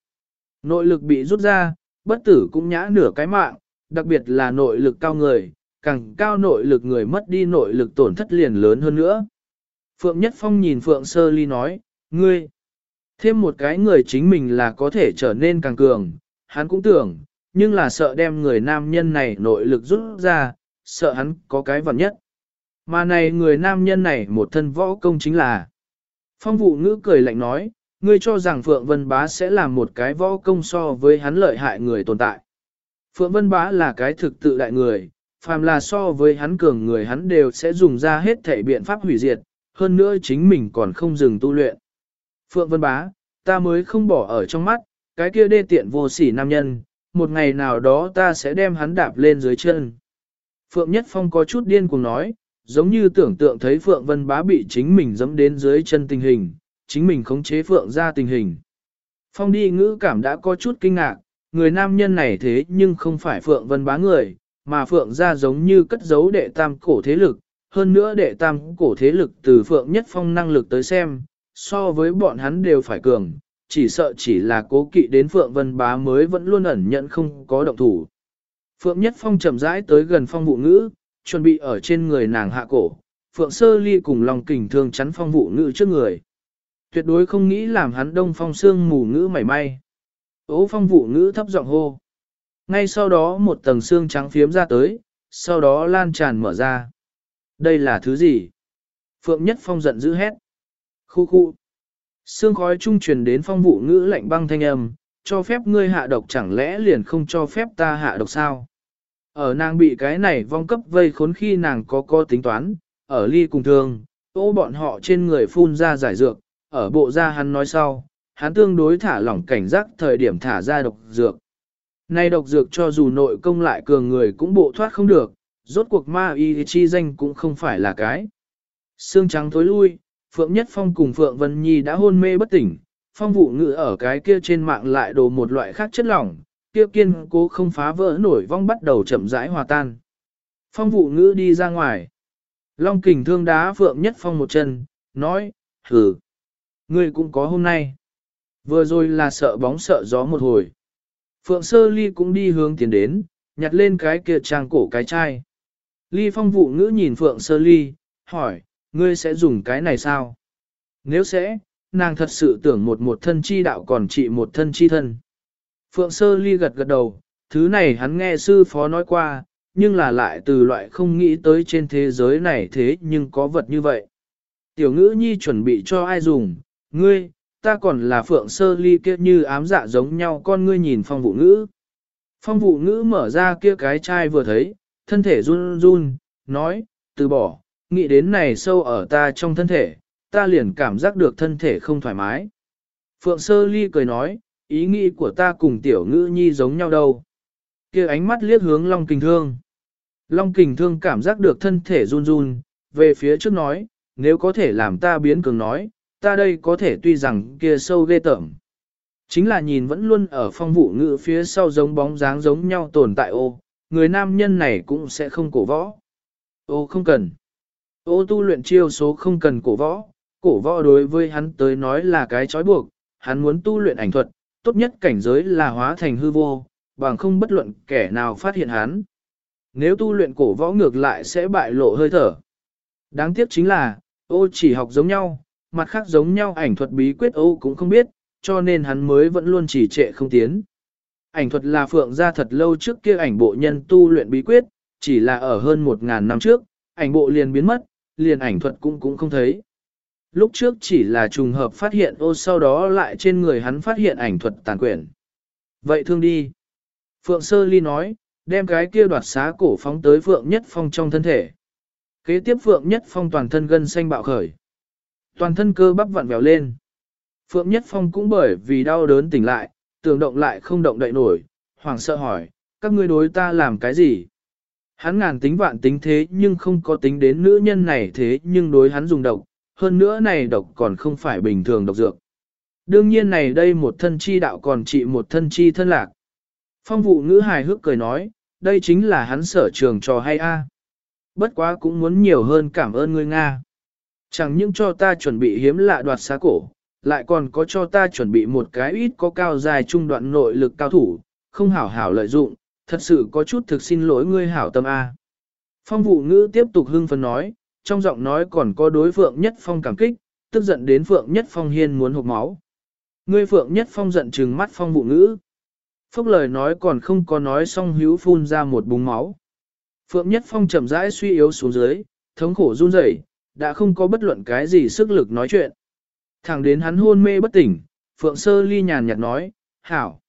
Nội lực bị rút ra, bất tử cũng nhã nửa cái mạng, đặc biệt là nội lực cao người, càng cao nội lực người mất đi nội lực tổn thất liền lớn hơn nữa. Phượng Nhất Phong nhìn Phượng Sơ Ly nói, ngươi, thêm một cái người chính mình là có thể trở nên càng cường, hắn cũng tưởng, nhưng là sợ đem người nam nhân này nội lực rút ra, sợ hắn có cái vật nhất. Mà này người nam nhân này một thân võ công chính là. Phong vụ ngữ cười lạnh nói, ngươi cho rằng Phượng Vân Bá sẽ làm một cái võ công so với hắn lợi hại người tồn tại. Phượng Vân Bá là cái thực tự đại người, phàm là so với hắn cường người hắn đều sẽ dùng ra hết thể biện pháp hủy diệt, hơn nữa chính mình còn không dừng tu luyện. Phượng Vân Bá, ta mới không bỏ ở trong mắt, cái kia đê tiện vô sỉ nam nhân, một ngày nào đó ta sẽ đem hắn đạp lên dưới chân. Phượng Nhất Phong có chút điên cuồng nói, giống như tưởng tượng thấy Phượng Vân Bá bị chính mình dẫm đến dưới chân tình hình, chính mình khống chế Phượng ra tình hình. Phong đi ngữ cảm đã có chút kinh ngạc, người nam nhân này thế nhưng không phải Phượng Vân Bá người, mà Phượng ra giống như cất giấu đệ tam cổ thế lực, hơn nữa đệ tam cổ thế lực từ Phượng Nhất Phong năng lực tới xem, so với bọn hắn đều phải cường, chỉ sợ chỉ là cố kỵ đến Phượng Vân Bá mới vẫn luôn ẩn nhận không có động thủ. Phượng Nhất Phong chậm rãi tới gần phong vụ ngữ, chuẩn bị ở trên người nàng hạ cổ. Phượng Sơ Ly cùng lòng kình thương chắn phong vụ ngữ trước người. Tuyệt đối không nghĩ làm hắn đông phong xương mù ngữ mảy may. Ố phong vụ ngữ thấp giọng hô. Ngay sau đó một tầng xương trắng phiếm ra tới, sau đó lan tràn mở ra. Đây là thứ gì? Phượng Nhất Phong giận dữ hét. Khu khu. Sương khói trung truyền đến phong vụ ngữ lạnh băng thanh âm, cho phép ngươi hạ độc chẳng lẽ liền không cho phép ta hạ độc sao? Ở nàng bị cái này vong cấp vây khốn khi nàng có co tính toán, ở ly cùng thương, ô bọn họ trên người phun ra giải dược, ở bộ ra hắn nói sau, hắn tương đối thả lỏng cảnh giác thời điểm thả ra độc dược. Nay độc dược cho dù nội công lại cường người cũng bộ thoát không được, rốt cuộc ma y chi danh cũng không phải là cái. Sương trắng thối lui, Phượng Nhất Phong cùng Phượng Vân Nhi đã hôn mê bất tỉnh, phong vụ ngự ở cái kia trên mạng lại đồ một loại khác chất lỏng, kia kiên cố không phá vỡ nổi vong bắt đầu chậm rãi hòa tan. Phong vụ ngữ đi ra ngoài. Long kình thương đá Phượng Nhất Phong một chân, nói, hừ, ngươi cũng có hôm nay. Vừa rồi là sợ bóng sợ gió một hồi. Phượng Sơ Ly cũng đi hướng tiến đến, nhặt lên cái kia trang cổ cái chai. Ly phong vụ ngữ nhìn Phượng Sơ Ly, hỏi, ngươi sẽ dùng cái này sao? Nếu sẽ, nàng thật sự tưởng một một thân chi đạo còn trị một thân chi thân. Phượng Sơ Ly gật gật đầu, thứ này hắn nghe sư phó nói qua, nhưng là lại từ loại không nghĩ tới trên thế giới này thế nhưng có vật như vậy. Tiểu ngữ nhi chuẩn bị cho ai dùng, ngươi, ta còn là Phượng Sơ Ly kia như ám dạ giống nhau con ngươi nhìn phong vụ ngữ. Phong vụ ngữ mở ra kia cái chai vừa thấy, thân thể run run, nói, từ bỏ, nghĩ đến này sâu ở ta trong thân thể, ta liền cảm giác được thân thể không thoải mái. Phượng Sơ Ly cười nói, ý nghĩ của ta cùng tiểu ngữ nhi giống nhau đâu. kia ánh mắt liếc hướng Long Kình Thương. Long Kình Thương cảm giác được thân thể run run, về phía trước nói, nếu có thể làm ta biến cường nói, ta đây có thể tuy rằng kia sâu ghê tởm. Chính là nhìn vẫn luôn ở phong vụ ngữ phía sau giống bóng dáng giống nhau tồn tại ô, người nam nhân này cũng sẽ không cổ võ. Ô không cần. Ô tu luyện chiêu số không cần cổ võ, cổ võ đối với hắn tới nói là cái trói buộc, hắn muốn tu luyện ảnh thuật, tốt nhất cảnh giới là hóa thành hư vô, bằng không bất luận kẻ nào phát hiện hắn. Nếu tu luyện cổ võ ngược lại sẽ bại lộ hơi thở. Đáng tiếc chính là, ô chỉ học giống nhau, mặt khác giống nhau ảnh thuật bí quyết ô cũng không biết, cho nên hắn mới vẫn luôn chỉ trệ không tiến. Ảnh thuật là phượng ra thật lâu trước kia ảnh bộ nhân tu luyện bí quyết, chỉ là ở hơn một ngàn năm trước, ảnh bộ liền biến mất, liền ảnh thuật cũng cũng không thấy. Lúc trước chỉ là trùng hợp phát hiện ô sau đó lại trên người hắn phát hiện ảnh thuật tàn quyển. Vậy thương đi. Phượng Sơ Ly nói, đem cái kia đoạt xá cổ phóng tới Phượng Nhất Phong trong thân thể. Kế tiếp Phượng Nhất Phong toàn thân gân xanh bạo khởi. Toàn thân cơ bắp vặn vẹo lên. Phượng Nhất Phong cũng bởi vì đau đớn tỉnh lại, tưởng động lại không động đậy nổi, hoàng sợ hỏi, các ngươi đối ta làm cái gì? Hắn ngàn tính vạn tính thế nhưng không có tính đến nữ nhân này thế nhưng đối hắn dùng độc, hơn nữa này độc còn không phải bình thường độc dược. Đương nhiên này đây một thân chi đạo còn trị một thân chi thân lạc. Phong vụ ngữ hài hước cười nói, đây chính là hắn sở trường trò hay a. Bất quá cũng muốn nhiều hơn cảm ơn ngươi Nga. Chẳng những cho ta chuẩn bị hiếm lạ đoạt xá cổ, lại còn có cho ta chuẩn bị một cái ít có cao dài trung đoạn nội lực cao thủ, không hảo hảo lợi dụng, thật sự có chút thực xin lỗi ngươi hảo tâm A. Phong vụ ngữ tiếp tục hưng phấn nói, trong giọng nói còn có đối Phượng Nhất Phong cảm kích, tức giận đến Phượng Nhất Phong hiên muốn hụt máu. Ngươi Phượng Nhất Phong giận trừng mắt Phong vụ ngữ. Phúc lời nói còn không có nói xong hữu phun ra một búng máu. Phượng Nhất Phong chậm rãi suy yếu xuống dưới, thống khổ run rẩy, đã không có bất luận cái gì sức lực nói chuyện. Thẳng đến hắn hôn mê bất tỉnh, Phượng Sơ Ly nhàn nhạt nói, hảo.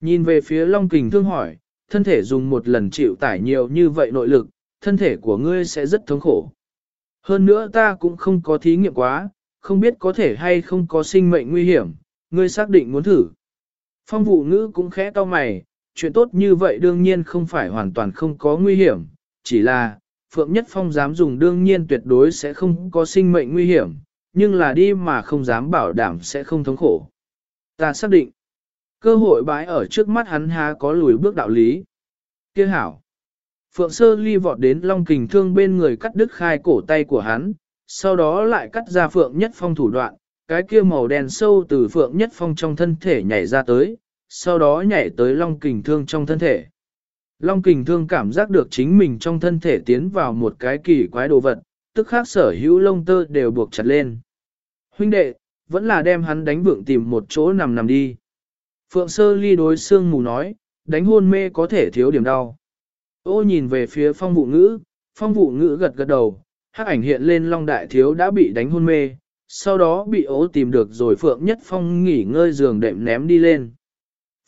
Nhìn về phía Long Kình thương hỏi, thân thể dùng một lần chịu tải nhiều như vậy nội lực, thân thể của ngươi sẽ rất thống khổ. Hơn nữa ta cũng không có thí nghiệm quá, không biết có thể hay không có sinh mệnh nguy hiểm, ngươi xác định muốn thử. Phong vụ ngữ cũng khẽ to mày, chuyện tốt như vậy đương nhiên không phải hoàn toàn không có nguy hiểm, chỉ là, Phượng Nhất Phong dám dùng đương nhiên tuyệt đối sẽ không có sinh mệnh nguy hiểm, nhưng là đi mà không dám bảo đảm sẽ không thống khổ. Ta xác định, cơ hội bái ở trước mắt hắn há có lùi bước đạo lý. Kia hảo. Phượng Sơ Ly vọt đến Long Kình Thương bên người cắt đứt khai cổ tay của hắn, sau đó lại cắt ra Phượng Nhất Phong thủ đoạn, cái kia màu đen sâu từ Phượng Nhất Phong trong thân thể nhảy ra tới, sau đó nhảy tới Long Kình Thương trong thân thể. Long Kình Thương cảm giác được chính mình trong thân thể tiến vào một cái kỳ quái đồ vật, tức khác sở hữu lông tơ đều buộc chặt lên. Huynh đệ, vẫn là đem hắn đánh vượng tìm một chỗ nằm nằm đi. Phượng sơ ly đối xương mù nói, đánh hôn mê có thể thiếu điểm đau. Ô nhìn về phía phong vụ ngữ, phong vụ ngữ gật gật đầu, hắc ảnh hiện lên long đại thiếu đã bị đánh hôn mê, sau đó bị ố tìm được rồi Phượng Nhất Phong nghỉ ngơi giường đệm ném đi lên.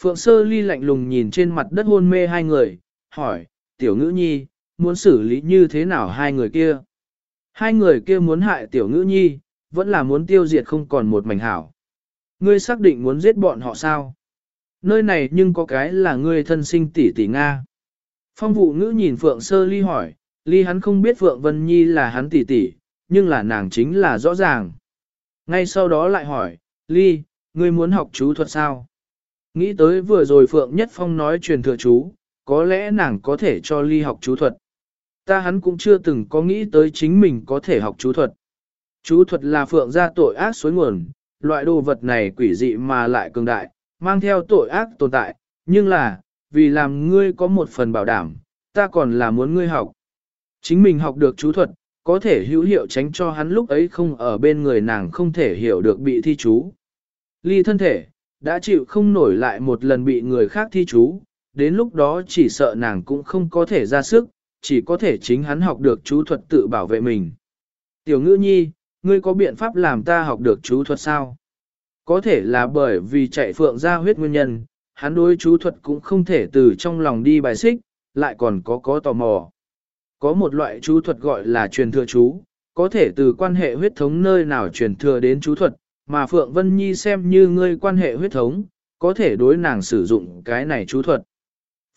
Phượng Sơ Ly lạnh lùng nhìn trên mặt đất hôn mê hai người, hỏi, tiểu ngữ nhi, muốn xử lý như thế nào hai người kia? Hai người kia muốn hại tiểu ngữ nhi, vẫn là muốn tiêu diệt không còn một mảnh hảo. Ngươi xác định muốn giết bọn họ sao? Nơi này nhưng có cái là ngươi thân sinh tỷ tỷ Nga. Phong vụ ngữ nhìn Phượng Sơ Ly hỏi, Ly hắn không biết Phượng Vân Nhi là hắn tỷ tỷ, nhưng là nàng chính là rõ ràng. Ngay sau đó lại hỏi, Ly, ngươi muốn học chú thuật sao? Nghĩ tới vừa rồi Phượng Nhất Phong nói truyền thừa chú, có lẽ nàng có thể cho Ly học chú thuật. Ta hắn cũng chưa từng có nghĩ tới chính mình có thể học chú thuật. Chú thuật là Phượng ra tội ác suối nguồn, loại đồ vật này quỷ dị mà lại cường đại, mang theo tội ác tồn tại, nhưng là, vì làm ngươi có một phần bảo đảm, ta còn là muốn ngươi học. Chính mình học được chú thuật, có thể hữu hiệu tránh cho hắn lúc ấy không ở bên người nàng không thể hiểu được bị thi chú. Ly thân thể, đã chịu không nổi lại một lần bị người khác thi chú, đến lúc đó chỉ sợ nàng cũng không có thể ra sức, chỉ có thể chính hắn học được chú thuật tự bảo vệ mình. Tiểu ngữ nhi, ngươi có biện pháp làm ta học được chú thuật sao? Có thể là bởi vì chạy phượng ra huyết nguyên nhân, hắn đối chú thuật cũng không thể từ trong lòng đi bài xích, lại còn có có tò mò. Có một loại chú thuật gọi là truyền thừa chú, có thể từ quan hệ huyết thống nơi nào truyền thừa đến chú thuật, mà Phượng Vân Nhi xem như ngươi quan hệ huyết thống, có thể đối nàng sử dụng cái này chú thuật.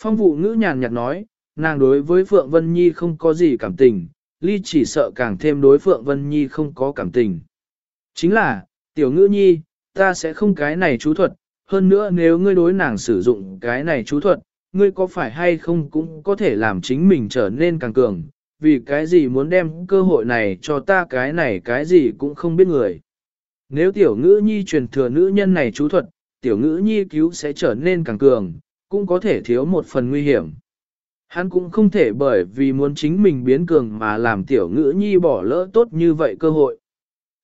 Phong vụ ngữ nhàn nhạt nói, nàng đối với Phượng Vân Nhi không có gì cảm tình, ly chỉ sợ càng thêm đối Phượng Vân Nhi không có cảm tình. Chính là, tiểu ngữ nhi, ta sẽ không cái này chú thuật, hơn nữa nếu ngươi đối nàng sử dụng cái này chú thuật, ngươi có phải hay không cũng có thể làm chính mình trở nên càng cường, vì cái gì muốn đem cơ hội này cho ta cái này cái gì cũng không biết người. Nếu tiểu ngữ nhi truyền thừa nữ nhân này chú thuật, tiểu ngữ nhi cứu sẽ trở nên càng cường, cũng có thể thiếu một phần nguy hiểm. Hắn cũng không thể bởi vì muốn chính mình biến cường mà làm tiểu ngữ nhi bỏ lỡ tốt như vậy cơ hội.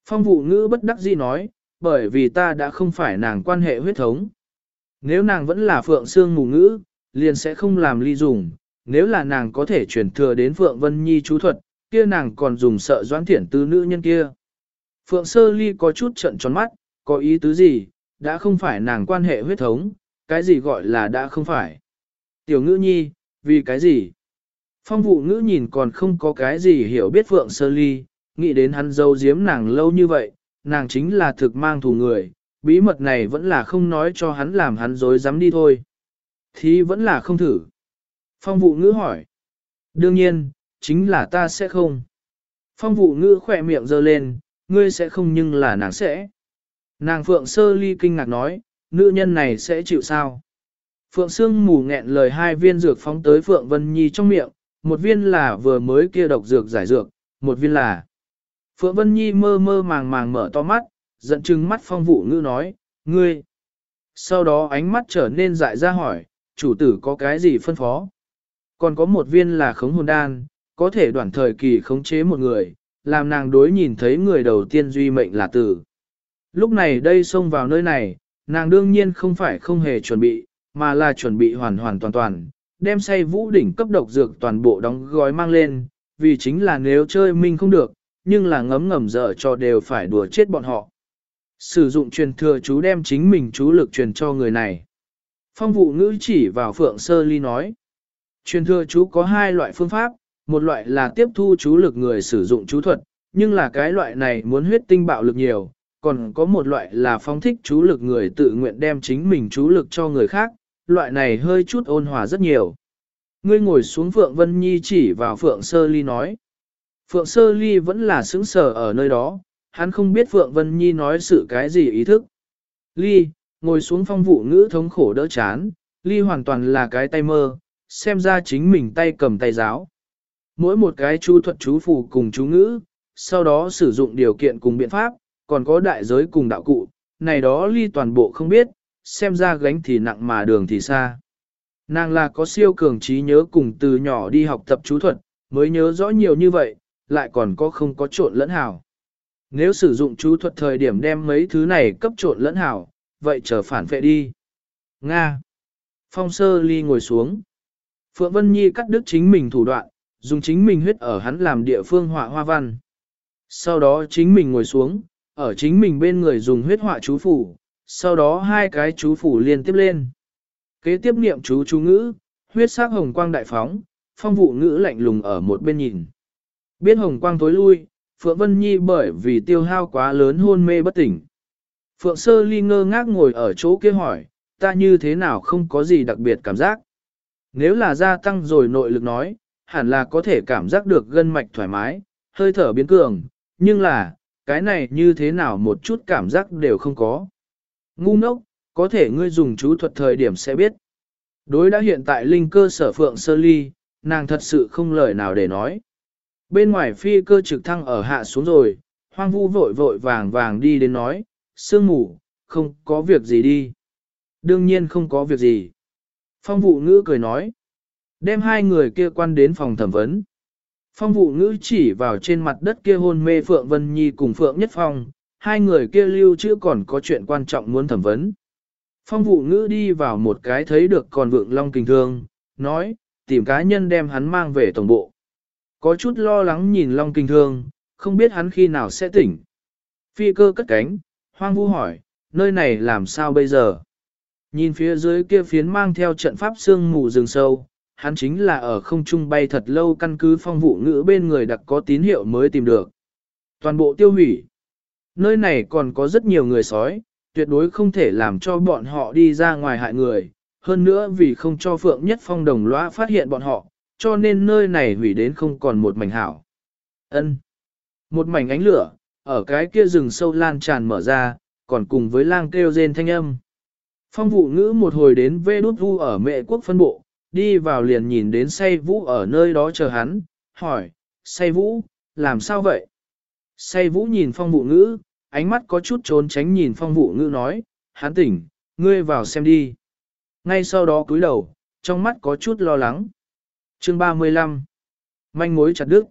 Phong vụ ngữ bất đắc dĩ nói, bởi vì ta đã không phải nàng quan hệ huyết thống. Nếu nàng vẫn là phượng xương mù ngữ, liền sẽ không làm ly dùng, nếu là nàng có thể truyền thừa đến Phượng Vân Nhi chú thuật, kia nàng còn dùng sợ doãn thiển tư nữ nhân kia. Phượng Sơ Ly có chút trận tròn mắt, có ý tứ gì, đã không phải nàng quan hệ huyết thống, cái gì gọi là đã không phải. Tiểu ngữ nhi, vì cái gì? Phong vụ ngữ nhìn còn không có cái gì hiểu biết Phượng Sơ Ly, nghĩ đến hắn dâu giếm nàng lâu như vậy, nàng chính là thực mang thù người, bí mật này vẫn là không nói cho hắn làm hắn dối dám đi thôi. Thì vẫn là không thử. Phong vụ ngữ hỏi. Đương nhiên, chính là ta sẽ không. Phong vụ ngữ khỏe miệng giơ lên, ngươi sẽ không nhưng là nàng sẽ. Nàng Phượng Sơ Ly kinh ngạc nói, nữ nhân này sẽ chịu sao? Phượng Sương mù nghẹn lời hai viên dược phóng tới Phượng Vân Nhi trong miệng, một viên là vừa mới kia độc dược giải dược, một viên là. Phượng Vân Nhi mơ mơ màng màng mở to mắt, giận chừng mắt phong vụ ngữ nói, ngươi. Sau đó ánh mắt trở nên dại ra hỏi, chủ tử có cái gì phân phó? Còn có một viên là khống hồn đan, có thể đoạn thời kỳ khống chế một người, làm nàng đối nhìn thấy người đầu tiên duy mệnh là tử. Lúc này đây xông vào nơi này, nàng đương nhiên không phải không hề chuẩn bị, mà là chuẩn bị hoàn hoàn toàn toàn, đem say vũ đỉnh cấp độc dược toàn bộ đóng gói mang lên, vì chính là nếu chơi minh không được, nhưng là ngấm ngầm dở cho đều phải đùa chết bọn họ. Sử dụng truyền thừa chú đem chính mình chú lực truyền cho người này. Phong vụ ngữ chỉ vào Phượng Sơ Ly nói. Truyền thừa chú có hai loại phương pháp, một loại là tiếp thu chú lực người sử dụng chú thuật, nhưng là cái loại này muốn huyết tinh bạo lực nhiều, còn có một loại là phóng thích chú lực người tự nguyện đem chính mình chú lực cho người khác, loại này hơi chút ôn hòa rất nhiều. Ngươi ngồi xuống Phượng Vân Nhi chỉ vào Phượng Sơ Ly nói. Phượng Sơ Ly vẫn là sững sờ ở nơi đó, hắn không biết Phượng Vân Nhi nói sự cái gì ý thức. Ly, ngồi xuống phong vụ ngữ thống khổ đỡ chán, Ly hoàn toàn là cái tay mơ, xem ra chính mình tay cầm tay giáo. Mỗi một cái chú thuật chú phù cùng chú ngữ, sau đó sử dụng điều kiện cùng biện pháp, còn có đại giới cùng đạo cụ, này đó Ly toàn bộ không biết, xem ra gánh thì nặng mà đường thì xa. Nàng là có siêu cường trí nhớ cùng từ nhỏ đi học tập chú thuật, mới nhớ rõ nhiều như vậy, lại còn có không có trộn lẫn hảo. Nếu sử dụng chú thuật thời điểm đem mấy thứ này cấp trộn lẫn hảo, vậy chờ phản vệ đi. Nga. Phong sơ ly ngồi xuống. Phượng Vân Nhi cắt đứt chính mình thủ đoạn, dùng chính mình huyết ở hắn làm địa phương họa hoa văn. Sau đó chính mình ngồi xuống, ở chính mình bên người dùng huyết họa chú phủ, sau đó hai cái chú phủ liên tiếp lên. Kế tiếp niệm chú chú ngữ, huyết sắc hồng quang đại phóng, phong vụ ngữ lạnh lùng ở một bên nhìn. Biết hồng quang tối lui, Phượng Vân Nhi bởi vì tiêu hao quá lớn hôn mê bất tỉnh. Phượng Sơ Ly ngơ ngác ngồi ở chỗ kia hỏi, ta như thế nào không có gì đặc biệt cảm giác. Nếu là gia tăng rồi nội lực nói, hẳn là có thể cảm giác được gân mạch thoải mái, hơi thở biến cường, nhưng là, cái này như thế nào một chút cảm giác đều không có. Ngu ngốc, có thể ngươi dùng chú thuật thời điểm sẽ biết. Đối đã hiện tại linh cơ sở Phượng Sơ Ly, nàng thật sự không lời nào để nói. Bên ngoài phi cơ trực thăng ở hạ xuống rồi, hoang vu vội vội vàng vàng đi đến nói, sương mù, không có việc gì đi. Đương nhiên không có việc gì. Phong vụ ngữ cười nói, đem hai người kia quan đến phòng thẩm vấn. Phong vụ ngữ chỉ vào trên mặt đất kia hôn mê Phượng Vân Nhi cùng Phượng Nhất Phong, hai người kia lưu chưa còn có chuyện quan trọng muốn thẩm vấn. Phong vụ ngữ đi vào một cái thấy được còn vượng long kinh thương, nói, tìm cá nhân đem hắn mang về tổng bộ. Có chút lo lắng nhìn long kinh thương, không biết hắn khi nào sẽ tỉnh. Phi cơ cất cánh, hoang vu hỏi, nơi này làm sao bây giờ? Nhìn phía dưới kia phiến mang theo trận pháp xương mù rừng sâu, hắn chính là ở không trung bay thật lâu căn cứ phong vụ ngữ bên người đặc có tín hiệu mới tìm được. Toàn bộ tiêu hủy. Nơi này còn có rất nhiều người sói, tuyệt đối không thể làm cho bọn họ đi ra ngoài hại người. Hơn nữa vì không cho Phượng Nhất Phong đồng lõa phát hiện bọn họ, cho nên nơi này hủy đến không còn một mảnh hảo. Ân, Một mảnh ánh lửa, ở cái kia rừng sâu lan tràn mở ra, còn cùng với lang kêu rên thanh âm. Phong vụ ngữ một hồi đến vê đút vu ở mệ quốc phân bộ, đi vào liền nhìn đến say vũ ở nơi đó chờ hắn, hỏi, say vũ, làm sao vậy? Say vũ nhìn phong vụ ngữ, ánh mắt có chút trốn tránh nhìn phong vụ ngữ nói, hắn tỉnh, ngươi vào xem đi. Ngay sau đó cúi đầu, trong mắt có chút lo lắng. Chương 35 Manh mối chặt đứt.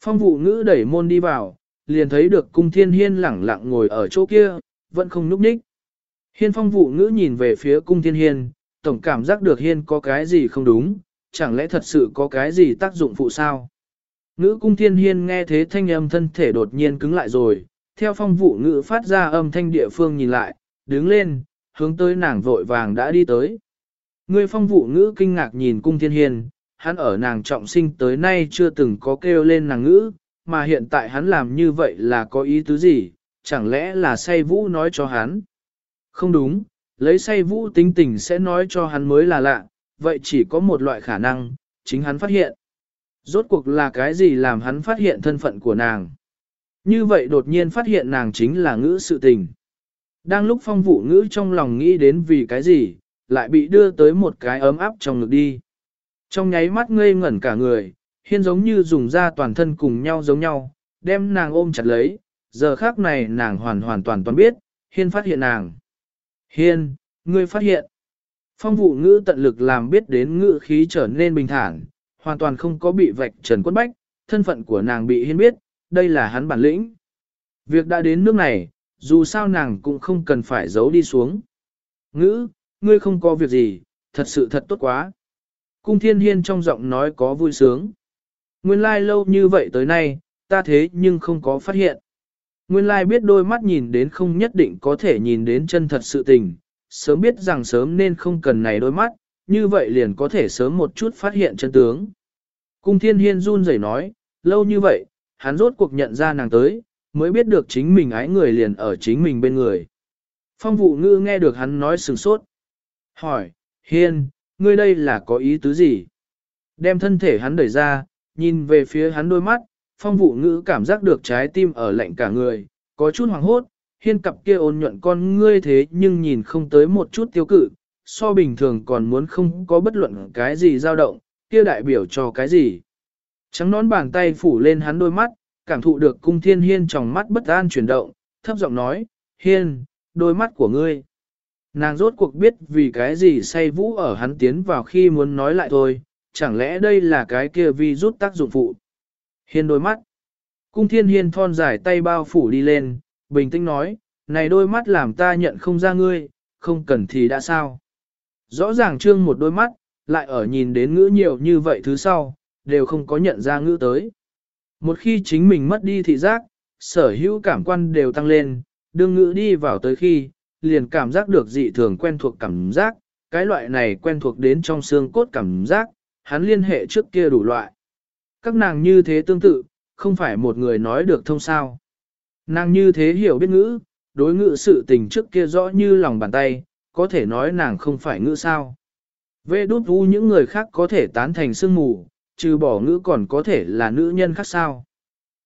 Phong vụ ngữ đẩy môn đi vào, liền thấy được cung thiên hiên lẳng lặng ngồi ở chỗ kia, vẫn không núp ních. Hiên phong vụ ngữ nhìn về phía cung thiên hiên, tổng cảm giác được hiên có cái gì không đúng, chẳng lẽ thật sự có cái gì tác dụng phụ sao? Ngữ cung thiên hiên nghe thế thanh âm thân thể đột nhiên cứng lại rồi, theo phong vụ ngữ phát ra âm thanh địa phương nhìn lại, đứng lên, hướng tới nàng vội vàng đã đi tới. Người phong vụ ngữ kinh ngạc nhìn cung thiên hiên, hắn ở nàng trọng sinh tới nay chưa từng có kêu lên nàng ngữ, mà hiện tại hắn làm như vậy là có ý tứ gì, chẳng lẽ là say vũ nói cho hắn. Không đúng, lấy say vũ tính tình sẽ nói cho hắn mới là lạ, vậy chỉ có một loại khả năng, chính hắn phát hiện. Rốt cuộc là cái gì làm hắn phát hiện thân phận của nàng? Như vậy đột nhiên phát hiện nàng chính là ngữ sự tình. Đang lúc phong vụ ngữ trong lòng nghĩ đến vì cái gì, lại bị đưa tới một cái ấm áp trong ngực đi. Trong nháy mắt ngây ngẩn cả người, hiên giống như dùng ra toàn thân cùng nhau giống nhau, đem nàng ôm chặt lấy, giờ khác này nàng hoàn hoàn toàn toàn biết, hiên phát hiện nàng. Hiên, ngươi phát hiện. Phong vụ ngữ tận lực làm biết đến ngữ khí trở nên bình thản, hoàn toàn không có bị vạch trần quất bách, thân phận của nàng bị hiên biết, đây là hắn bản lĩnh. Việc đã đến nước này, dù sao nàng cũng không cần phải giấu đi xuống. Ngữ, ngươi không có việc gì, thật sự thật tốt quá. Cung thiên hiên trong giọng nói có vui sướng. Nguyên lai like lâu như vậy tới nay, ta thế nhưng không có phát hiện. Nguyên lai like biết đôi mắt nhìn đến không nhất định có thể nhìn đến chân thật sự tình, sớm biết rằng sớm nên không cần này đôi mắt, như vậy liền có thể sớm một chút phát hiện chân tướng. Cung thiên hiên run rẩy nói, lâu như vậy, hắn rốt cuộc nhận ra nàng tới, mới biết được chính mình ái người liền ở chính mình bên người. Phong vụ ngư nghe được hắn nói sừng sốt. Hỏi, hiên, ngươi đây là có ý tứ gì? Đem thân thể hắn đẩy ra, nhìn về phía hắn đôi mắt, phong vụ ngữ cảm giác được trái tim ở lạnh cả người, có chút hoảng hốt, hiên cặp kia ôn nhuận con ngươi thế nhưng nhìn không tới một chút tiêu cự, so bình thường còn muốn không có bất luận cái gì dao động, kia đại biểu cho cái gì. Trắng nón bàn tay phủ lên hắn đôi mắt, cảm thụ được cung thiên hiên trong mắt bất an chuyển động, thấp giọng nói, hiên, đôi mắt của ngươi. Nàng rốt cuộc biết vì cái gì say vũ ở hắn tiến vào khi muốn nói lại thôi, chẳng lẽ đây là cái kia vi rút tác dụng phụ. Hiên đôi mắt. Cung thiên hiên thon dài tay bao phủ đi lên, bình tĩnh nói, này đôi mắt làm ta nhận không ra ngươi, không cần thì đã sao. Rõ ràng trương một đôi mắt, lại ở nhìn đến ngữ nhiều như vậy thứ sau, đều không có nhận ra ngữ tới. Một khi chính mình mất đi thị giác, sở hữu cảm quan đều tăng lên, đương ngữ đi vào tới khi, liền cảm giác được dị thường quen thuộc cảm giác, cái loại này quen thuộc đến trong xương cốt cảm giác, hắn liên hệ trước kia đủ loại. Các nàng như thế tương tự, không phải một người nói được thông sao. Nàng như thế hiểu biết ngữ, đối ngữ sự tình trước kia rõ như lòng bàn tay, có thể nói nàng không phải ngữ sao. Về đút vu những người khác có thể tán thành sương mù, trừ bỏ ngữ còn có thể là nữ nhân khác sao.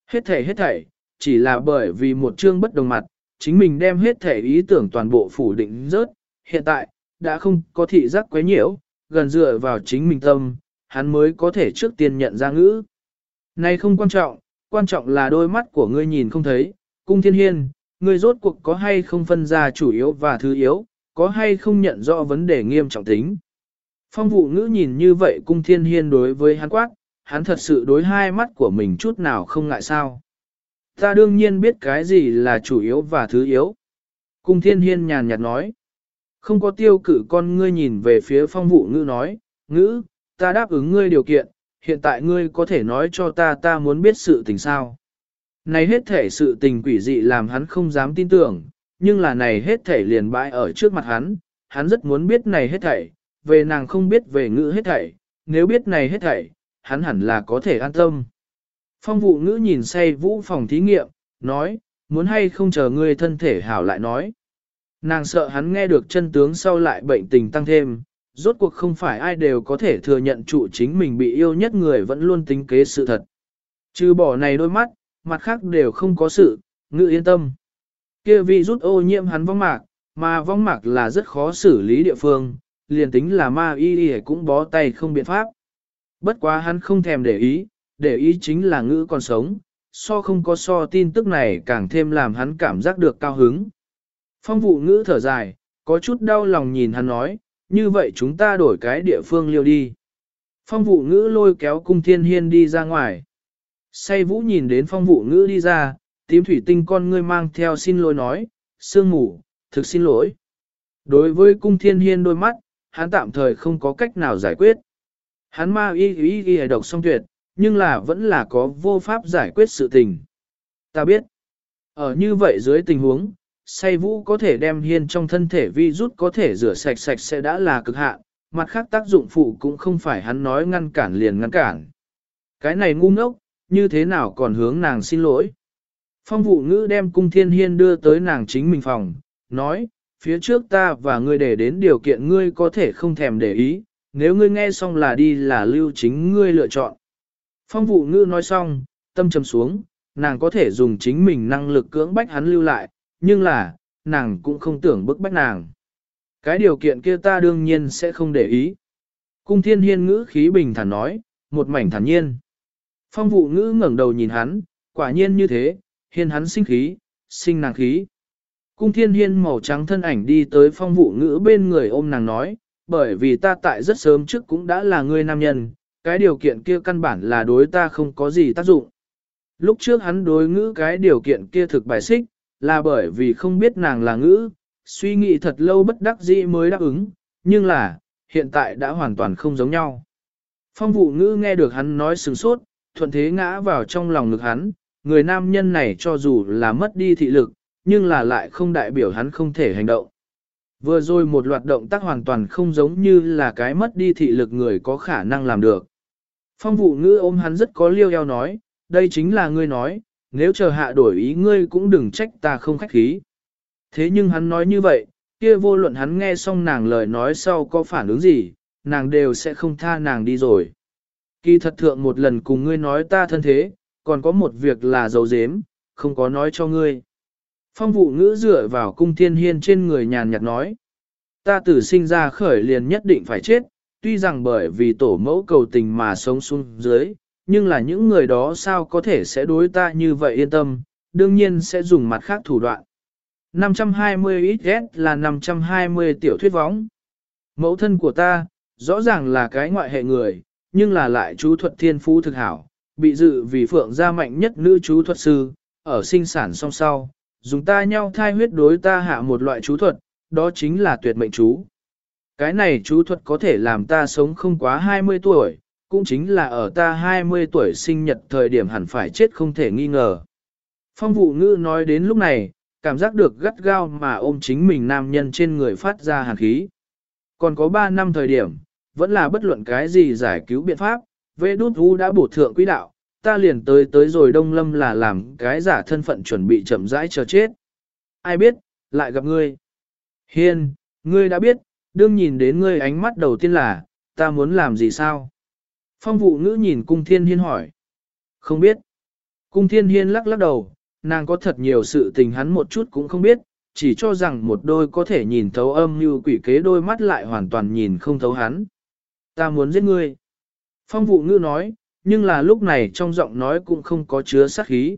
Hết thảy hết thảy, chỉ là bởi vì một chương bất đồng mặt, chính mình đem hết thể ý tưởng toàn bộ phủ định rớt, hiện tại, đã không có thị giác quấy nhiễu, gần dựa vào chính mình tâm, hắn mới có thể trước tiên nhận ra ngữ. Này không quan trọng, quan trọng là đôi mắt của ngươi nhìn không thấy, cung thiên hiên, ngươi rốt cuộc có hay không phân ra chủ yếu và thứ yếu, có hay không nhận rõ vấn đề nghiêm trọng tính. Phong vụ ngữ nhìn như vậy cung thiên hiên đối với hắn quát, hắn thật sự đối hai mắt của mình chút nào không ngại sao. Ta đương nhiên biết cái gì là chủ yếu và thứ yếu. Cung thiên hiên nhàn nhạt nói. Không có tiêu cử con ngươi nhìn về phía phong vụ ngữ nói, ngữ, ta đáp ứng ngươi điều kiện, hiện tại ngươi có thể nói cho ta ta muốn biết sự tình sao. Này hết thể sự tình quỷ dị làm hắn không dám tin tưởng, nhưng là này hết thể liền bãi ở trước mặt hắn, hắn rất muốn biết này hết thảy, về nàng không biết về ngữ hết thảy, nếu biết này hết thảy, hắn hẳn là có thể an tâm. Phong vụ ngữ nhìn say vũ phòng thí nghiệm, nói, muốn hay không chờ ngươi thân thể hảo lại nói. Nàng sợ hắn nghe được chân tướng sau lại bệnh tình tăng thêm, rốt cuộc không phải ai đều có thể thừa nhận trụ chính mình bị yêu nhất người vẫn luôn tính kế sự thật. Trừ bỏ này đôi mắt, mặt khác đều không có sự, ngự yên tâm. Kia vì rút ô nhiễm hắn vong mạc, mà vong mạc là rất khó xử lý địa phương, liền tính là ma y y cũng bó tay không biện pháp. Bất quá hắn không thèm để ý, để ý chính là ngữ còn sống, so không có so tin tức này càng thêm làm hắn cảm giác được cao hứng. Phong vụ ngữ thở dài, có chút đau lòng nhìn hắn nói, như vậy chúng ta đổi cái địa phương liêu đi. Phong vụ ngữ lôi kéo cung thiên hiên đi ra ngoài. Say vũ nhìn đến phong vụ ngữ đi ra, tím thủy tinh con ngươi mang theo xin lỗi nói, sương ngủ, thực xin lỗi. Đối với cung thiên hiên đôi mắt, hắn tạm thời không có cách nào giải quyết. Hắn ma y y y độc song tuyệt, nhưng là vẫn là có vô pháp giải quyết sự tình. Ta biết, ở như vậy dưới tình huống, say vũ có thể đem hiên trong thân thể vi rút có thể rửa sạch sạch sẽ đã là cực hạn, mặt khác tác dụng phụ cũng không phải hắn nói ngăn cản liền ngăn cản. Cái này ngu ngốc, như thế nào còn hướng nàng xin lỗi. Phong vụ ngữ đem cung thiên hiên đưa tới nàng chính mình phòng, nói, phía trước ta và ngươi để đến điều kiện ngươi có thể không thèm để ý, nếu ngươi nghe xong là đi là lưu chính ngươi lựa chọn. Phong vụ Ngư nói xong, tâm trầm xuống, nàng có thể dùng chính mình năng lực cưỡng bách hắn lưu lại, nhưng là, nàng cũng không tưởng bức bách nàng. Cái điều kiện kia ta đương nhiên sẽ không để ý. Cung thiên hiên ngữ khí bình thản nói, một mảnh thản nhiên. Phong vụ ngữ ngẩng đầu nhìn hắn, quả nhiên như thế, hiên hắn sinh khí, sinh nàng khí. Cung thiên hiên màu trắng thân ảnh đi tới phong vụ ngữ bên người ôm nàng nói, bởi vì ta tại rất sớm trước cũng đã là người nam nhân, cái điều kiện kia căn bản là đối ta không có gì tác dụng. Lúc trước hắn đối ngữ cái điều kiện kia thực bài xích, là bởi vì không biết nàng là ngữ, suy nghĩ thật lâu bất đắc dĩ mới đáp ứng, nhưng là, hiện tại đã hoàn toàn không giống nhau. Phong vụ ngữ nghe được hắn nói sừng sốt, thuận thế ngã vào trong lòng ngực hắn, người nam nhân này cho dù là mất đi thị lực, nhưng là lại không đại biểu hắn không thể hành động. Vừa rồi một loạt động tác hoàn toàn không giống như là cái mất đi thị lực người có khả năng làm được. Phong vụ ngữ ôm hắn rất có liêu eo nói, đây chính là ngươi nói, nếu chờ hạ đổi ý ngươi cũng đừng trách ta không khách khí. Thế nhưng hắn nói như vậy, kia vô luận hắn nghe xong nàng lời nói sau có phản ứng gì, nàng đều sẽ không tha nàng đi rồi. Kỳ thật thượng một lần cùng ngươi nói ta thân thế, còn có một việc là dấu dếm, không có nói cho ngươi. Phong vụ ngữ dựa vào cung thiên hiên trên người nhàn nhạt nói. Ta tử sinh ra khởi liền nhất định phải chết, tuy rằng bởi vì tổ mẫu cầu tình mà sống xuống dưới, nhưng là những người đó sao có thể sẽ đối ta như vậy yên tâm, đương nhiên sẽ dùng mặt khác thủ đoạn. 520 XS là 520 tiểu thuyết võng. Mẫu thân của ta, rõ ràng là cái ngoại hệ người, nhưng là lại chú thuật thiên phú thực hảo, bị dự vì phượng gia mạnh nhất nữ chú thuật sư, ở sinh sản song sau, dùng ta nhau thai huyết đối ta hạ một loại chú thuật, đó chính là tuyệt mệnh chú. Cái này chú thuật có thể làm ta sống không quá 20 tuổi, cũng chính là ở ta 20 tuổi sinh nhật thời điểm hẳn phải chết không thể nghi ngờ. Phong vụ ngữ nói đến lúc này, cảm giác được gắt gao mà ôm chính mình nam nhân trên người phát ra hàn khí. Còn có 3 năm thời điểm, vẫn là bất luận cái gì giải cứu biện pháp, vệ đút vũ đã bổ thượng quỹ đạo, ta liền tới tới rồi đông lâm là làm cái giả thân phận chuẩn bị chậm rãi chờ chết. Ai biết, lại gặp ngươi. Hiên, ngươi đã biết, đương nhìn đến ngươi ánh mắt đầu tiên là, ta muốn làm gì sao? Phong vụ ngữ nhìn cung thiên hiên hỏi. Không biết. Cung thiên hiên lắc lắc đầu, nàng có thật nhiều sự tình hắn một chút cũng không biết, chỉ cho rằng một đôi có thể nhìn thấu âm như quỷ kế đôi mắt lại hoàn toàn nhìn không thấu hắn. Ta muốn giết ngươi. Phong vụ ngữ nói, nhưng là lúc này trong giọng nói cũng không có chứa sát khí.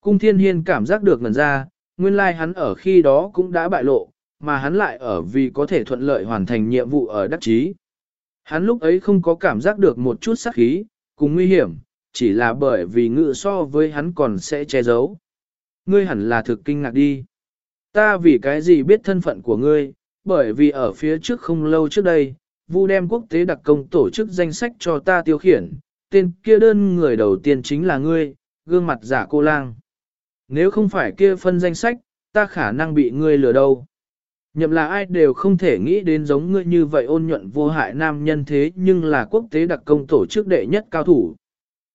Cung thiên hiên cảm giác được ngần ra, nguyên lai hắn ở khi đó cũng đã bại lộ, mà hắn lại ở vì có thể thuận lợi hoàn thành nhiệm vụ ở đắc chí. Hắn lúc ấy không có cảm giác được một chút sát khí, cùng nguy hiểm, chỉ là bởi vì ngự so với hắn còn sẽ che giấu. Ngươi hẳn là thực kinh ngạc đi. Ta vì cái gì biết thân phận của ngươi, bởi vì ở phía trước không lâu trước đây, Vu đem quốc tế đặc công tổ chức danh sách cho ta tiêu khiển, tên kia đơn người đầu tiên chính là ngươi, gương mặt giả cô lang. Nếu không phải kia phân danh sách, ta khả năng bị ngươi lừa đâu. Nhậm là ai đều không thể nghĩ đến giống ngươi như vậy ôn nhuận vô hại nam nhân thế nhưng là quốc tế đặc công tổ chức đệ nhất cao thủ.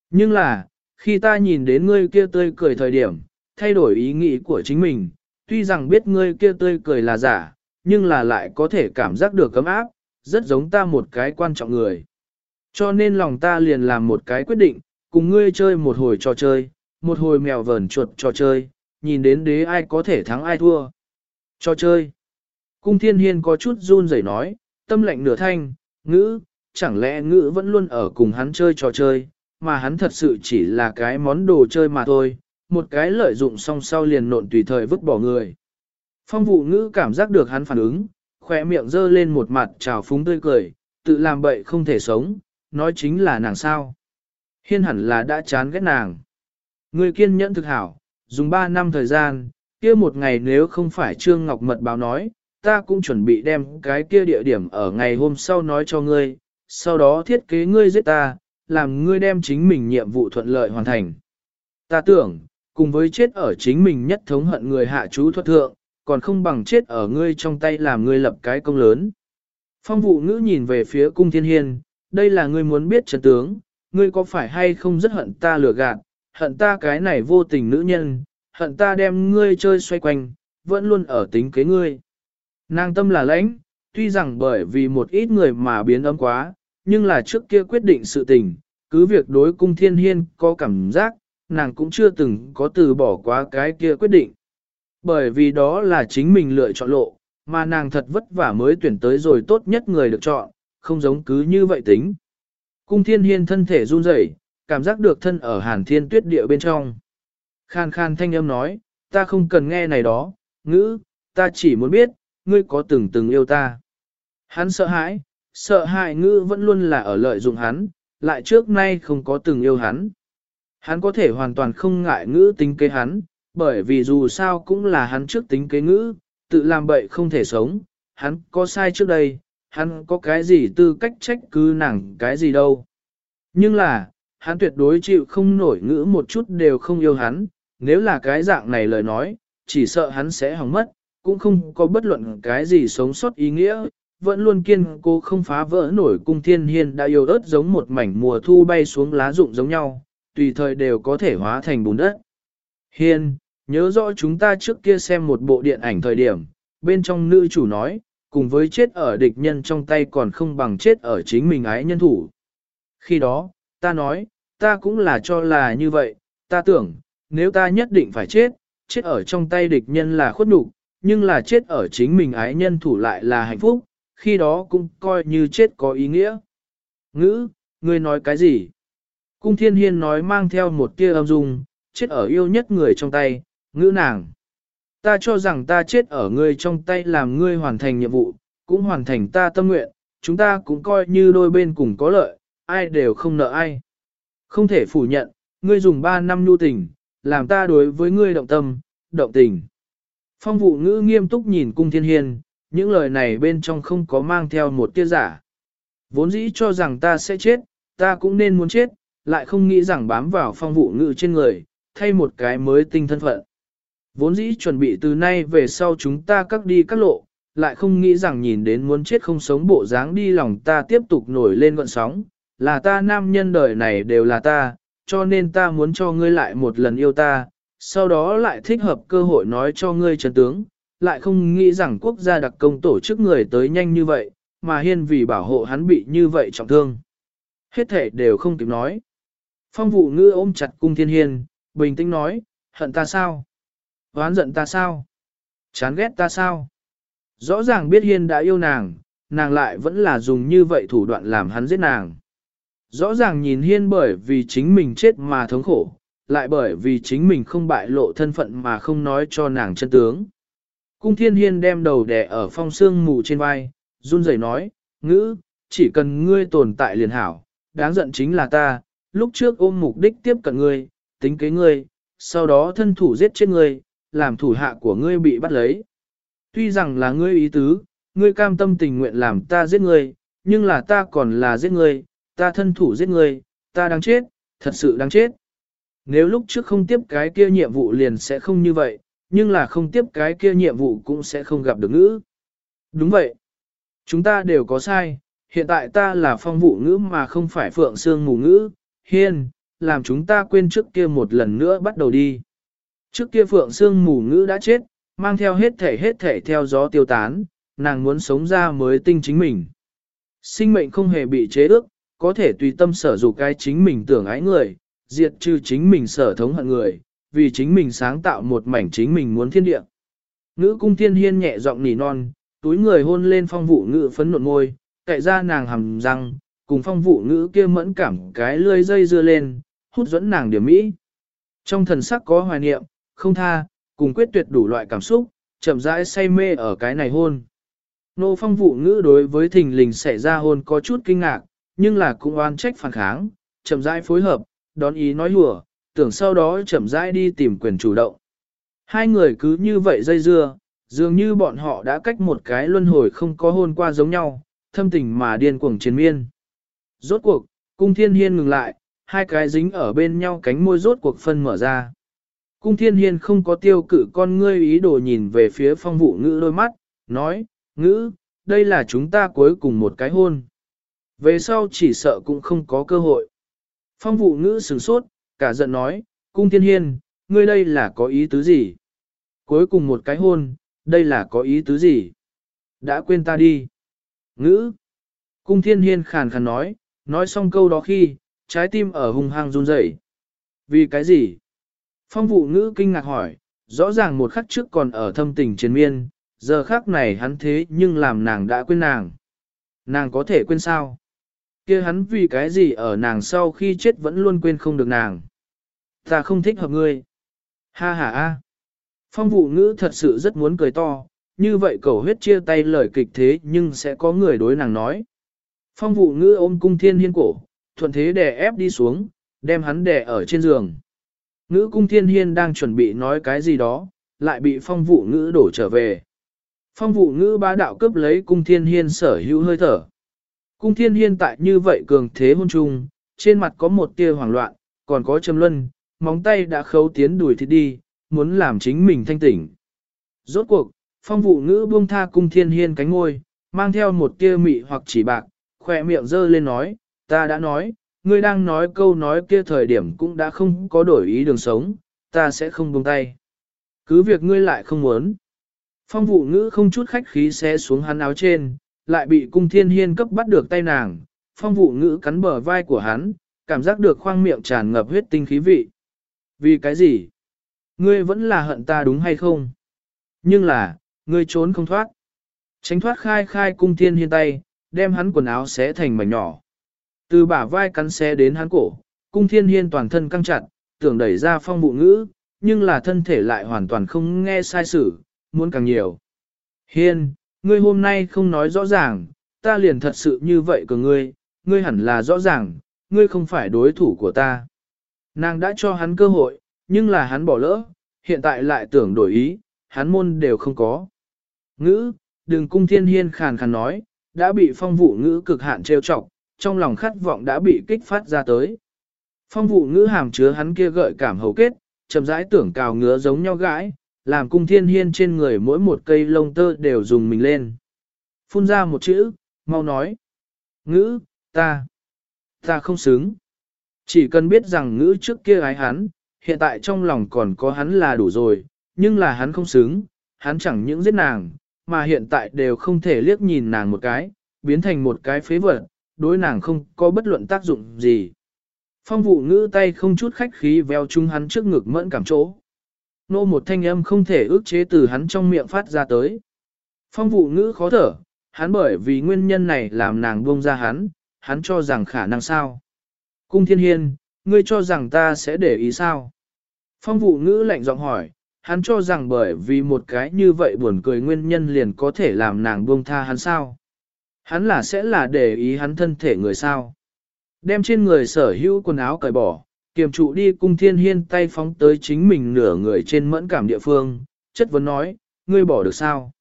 Nhưng là, khi ta nhìn đến ngươi kia tươi cười thời điểm, thay đổi ý nghĩ của chính mình, tuy rằng biết ngươi kia tươi cười là giả, nhưng là lại có thể cảm giác được cấm áp, rất giống ta một cái quan trọng người. Cho nên lòng ta liền làm một cái quyết định, cùng ngươi chơi một hồi trò chơi, một hồi mèo vờn chuột trò chơi, nhìn đến đế ai có thể thắng ai thua. Trò chơi. Cung thiên hiên có chút run rẩy nói, tâm lệnh nửa thanh, ngữ, chẳng lẽ ngữ vẫn luôn ở cùng hắn chơi trò chơi, mà hắn thật sự chỉ là cái món đồ chơi mà thôi, một cái lợi dụng song sau liền nộn tùy thời vứt bỏ người. Phong vụ ngữ cảm giác được hắn phản ứng, khỏe miệng dơ lên một mặt trào phúng tươi cười, tự làm bậy không thể sống, nói chính là nàng sao. Hiên hẳn là đã chán ghét nàng. Người kiên nhẫn thực hảo, dùng 3 năm thời gian, kia một ngày nếu không phải Trương Ngọc Mật báo nói, ta cũng chuẩn bị đem cái kia địa điểm ở ngày hôm sau nói cho ngươi, sau đó thiết kế ngươi giết ta, làm ngươi đem chính mình nhiệm vụ thuận lợi hoàn thành. Ta tưởng, cùng với chết ở chính mình nhất thống hận người hạ chú thuật thượng, còn không bằng chết ở ngươi trong tay làm ngươi lập cái công lớn. Phong vụ ngữ nhìn về phía cung thiên hiên, đây là ngươi muốn biết trận tướng, ngươi có phải hay không rất hận ta lừa gạt, hận ta cái này vô tình nữ nhân, hận ta đem ngươi chơi xoay quanh, vẫn luôn ở tính kế ngươi. Nàng tâm là lãnh, tuy rằng bởi vì một ít người mà biến âm quá, nhưng là trước kia quyết định sự tình, cứ việc đối cung thiên hiên có cảm giác, nàng cũng chưa từng có từ bỏ quá cái kia quyết định. Bởi vì đó là chính mình lựa chọn lộ, mà nàng thật vất vả mới tuyển tới rồi tốt nhất người được chọn, không giống cứ như vậy tính. Cung thiên hiên thân thể run rẩy, cảm giác được thân ở hàn thiên tuyết địa bên trong. Khan khan thanh âm nói, ta không cần nghe này đó, ngữ, ta chỉ muốn biết, ngươi có từng từng yêu ta. Hắn sợ hãi, sợ hãi ngữ vẫn luôn là ở lợi dụng hắn, lại trước nay không có từng yêu hắn. Hắn có thể hoàn toàn không ngại ngữ tính kế hắn, bởi vì dù sao cũng là hắn trước tính kế ngữ, tự làm bậy không thể sống, hắn có sai trước đây, hắn có cái gì tư cách trách cứ nàng cái gì đâu. Nhưng là, hắn tuyệt đối chịu không nổi ngữ một chút đều không yêu hắn, nếu là cái dạng này lời nói, chỉ sợ hắn sẽ hỏng mất, cũng không có bất luận cái gì sống sót ý nghĩa, vẫn luôn kiên cố không phá vỡ nổi cung thiên hiên đã yêu ớt giống một mảnh mùa thu bay xuống lá rụng giống nhau, tùy thời đều có thể hóa thành bùn đất. Hiên, nhớ rõ chúng ta trước kia xem một bộ điện ảnh thời điểm, bên trong nữ chủ nói, cùng với chết ở địch nhân trong tay còn không bằng chết ở chính mình ái nhân thủ. Khi đó, ta nói, ta cũng là cho là như vậy, ta tưởng, nếu ta nhất định phải chết, chết ở trong tay địch nhân là khuất nhục, nhưng là chết ở chính mình ái nhân thủ lại là hạnh phúc, khi đó cũng coi như chết có ý nghĩa. Ngữ, ngươi nói cái gì? Cung thiên hiên nói mang theo một tia âm dung, chết ở yêu nhất người trong tay, ngữ nàng. Ta cho rằng ta chết ở ngươi trong tay làm ngươi hoàn thành nhiệm vụ, cũng hoàn thành ta tâm nguyện, chúng ta cũng coi như đôi bên cùng có lợi, ai đều không nợ ai. Không thể phủ nhận, ngươi dùng 3 năm nhu tình, làm ta đối với ngươi động tâm, động tình. Phong vụ ngữ nghiêm túc nhìn cung thiên hiên, những lời này bên trong không có mang theo một tia giả. Vốn dĩ cho rằng ta sẽ chết, ta cũng nên muốn chết, lại không nghĩ rằng bám vào phong vụ ngữ trên người, thay một cái mới tinh thân phận. Vốn dĩ chuẩn bị từ nay về sau chúng ta cắt đi các lộ, lại không nghĩ rằng nhìn đến muốn chết không sống bộ dáng đi lòng ta tiếp tục nổi lên gọn sóng, là ta nam nhân đời này đều là ta, cho nên ta muốn cho ngươi lại một lần yêu ta, sau đó lại thích hợp cơ hội nói cho ngươi chân tướng, lại không nghĩ rằng quốc gia đặc công tổ chức người tới nhanh như vậy, mà hiên vì bảo hộ hắn bị như vậy trọng thương. Hết thể đều không kịp nói. Phong vụ ngư ôm chặt cung thiên hiên, bình tĩnh nói, hận ta sao? Hoán giận ta sao? Chán ghét ta sao? Rõ ràng biết hiên đã yêu nàng, nàng lại vẫn là dùng như vậy thủ đoạn làm hắn giết nàng. Rõ ràng nhìn hiên bởi vì chính mình chết mà thống khổ, lại bởi vì chính mình không bại lộ thân phận mà không nói cho nàng chân tướng. Cung thiên hiên đem đầu đè ở phong xương mù trên vai, run rẩy nói, ngữ, chỉ cần ngươi tồn tại liền hảo, đáng giận chính là ta, lúc trước ôm mục đích tiếp cận ngươi, tính kế ngươi, sau đó thân thủ giết chết ngươi, làm thủ hạ của ngươi bị bắt lấy. Tuy rằng là ngươi ý tứ, ngươi cam tâm tình nguyện làm ta giết ngươi, nhưng là ta còn là giết ngươi, ta thân thủ giết ngươi, ta đang chết, thật sự đang chết. Nếu lúc trước không tiếp cái kia nhiệm vụ liền sẽ không như vậy, nhưng là không tiếp cái kia nhiệm vụ cũng sẽ không gặp được ngữ. Đúng vậy. Chúng ta đều có sai, hiện tại ta là phong vụ ngữ mà không phải phượng xương mù ngữ, hiên, làm chúng ta quên trước kia một lần nữa bắt đầu đi. Trước kia phượng xương mù ngữ đã chết, mang theo hết thể hết thể theo gió tiêu tán, nàng muốn sống ra mới tinh chính mình. Sinh mệnh không hề bị chế ước, có thể tùy tâm sở dục cái chính mình tưởng ái người, diệt trừ chính mình sở thống hận người, vì chính mình sáng tạo một mảnh chính mình muốn thiên địa. Ngữ cung thiên hiên nhẹ giọng nỉ non, túi người hôn lên phong vụ ngữ phấn nộn môi, cậy ra nàng hầm răng, cùng phong vụ ngữ kia mẫn cảm cái lươi dây dưa lên, hút dẫn nàng điểm mỹ. Trong thần sắc có hoài niệm, không tha, cùng quyết tuyệt đủ loại cảm xúc, chậm rãi say mê ở cái này hôn. Nô phong vụ ngữ đối với thình lình xảy ra hôn có chút kinh ngạc, nhưng là cũng oan trách phản kháng, chậm rãi phối hợp, đón ý nói hùa, tưởng sau đó chậm rãi đi tìm quyền chủ động. Hai người cứ như vậy dây dưa, dường như bọn họ đã cách một cái luân hồi không có hôn qua giống nhau, thâm tình mà điên cuồng chiến miên. Rốt cuộc, cung thiên hiên ngừng lại, hai cái dính ở bên nhau cánh môi rốt cuộc phân mở ra. Cung thiên hiên không có tiêu cự con ngươi ý đồ nhìn về phía phong vụ ngữ đôi mắt, nói, ngữ, đây là chúng ta cuối cùng một cái hôn. Về sau chỉ sợ cũng không có cơ hội. Phong vụ ngữ sửng sốt, cả giận nói, cung thiên hiên, ngươi đây là có ý tứ gì? Cuối cùng một cái hôn, đây là có ý tứ gì? Đã quên ta đi. Ngữ. Cung thiên hiên khàn khàn nói, nói xong câu đó khi, trái tim ở hung hăng run rẩy. Vì cái gì? Phong vụ ngữ kinh ngạc hỏi, rõ ràng một khắc trước còn ở thâm tình chiến miên, giờ khắc này hắn thế nhưng làm nàng đã quên nàng. Nàng có thể quên sao? Kia hắn vì cái gì ở nàng sau khi chết vẫn luôn quên không được nàng. Ta không thích hợp ngươi. Ha ha a. Phong vụ ngữ thật sự rất muốn cười to, như vậy cầu huyết chia tay lời kịch thế nhưng sẽ có người đối nàng nói. Phong vụ ngữ ôm cung thiên hiên cổ, thuận thế đè ép đi xuống, đem hắn đè ở trên giường. Ngữ cung thiên hiên đang chuẩn bị nói cái gì đó, lại bị phong vụ ngữ đổ trở về. Phong vụ ngữ bá đạo cướp lấy cung thiên hiên sở hữu hơi thở. Cung thiên hiên tại như vậy cường thế hôn trung, trên mặt có một tia hoảng loạn, còn có châm luân, móng tay đã khấu tiến đuổi thịt đi, muốn làm chính mình thanh tỉnh. Rốt cuộc, phong vụ ngữ buông tha cung thiên hiên cánh ngôi, mang theo một tia mị hoặc chỉ bạc, khỏe miệng dơ lên nói, ta đã nói, ngươi đang nói câu nói kia thời điểm cũng đã không có đổi ý đường sống, ta sẽ không buông tay. Cứ việc ngươi lại không muốn. Phong vụ ngữ không chút khách khí xé xuống hắn áo trên, lại bị cung thiên hiên cấp bắt được tay nàng, phong vụ ngữ cắn bờ vai của hắn, cảm giác được khoang miệng tràn ngập huyết tinh khí vị. Vì cái gì? Ngươi vẫn là hận ta đúng hay không? Nhưng là, ngươi trốn không thoát. Tránh thoát khai khai cung thiên hiên tay, đem hắn quần áo xé thành mảnh nhỏ. Từ bả vai cắn xé đến hắn cổ, cung thiên hiên toàn thân căng chặt, tưởng đẩy ra phong vụ ngữ, nhưng là thân thể lại hoàn toàn không nghe sai sự, muốn càng nhiều. Hiên, ngươi hôm nay không nói rõ ràng, ta liền thật sự như vậy của ngươi, ngươi hẳn là rõ ràng, ngươi không phải đối thủ của ta. Nàng đã cho hắn cơ hội, nhưng là hắn bỏ lỡ, hiện tại lại tưởng đổi ý, hắn môn đều không có. Ngữ, đừng cung thiên hiên khàn khàn nói, đã bị phong vụ ngữ cực hạn trêu chọc, trong lòng khát vọng đã bị kích phát ra tới. Phong vụ ngữ hàm chứa hắn kia gợi cảm hầu kết, chậm rãi tưởng cào ngứa giống nhau gãi, làm cung thiên hiên trên người mỗi một cây lông tơ đều dùng mình lên. Phun ra một chữ, mau nói. Ngữ, ta, ta không xứng. Chỉ cần biết rằng ngữ trước kia ái hắn, hiện tại trong lòng còn có hắn là đủ rồi, nhưng là hắn không xứng, hắn chẳng những giết nàng, mà hiện tại đều không thể liếc nhìn nàng một cái, biến thành một cái phế vật, đối nàng không có bất luận tác dụng gì. Phong vụ ngữ tay không chút khách khí veo chung hắn trước ngực mẫn cảm chỗ. Nô một thanh âm không thể ước chế từ hắn trong miệng phát ra tới. Phong vụ ngữ khó thở, hắn bởi vì nguyên nhân này làm nàng buông ra hắn, hắn cho rằng khả năng sao. Cung thiên hiên, ngươi cho rằng ta sẽ để ý sao? Phong vụ ngữ lạnh giọng hỏi, hắn cho rằng bởi vì một cái như vậy buồn cười nguyên nhân liền có thể làm nàng buông tha hắn sao? Hắn là sẽ là để ý hắn thân thể người sao? Đem trên người sở hữu quần áo cởi bỏ, kiềm trụ đi cung thiên hiên tay phóng tới chính mình nửa người trên mẫn cảm địa phương, chất vấn nói, ngươi bỏ được sao?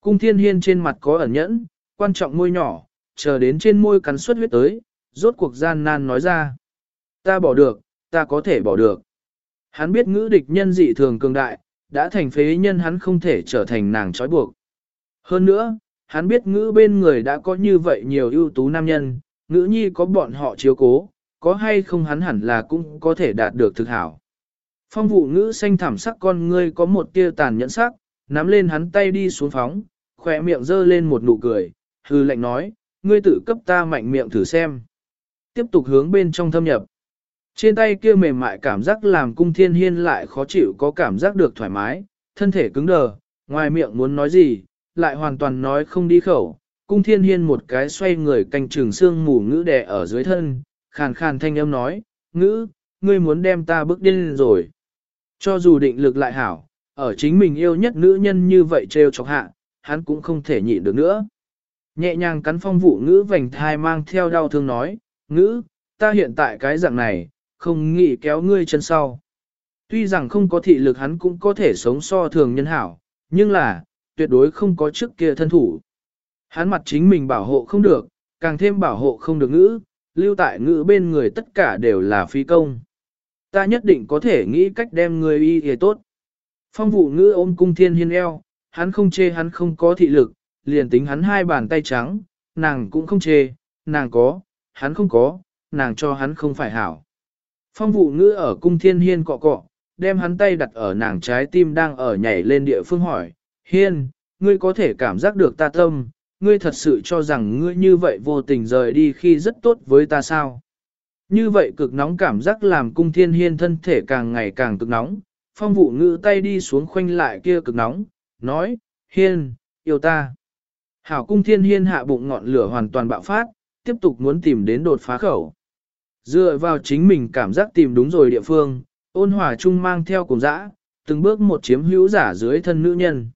Cung thiên hiên trên mặt có ẩn nhẫn, quan trọng môi nhỏ, chờ đến trên môi cắn suất huyết tới, rốt cuộc gian nan nói ra. Ta bỏ được, ta có thể bỏ được. Hắn biết ngữ địch nhân dị thường cường đại, đã thành phế nhân hắn không thể trở thành nàng trói buộc. Hơn nữa, hắn biết ngữ bên người đã có như vậy nhiều ưu tú nam nhân, ngữ nhi có bọn họ chiếu cố, có hay không hắn hẳn là cũng có thể đạt được thực hảo. Phong vụ ngữ xanh thảm sắc con ngươi có một tia tàn nhẫn sắc, nắm lên hắn tay đi xuống phóng, khỏe miệng dơ lên một nụ cười, hư lệnh nói, ngươi tự cấp ta mạnh miệng thử xem. Tiếp tục hướng bên trong thâm nhập. Trên tay kia mềm mại cảm giác làm cung thiên hiên lại khó chịu có cảm giác được thoải mái, thân thể cứng đờ, ngoài miệng muốn nói gì, lại hoàn toàn nói không đi khẩu. Cung thiên hiên một cái xoay người canh trường xương mù ngữ đè ở dưới thân, khàn khàn thanh âm nói, ngữ, ngươi muốn đem ta bước điên rồi. Cho dù định lực lại hảo, ở chính mình yêu nhất nữ nhân như vậy trêu chọc hạ, hắn cũng không thể nhịn được nữa. Nhẹ nhàng cắn phong vụ ngữ vành thai mang theo đau thương nói, ngữ, ta hiện tại cái dạng này, không nghĩ kéo ngươi chân sau. Tuy rằng không có thị lực hắn cũng có thể sống so thường nhân hảo, nhưng là, tuyệt đối không có trước kia thân thủ. Hắn mặt chính mình bảo hộ không được, càng thêm bảo hộ không được ngữ, lưu tại ngữ bên người tất cả đều là phi công. Ta nhất định có thể nghĩ cách đem người y hề tốt. Phong vụ ngữ ôm cung thiên hiên eo, hắn không chê hắn không có thị lực, liền tính hắn hai bàn tay trắng, nàng cũng không chê, nàng có, hắn không có, nàng cho hắn không phải hảo. Phong vụ ngữ ở cung thiên hiên cọ cọ, đem hắn tay đặt ở nàng trái tim đang ở nhảy lên địa phương hỏi, hiên, ngươi có thể cảm giác được ta tâm, ngươi thật sự cho rằng ngươi như vậy vô tình rời đi khi rất tốt với ta sao? Như vậy cực nóng cảm giác làm cung thiên hiên thân thể càng ngày càng cực nóng, phong vụ ngữ tay đi xuống khoanh lại kia cực nóng, nói, hiên, yêu ta. Hảo cung thiên hiên hạ bụng ngọn lửa hoàn toàn bạo phát, tiếp tục muốn tìm đến đột phá khẩu. Dựa vào chính mình cảm giác tìm đúng rồi địa phương, ôn hòa chung mang theo cùng dã, từng bước một chiếm hữu giả dưới thân nữ nhân.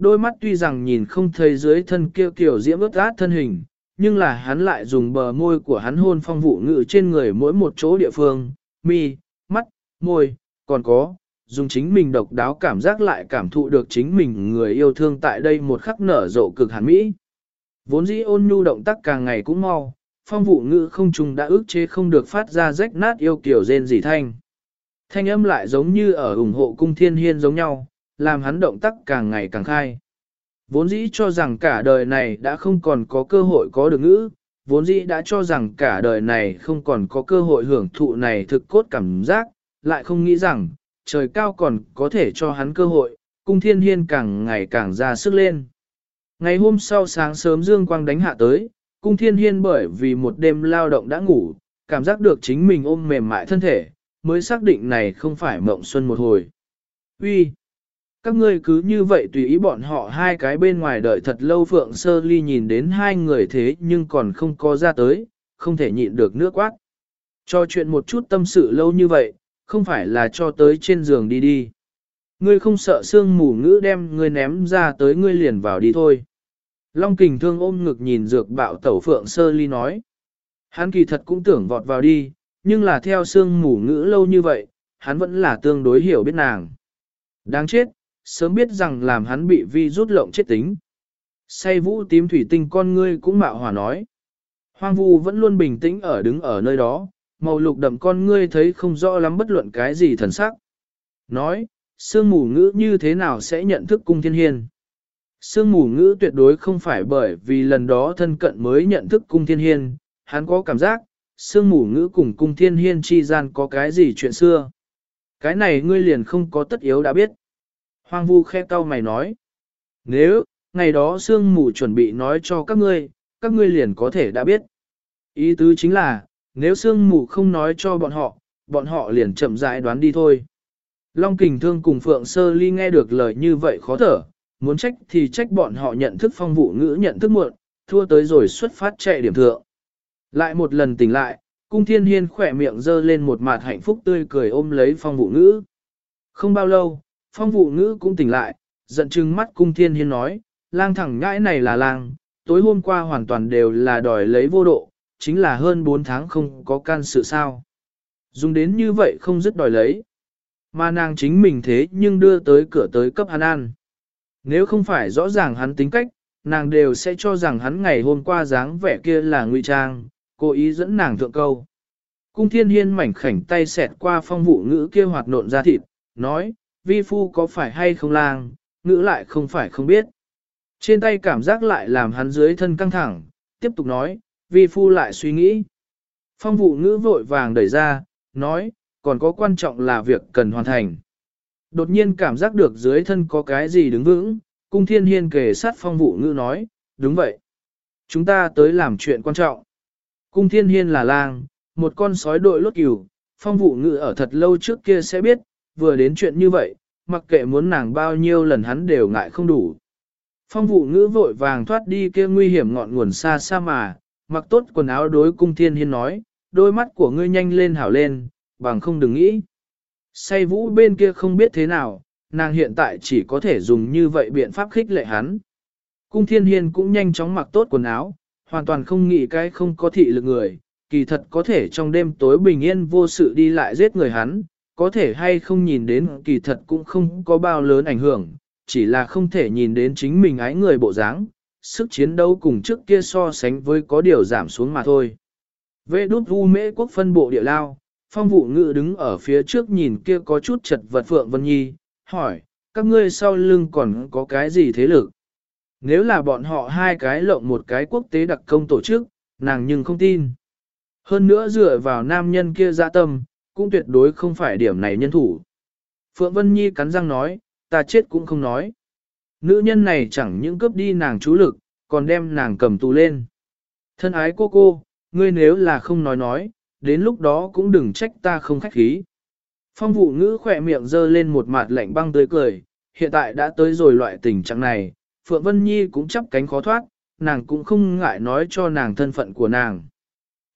Đôi mắt tuy rằng nhìn không thấy dưới thân kia kiểu diễm ướt át thân hình, nhưng là hắn lại dùng bờ môi của hắn hôn phong vụ ngự trên người mỗi một chỗ địa phương, mi, mắt, môi, còn có, dùng chính mình độc đáo cảm giác lại cảm thụ được chính mình người yêu thương tại đây một khắc nở rộ cực hàn mỹ. Vốn dĩ ôn nhu động tác càng ngày cũng mau, phong vụ ngữ không trùng đã ước chế không được phát ra rách nát yêu kiểu rên rỉ thanh. Thanh âm lại giống như ở ủng hộ cung thiên hiên giống nhau, làm hắn động tác càng ngày càng khai. Vốn dĩ cho rằng cả đời này đã không còn có cơ hội có được ngữ, vốn dĩ đã cho rằng cả đời này không còn có cơ hội hưởng thụ này thực cốt cảm giác, lại không nghĩ rằng, trời cao còn có thể cho hắn cơ hội, cung thiên hiên càng ngày càng ra sức lên. Ngày hôm sau sáng sớm dương quang đánh hạ tới, cung thiên hiên bởi vì một đêm lao động đã ngủ, cảm giác được chính mình ôm mềm mại thân thể, mới xác định này không phải mộng xuân một hồi. Uy, các ngươi cứ như vậy tùy ý bọn họ hai cái bên ngoài đợi thật lâu Phượng Sơ Ly nhìn đến hai người thế nhưng còn không có ra tới, không thể nhịn được nước quát. Cho chuyện một chút tâm sự lâu như vậy, không phải là cho tới trên giường đi đi. Ngươi không sợ sương mù ngữ đem ngươi ném ra tới ngươi liền vào đi thôi. Long kình thương ôm ngực nhìn dược bạo tẩu phượng sơ ly nói. Hắn kỳ thật cũng tưởng vọt vào đi, nhưng là theo sương mù ngữ lâu như vậy, hắn vẫn là tương đối hiểu biết nàng. Đáng chết, sớm biết rằng làm hắn bị vi rút lộng chết tính. Say vũ tím thủy tinh con ngươi cũng mạo hỏa nói. Hoang vu vẫn luôn bình tĩnh ở đứng ở nơi đó, màu lục đậm con ngươi thấy không rõ lắm bất luận cái gì thần sắc. Nói, sương mù ngữ như thế nào sẽ nhận thức cung thiên hiên. Sương mù ngữ tuyệt đối không phải bởi vì lần đó thân cận mới nhận thức cung thiên hiên, hắn có cảm giác, sương mù ngữ cùng cung thiên hiên chi gian có cái gì chuyện xưa. Cái này ngươi liền không có tất yếu đã biết. Hoang vu khe cau mày nói. Nếu, ngày đó sương mù chuẩn bị nói cho các ngươi, các ngươi liền có thể đã biết. Ý tứ chính là, nếu sương mù không nói cho bọn họ, bọn họ liền chậm rãi đoán đi thôi. Long kình thương cùng Phượng Sơ Ly nghe được lời như vậy khó thở, muốn trách thì trách bọn họ nhận thức phong vụ ngữ nhận thức muộn, thua tới rồi xuất phát chạy điểm thượng. Lại một lần tỉnh lại, cung thiên hiên khỏe miệng dơ lên một mặt hạnh phúc tươi cười ôm lấy phong vụ ngữ. Không bao lâu, phong vụ ngữ cũng tỉnh lại, giận chừng mắt cung thiên hiên nói, lang thẳng ngãi này là lang, tối hôm qua hoàn toàn đều là đòi lấy vô độ, chính là hơn 4 tháng không có can sự sao. Dùng đến như vậy không dứt đòi lấy. Mà nàng chính mình thế nhưng đưa tới cửa tới cấp hắn ăn. Nếu không phải rõ ràng hắn tính cách, nàng đều sẽ cho rằng hắn ngày hôm qua dáng vẻ kia là ngụy trang, cố ý dẫn nàng thượng câu. Cung thiên hiên mảnh khảnh tay xẹt qua phong vụ ngữ kia hoạt nộn ra thịt, nói, vi phu có phải hay không lang, ngữ lại không phải không biết. Trên tay cảm giác lại làm hắn dưới thân căng thẳng, tiếp tục nói, vi phu lại suy nghĩ. Phong vụ ngữ vội vàng đẩy ra, nói, còn có quan trọng là việc cần hoàn thành. Đột nhiên cảm giác được dưới thân có cái gì đứng vững, cung thiên hiên kề sát phong vụ ngữ nói, đúng vậy. Chúng ta tới làm chuyện quan trọng. Cung thiên hiên là lang, một con sói đội lốt cừu, phong vụ ngữ ở thật lâu trước kia sẽ biết, vừa đến chuyện như vậy, mặc kệ muốn nàng bao nhiêu lần hắn đều ngại không đủ. Phong vụ ngữ vội vàng thoát đi kia nguy hiểm ngọn nguồn xa xa mà, mặc tốt quần áo đối cung thiên hiên nói, đôi mắt của ngươi nhanh lên hảo lên, bằng không đừng nghĩ. Say vũ bên kia không biết thế nào, nàng hiện tại chỉ có thể dùng như vậy biện pháp khích lệ hắn. Cung thiên hiên cũng nhanh chóng mặc tốt quần áo, hoàn toàn không nghĩ cái không có thị lực người, kỳ thật có thể trong đêm tối bình yên vô sự đi lại giết người hắn, có thể hay không nhìn đến kỳ thật cũng không có bao lớn ảnh hưởng, chỉ là không thể nhìn đến chính mình ái người bộ dáng, sức chiến đấu cùng trước kia so sánh với có điều giảm xuống mà thôi. Vệ đút vu mễ quốc phân bộ địa lao, phong vụ ngự đứng ở phía trước nhìn kia có chút chật vật Phượng Vân Nhi, hỏi, các ngươi sau lưng còn có cái gì thế lực? Nếu là bọn họ hai cái lộng một cái quốc tế đặc công tổ chức, nàng nhưng không tin. Hơn nữa dựa vào nam nhân kia ra tâm, cũng tuyệt đối không phải điểm này nhân thủ. Phượng Vân Nhi cắn răng nói, ta chết cũng không nói. Nữ nhân này chẳng những cướp đi nàng chú lực, còn đem nàng cầm tù lên. Thân ái cô cô, ngươi nếu là không nói nói, đến lúc đó cũng đừng trách ta không khách khí. Phong vụ ngữ khỏe miệng dơ lên một mặt lạnh băng tươi cười, hiện tại đã tới rồi loại tình trạng này, Phượng Vân Nhi cũng chắp cánh khó thoát, nàng cũng không ngại nói cho nàng thân phận của nàng.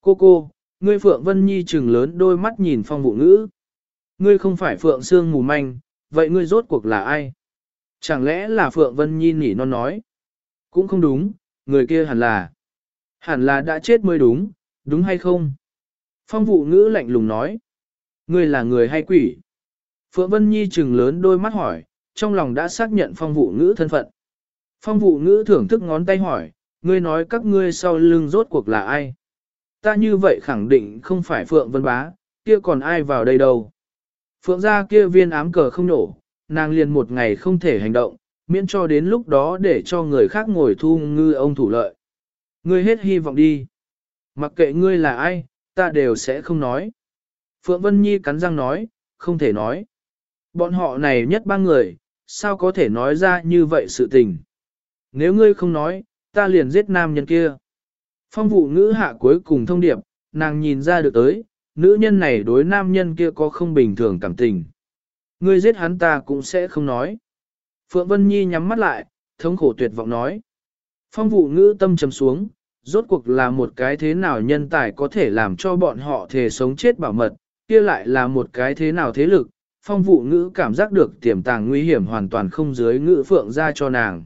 Cô cô, ngươi Phượng Vân Nhi trừng lớn đôi mắt nhìn phong vụ ngữ. Ngươi không phải Phượng Sương mù manh, vậy ngươi rốt cuộc là ai? Chẳng lẽ là Phượng Vân Nhi nỉ non nói? Cũng không đúng, người kia hẳn là. Hẳn là đã chết mới đúng, đúng hay không? Phong vụ ngữ lạnh lùng nói. Ngươi là người hay quỷ? Phượng Vân Nhi trừng lớn đôi mắt hỏi, trong lòng đã xác nhận phong vụ ngữ thân phận. Phong vụ ngữ thưởng thức ngón tay hỏi, ngươi nói các ngươi sau lưng rốt cuộc là ai? Ta như vậy khẳng định không phải Phượng Vân Bá, kia còn ai vào đây đâu? Phượng gia kia viên ám cờ không nổ, nàng liền một ngày không thể hành động, miễn cho đến lúc đó để cho người khác ngồi thu ngư ông thủ lợi. Ngươi hết hy vọng đi. Mặc kệ ngươi là ai, ta đều sẽ không nói. Phượng Vân Nhi cắn răng nói, không thể nói. Bọn họ này nhất ba người, sao có thể nói ra như vậy sự tình. Nếu ngươi không nói, ta liền giết nam nhân kia. Phong vụ ngữ hạ cuối cùng thông điệp, nàng nhìn ra được tới, nữ nhân này đối nam nhân kia có không bình thường cảm tình. Ngươi giết hắn ta cũng sẽ không nói. Phượng Vân Nhi nhắm mắt lại, thống khổ tuyệt vọng nói. Phong vụ ngữ tâm trầm xuống, rốt cuộc là một cái thế nào nhân tài có thể làm cho bọn họ thể sống chết bảo mật, kia lại là một cái thế nào thế lực. Phong vụ ngữ cảm giác được tiềm tàng nguy hiểm hoàn toàn không dưới ngữ phượng ra cho nàng.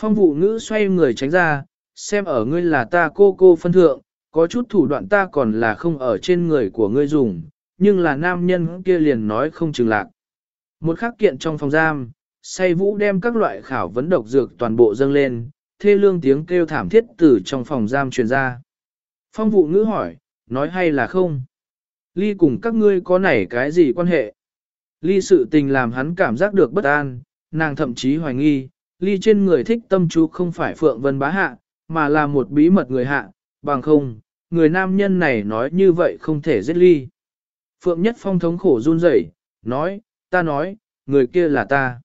Phong vụ ngữ xoay người tránh ra, xem ở ngươi là ta cô cô phân thượng, có chút thủ đoạn ta còn là không ở trên người của ngươi dùng, nhưng là nam nhân kia liền nói không chừng lạc. Một khắc kiện trong phòng giam, say vũ đem các loại khảo vấn độc dược toàn bộ dâng lên, thê lương tiếng kêu thảm thiết từ trong phòng giam truyền ra. Phong vụ ngữ hỏi, nói hay là không? Ly cùng các ngươi có nảy cái gì quan hệ? Ly sự tình làm hắn cảm giác được bất an, nàng thậm chí hoài nghi, Ly trên người thích tâm chú không phải Phượng Vân Bá Hạ, mà là một bí mật người hạ, bằng không, người nam nhân này nói như vậy không thể giết Ly. Phượng Nhất Phong thống khổ run rẩy, nói, ta nói, người kia là ta.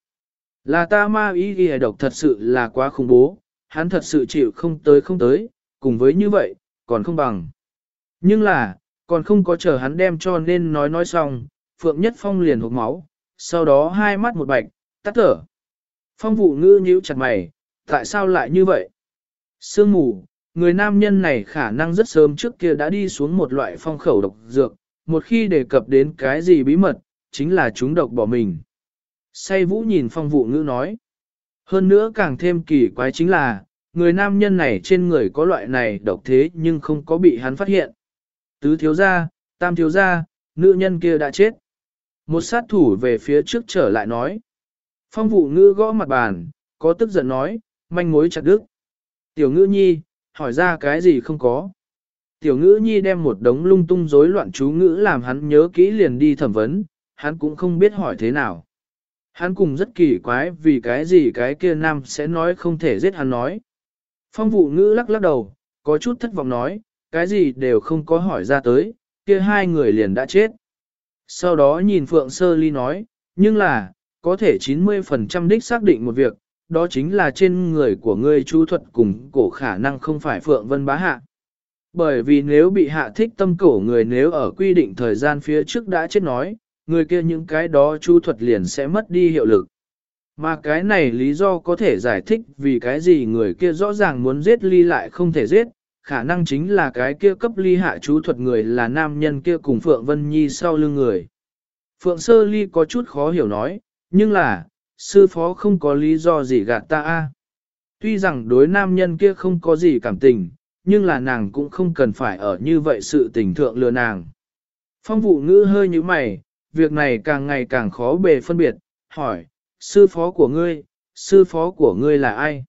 Là ta ma ý ghi độc thật sự là quá khủng bố, hắn thật sự chịu không tới không tới, cùng với như vậy, còn không bằng. Nhưng là, còn không có chờ hắn đem cho nên nói nói xong, Phượng Nhất Phong liền hụt máu, sau đó hai mắt một bạch, tắt thở. Phong vụ ngư nhíu chặt mày, tại sao lại như vậy? Sương mù, người nam nhân này khả năng rất sớm trước kia đã đi xuống một loại phong khẩu độc dược, một khi đề cập đến cái gì bí mật, chính là chúng độc bỏ mình. Say vũ nhìn phong vụ ngữ nói. Hơn nữa càng thêm kỳ quái chính là, người nam nhân này trên người có loại này độc thế nhưng không có bị hắn phát hiện. Tứ thiếu gia, tam thiếu gia, nữ nhân kia đã chết. Một sát thủ về phía trước trở lại nói. Phong vụ ngữ gõ mặt bàn, có tức giận nói, manh mối chặt đứt. Tiểu ngữ nhi, hỏi ra cái gì không có. Tiểu ngữ nhi đem một đống lung tung rối loạn chú ngữ làm hắn nhớ kỹ liền đi thẩm vấn, hắn cũng không biết hỏi thế nào. Hắn cùng rất kỳ quái vì cái gì cái kia nam sẽ nói không thể giết hắn nói. Phong vụ ngữ lắc lắc đầu, có chút thất vọng nói, cái gì đều không có hỏi ra tới, kia hai người liền đã chết. Sau đó nhìn Phượng Sơ Ly nói, nhưng là, có thể 90% đích xác định một việc, đó chính là trên người của ngươi chú thuật cùng cổ khả năng không phải Phượng Vân Bá Hạ. Bởi vì nếu bị hạ thích tâm cổ người nếu ở quy định thời gian phía trước đã chết nói, người kia những cái đó chú thuật liền sẽ mất đi hiệu lực. Mà cái này lý do có thể giải thích vì cái gì người kia rõ ràng muốn giết ly lại không thể giết, khả năng chính là cái kia cấp ly hạ chú thuật người là nam nhân kia cùng Phượng Vân Nhi sau lưng người. Phượng Sơ Ly có chút khó hiểu nói, nhưng là, sư phó không có lý do gì gạt ta a. Tuy rằng đối nam nhân kia không có gì cảm tình, nhưng là nàng cũng không cần phải ở như vậy sự tình thượng lừa nàng. Phong vụ ngữ hơi như mày, việc này càng ngày càng khó bề phân biệt, hỏi, sư phó của ngươi, sư phó của ngươi là ai?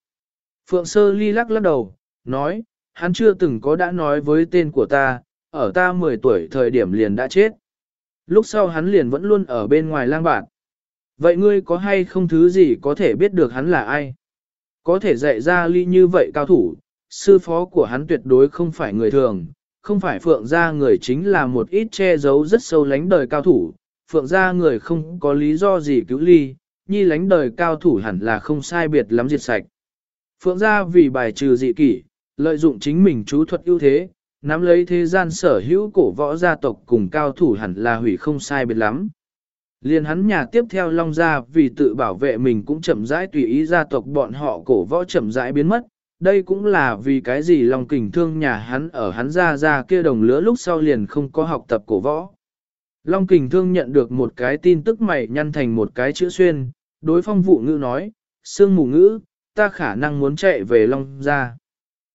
Phượng Sơ Ly lắc lắc đầu, nói, hắn chưa từng có đã nói với tên của ta, ở ta 10 tuổi thời điểm liền đã chết. Lúc sau hắn liền vẫn luôn ở bên ngoài lang bạt. Vậy ngươi có hay không thứ gì có thể biết được hắn là ai? Có thể dạy ra ly như vậy cao thủ, sư phó của hắn tuyệt đối không phải người thường, không phải phượng gia người chính là một ít che giấu rất sâu lánh đời cao thủ, phượng gia người không có lý do gì cứu ly, nhi lánh đời cao thủ hẳn là không sai biệt lắm diệt sạch. Phượng gia vì bài trừ dị kỷ, lợi dụng chính mình chú thuật ưu thế, nắm lấy thế gian sở hữu cổ võ gia tộc cùng cao thủ hẳn là hủy không sai biệt lắm. Liên hắn nhà tiếp theo Long Gia vì tự bảo vệ mình cũng chậm rãi tùy ý gia tộc bọn họ cổ võ chậm rãi biến mất. Đây cũng là vì cái gì Long Kình thương nhà hắn ở hắn ra ra kia đồng lứa lúc sau liền không có học tập cổ võ. Long Kình thương nhận được một cái tin tức mày nhăn thành một cái chữ xuyên, đối phong vụ ngữ nói, sương mù ngữ, ta khả năng muốn chạy về Long Gia.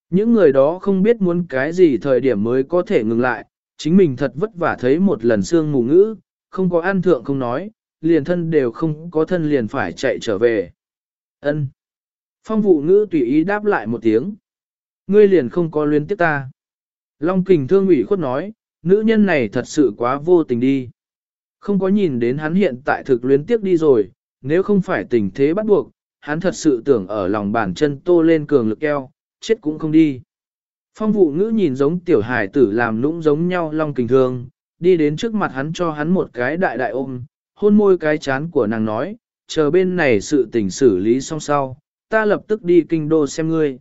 Những người đó không biết muốn cái gì thời điểm mới có thể ngừng lại, chính mình thật vất vả thấy một lần sương mù ngữ, không có ăn thượng không nói, liền thân đều không có thân liền phải chạy trở về. Ân. Phong vụ ngữ tùy ý đáp lại một tiếng. Ngươi liền không có luyến tiếp ta. Long kình thương ủy khuất nói, nữ nhân này thật sự quá vô tình đi. Không có nhìn đến hắn hiện tại thực luyến tiếp đi rồi, nếu không phải tình thế bắt buộc, hắn thật sự tưởng ở lòng bàn chân tô lên cường lực eo, chết cũng không đi. Phong vụ ngữ nhìn giống tiểu hải tử làm nũng giống nhau long kình thương, đi đến trước mặt hắn cho hắn một cái đại đại ôm, hôn môi cái chán của nàng nói, chờ bên này sự tình xử lý xong sau, ta lập tức đi kinh đô xem ngươi.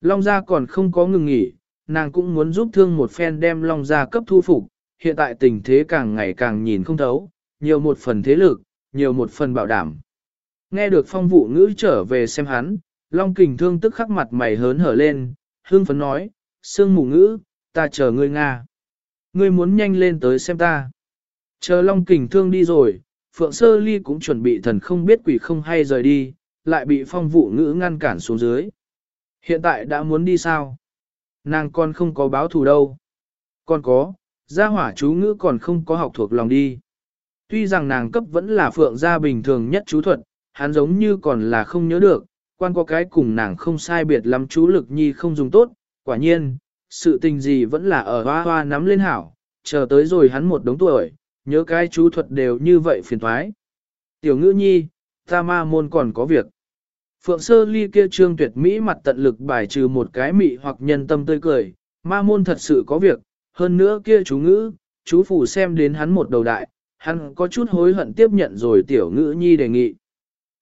Long gia còn không có ngừng nghỉ, nàng cũng muốn giúp thương một phen đem Long gia cấp thu phục, hiện tại tình thế càng ngày càng nhìn không thấu, nhiều một phần thế lực, nhiều một phần bảo đảm. Nghe được phong vụ ngữ trở về xem hắn, Long kình thương tức khắc mặt mày hớn hở lên, hương phấn nói, sương mù ngữ, ta chờ ngươi Nga. Ngươi muốn nhanh lên tới xem ta. Chờ Long kình thương đi rồi, Phượng Sơ Ly cũng chuẩn bị thần không biết quỷ không hay rời đi, lại bị phong vụ ngữ ngăn cản xuống dưới. Hiện tại đã muốn đi sao? Nàng con không có báo thù đâu. Còn có, gia hỏa chú ngữ còn không có học thuộc lòng đi. Tuy rằng nàng cấp vẫn là phượng gia bình thường nhất chú thuật, hắn giống như còn là không nhớ được, quan có cái cùng nàng không sai biệt lắm chú lực nhi không dùng tốt, quả nhiên, sự tình gì vẫn là ở hoa hoa nắm lên hảo, chờ tới rồi hắn một đống tuổi, nhớ cái chú thuật đều như vậy phiền thoái. Tiểu ngữ nhi, ta ma môn còn có việc. Phượng sơ ly kia trương tuyệt mỹ mặt tận lực bài trừ một cái mị hoặc nhân tâm tươi cười, ma môn thật sự có việc, hơn nữa kia chú ngữ, chú phủ xem đến hắn một đầu đại, hắn có chút hối hận tiếp nhận rồi tiểu ngữ nhi đề nghị.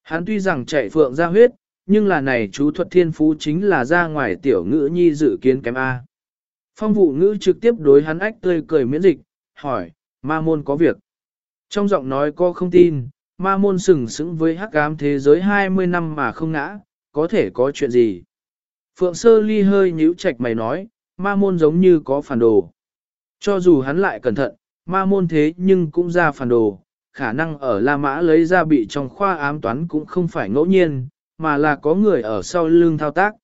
Hắn tuy rằng chạy phượng ra huyết, nhưng là này chú thuật thiên phú chính là ra ngoài tiểu ngữ nhi dự kiến kém A. Phong vụ ngữ trực tiếp đối hắn ách tươi cười miễn dịch, hỏi, ma môn có việc. Trong giọng nói có không tin, ma môn sừng sững với hắc ám thế giới 20 năm mà không ngã, có thể có chuyện gì. Phượng sơ ly hơi nhíu chạch mày nói, ma môn giống như có phản đồ. Cho dù hắn lại cẩn thận, ma môn thế nhưng cũng ra phản đồ, khả năng ở La Mã lấy ra bị trong khoa ám toán cũng không phải ngẫu nhiên, mà là có người ở sau lưng thao tác.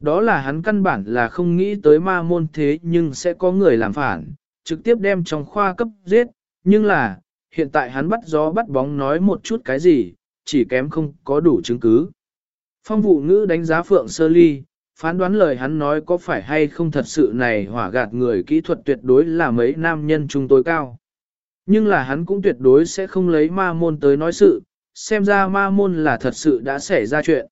Đó là hắn căn bản là không nghĩ tới ma môn thế nhưng sẽ có người làm phản, trực tiếp đem trong khoa cấp giết, nhưng là, hiện tại hắn bắt gió bắt bóng nói một chút cái gì, chỉ kém không có đủ chứng cứ. Phong vụ ngữ đánh giá Phượng Sơ Ly, phán đoán lời hắn nói có phải hay không thật sự này hỏa gạt người kỹ thuật tuyệt đối là mấy nam nhân trung tối cao. Nhưng là hắn cũng tuyệt đối sẽ không lấy ma môn tới nói sự, xem ra ma môn là thật sự đã xảy ra chuyện.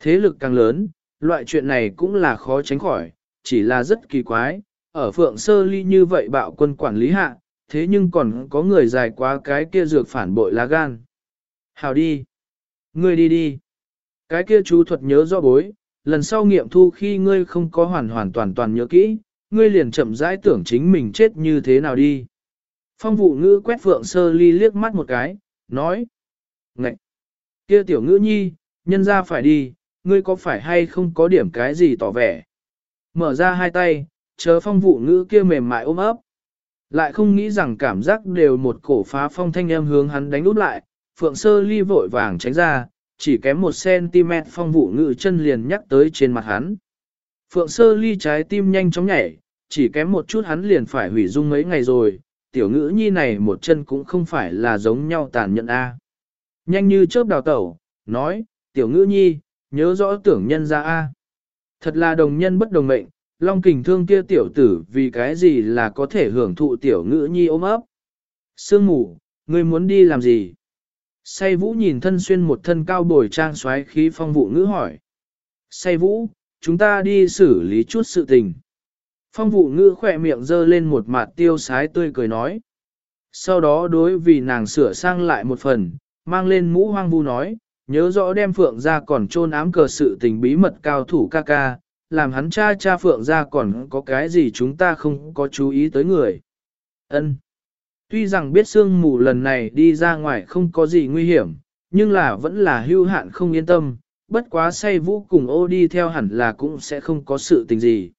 Thế lực càng lớn, loại chuyện này cũng là khó tránh khỏi, chỉ là rất kỳ quái, ở Phượng Sơ Ly như vậy bạo quân quản lý hạ, thế nhưng còn có người dài quá cái kia dược phản bội lá gan. Hào đi. Ngươi đi đi. Cái kia chú thuật nhớ rõ bối, lần sau nghiệm thu khi ngươi không có hoàn hoàn toàn toàn nhớ kỹ, ngươi liền chậm rãi tưởng chính mình chết như thế nào đi. Phong vụ ngữ quét Phượng Sơ Ly liếc mắt một cái, nói. Ngậy! Kia tiểu ngữ nhi, nhân ra phải đi, ngươi có phải hay không có điểm cái gì tỏ vẻ. Mở ra hai tay, chờ phong vụ ngữ kia mềm mại ôm ấp. Lại không nghĩ rằng cảm giác đều một cổ phá phong thanh em hướng hắn đánh út lại, Phượng Sơ Ly vội vàng tránh ra, chỉ kém một cm phong vụ ngữ chân liền nhắc tới trên mặt hắn. Phượng Sơ Ly trái tim nhanh chóng nhảy, chỉ kém một chút hắn liền phải hủy dung mấy ngày rồi, tiểu ngữ nhi này một chân cũng không phải là giống nhau tàn nhẫn a. Nhanh như chớp đào tẩu, nói, tiểu ngữ nhi, nhớ rõ tưởng nhân ra a. Thật là đồng nhân bất đồng mệnh, Long kình thương kia tiểu tử vì cái gì là có thể hưởng thụ tiểu ngữ nhi ôm ấp. Sương ngủ, ngươi muốn đi làm gì? Say vũ nhìn thân xuyên một thân cao bồi trang xoáy khí phong vụ ngữ hỏi. Say vũ, chúng ta đi xử lý chút sự tình. Phong vụ ngữ khỏe miệng dơ lên một mặt tiêu sái tươi cười nói. Sau đó đối vì nàng sửa sang lại một phần, mang lên mũ hoang vu nói, nhớ rõ đem phượng ra còn trôn ám cờ sự tình bí mật cao thủ ca ca, làm hắn cha cha phượng ra còn có cái gì chúng ta không có chú ý tới người. Ân. Tuy rằng biết sương mù lần này đi ra ngoài không có gì nguy hiểm, nhưng là vẫn là hưu hạn không yên tâm, bất quá say vũ cùng ô đi theo hẳn là cũng sẽ không có sự tình gì.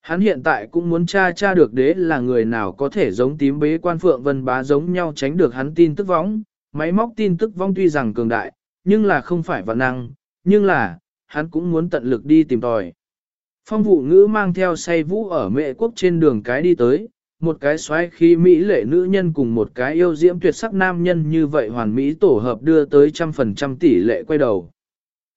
Hắn hiện tại cũng muốn tra tra được đế là người nào có thể giống tím bế quan phượng vân bá giống nhau tránh được hắn tin tức vong máy móc tin tức vong tuy rằng cường đại, nhưng là không phải vạn năng, nhưng là, hắn cũng muốn tận lực đi tìm tòi. Phong vụ ngữ mang theo say vũ ở mệ quốc trên đường cái đi tới, một cái xoáy khi Mỹ lệ nữ nhân cùng một cái yêu diễm tuyệt sắc nam nhân như vậy hoàn Mỹ tổ hợp đưa tới trăm phần trăm tỷ lệ quay đầu.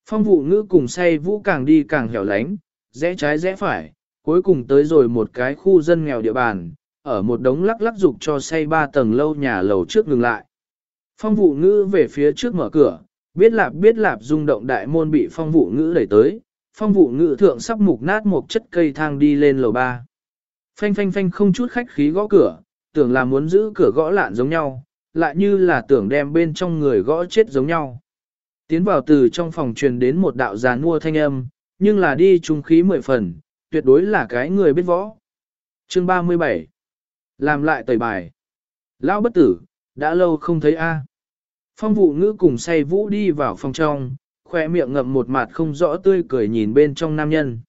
Phong vụ ngữ cùng say vũ càng đi càng hẻo lánh, rẽ trái rẽ phải, cuối cùng tới rồi một cái khu dân nghèo địa bàn, ở một đống lắc lắc dục cho say ba tầng lâu nhà lầu trước ngừng lại. Phong vụ ngữ về phía trước mở cửa, biết lạp biết lạp rung động đại môn bị phong vụ ngữ đẩy tới, phong vụ ngữ thượng sắp mục nát một chất cây thang đi lên lầu ba. Phanh phanh phanh không chút khách khí gõ cửa, tưởng là muốn giữ cửa gõ lạn giống nhau, lại như là tưởng đem bên trong người gõ chết giống nhau. Tiến vào từ trong phòng truyền đến một đạo giàn mua thanh âm, nhưng là đi trung khí mười phần, tuyệt đối là cái người biết võ. Chương 37 Làm lại tẩy bài Lão bất tử, đã lâu không thấy a. Phong vụ ngữ cùng say vũ đi vào phòng trong, khoe miệng ngậm một mặt không rõ tươi cười nhìn bên trong nam nhân.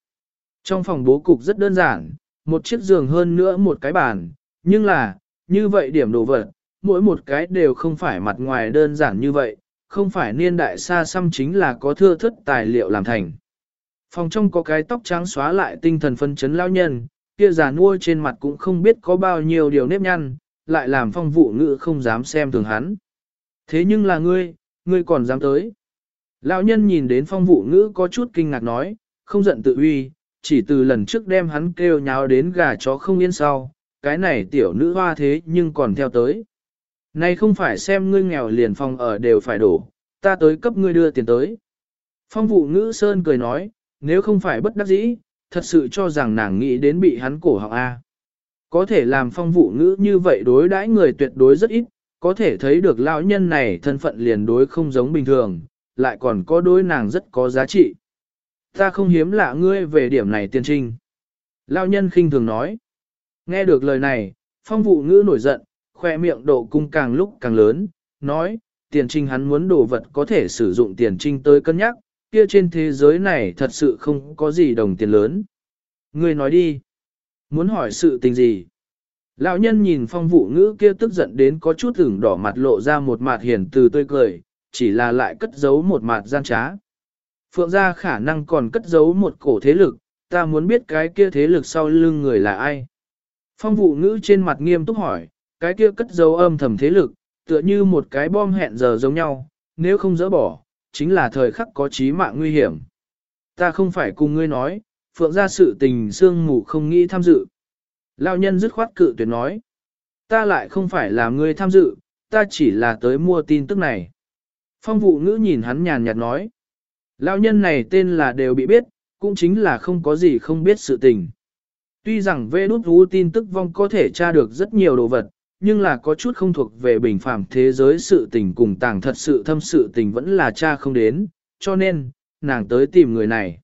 Trong phòng bố cục rất đơn giản, một chiếc giường hơn nữa một cái bàn, nhưng là, như vậy điểm đồ vật, mỗi một cái đều không phải mặt ngoài đơn giản như vậy, không phải niên đại xa xăm chính là có thưa thất tài liệu làm thành. Phòng trong có cái tóc trắng xóa lại tinh thần phân chấn lao nhân, kia già nuôi trên mặt cũng không biết có bao nhiêu điều nếp nhăn, lại làm phong vụ ngữ không dám xem thường hắn. Thế nhưng là ngươi, ngươi còn dám tới. Lão nhân nhìn đến phong vụ ngữ có chút kinh ngạc nói, không giận tự uy, chỉ từ lần trước đem hắn kêu nháo đến gà chó không yên sau, cái này tiểu nữ hoa thế nhưng còn theo tới. Này không phải xem ngươi nghèo liền phòng ở đều phải đổ, ta tới cấp ngươi đưa tiền tới. Phong vụ ngữ sơn cười nói, nếu không phải bất đắc dĩ, thật sự cho rằng nàng nghĩ đến bị hắn cổ họng A. Có thể làm phong vụ ngữ như vậy đối đãi người tuyệt đối rất ít, có thể thấy được lão nhân này thân phận liền đối không giống bình thường, lại còn có đối nàng rất có giá trị. Ta không hiếm lạ ngươi về điểm này tiên trinh. Lão nhân khinh thường nói. Nghe được lời này, phong vụ ngữ nổi giận, khoe miệng độ cung càng lúc càng lớn, nói, tiền trinh hắn muốn đồ vật có thể sử dụng tiền trinh tới cân nhắc, kia trên thế giới này thật sự không có gì đồng tiền lớn. Ngươi nói đi. Muốn hỏi sự tình gì? Lão nhân nhìn phong vụ ngữ kia tức giận đến có chút ửng đỏ mặt lộ ra một mặt hiền từ tươi cười, chỉ là lại cất giấu một mặt gian trá. Phượng gia khả năng còn cất giấu một cổ thế lực, ta muốn biết cái kia thế lực sau lưng người là ai. Phong vụ ngữ trên mặt nghiêm túc hỏi, cái kia cất giấu âm thầm thế lực, tựa như một cái bom hẹn giờ giống nhau, nếu không dỡ bỏ, chính là thời khắc có chí mạng nguy hiểm. Ta không phải cùng ngươi nói, phượng gia sự tình sương mù không nghĩ tham dự. Lão nhân dứt khoát cự tuyệt nói. Ta lại không phải là người tham dự, ta chỉ là tới mua tin tức này. Phong vụ ngữ nhìn hắn nhàn nhạt nói. Lão nhân này tên là đều bị biết, cũng chính là không có gì không biết sự tình. Tuy rằng vê đút vũ tin tức vong có thể tra được rất nhiều đồ vật, nhưng là có chút không thuộc về bình phàm thế giới sự tình cùng tàng thật sự thâm sự tình vẫn là cha không đến, cho nên, nàng tới tìm người này.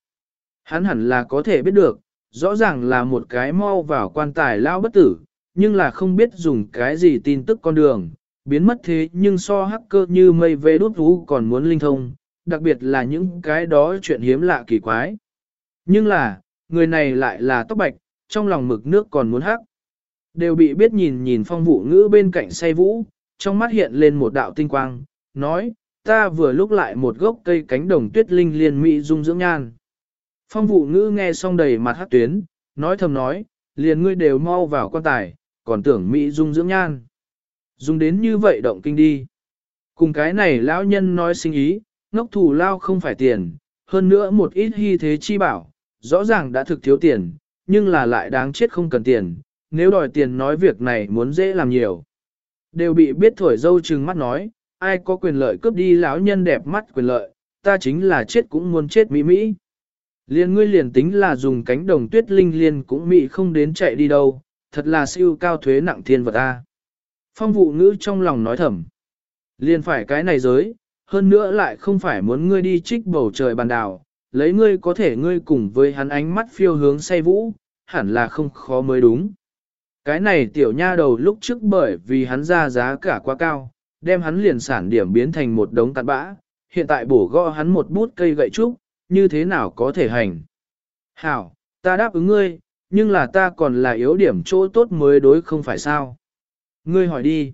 Hắn hẳn là có thể biết được, rõ ràng là một cái mau vào quan tài lao bất tử, nhưng là không biết dùng cái gì tin tức con đường, biến mất thế nhưng so hacker như mây về đốt vũ còn muốn linh thông, đặc biệt là những cái đó chuyện hiếm lạ kỳ quái. Nhưng là, người này lại là tóc bạch, trong lòng mực nước còn muốn hắc. Đều bị biết nhìn nhìn phong vụ ngữ bên cạnh say vũ, trong mắt hiện lên một đạo tinh quang, nói, ta vừa lúc lại một gốc cây cánh đồng tuyết linh liên mỹ dung dưỡng nhan. Phong vụ ngữ nghe xong đầy mặt hát tuyến, nói thầm nói, liền ngươi đều mau vào quan tài, còn tưởng mỹ dung dưỡng nhan. Dùng đến như vậy động kinh đi. Cùng cái này lão nhân nói sinh ý, ngốc thủ lao không phải tiền, hơn nữa một ít hy thế chi bảo, rõ ràng đã thực thiếu tiền, nhưng là lại đáng chết không cần tiền, nếu đòi tiền nói việc này muốn dễ làm nhiều. Đều bị biết thổi dâu trừng mắt nói, ai có quyền lợi cướp đi lão nhân đẹp mắt quyền lợi, ta chính là chết cũng muốn chết mỹ mỹ. Liên ngươi liền tính là dùng cánh đồng tuyết linh liên cũng mị không đến chạy đi đâu, thật là siêu cao thuế nặng thiên vật a. Phong vụ ngữ trong lòng nói thầm. Liên phải cái này giới, hơn nữa lại không phải muốn ngươi đi trích bầu trời bàn đảo, lấy ngươi có thể ngươi cùng với hắn ánh mắt phiêu hướng say vũ, hẳn là không khó mới đúng. Cái này tiểu nha đầu lúc trước bởi vì hắn ra giá cả quá cao, đem hắn liền sản điểm biến thành một đống tạt bã, hiện tại bổ gõ hắn một bút cây gậy trúc, như thế nào có thể hành. Hảo, ta đáp ứng ngươi, nhưng là ta còn là yếu điểm chỗ tốt mới đối không phải sao. Ngươi hỏi đi.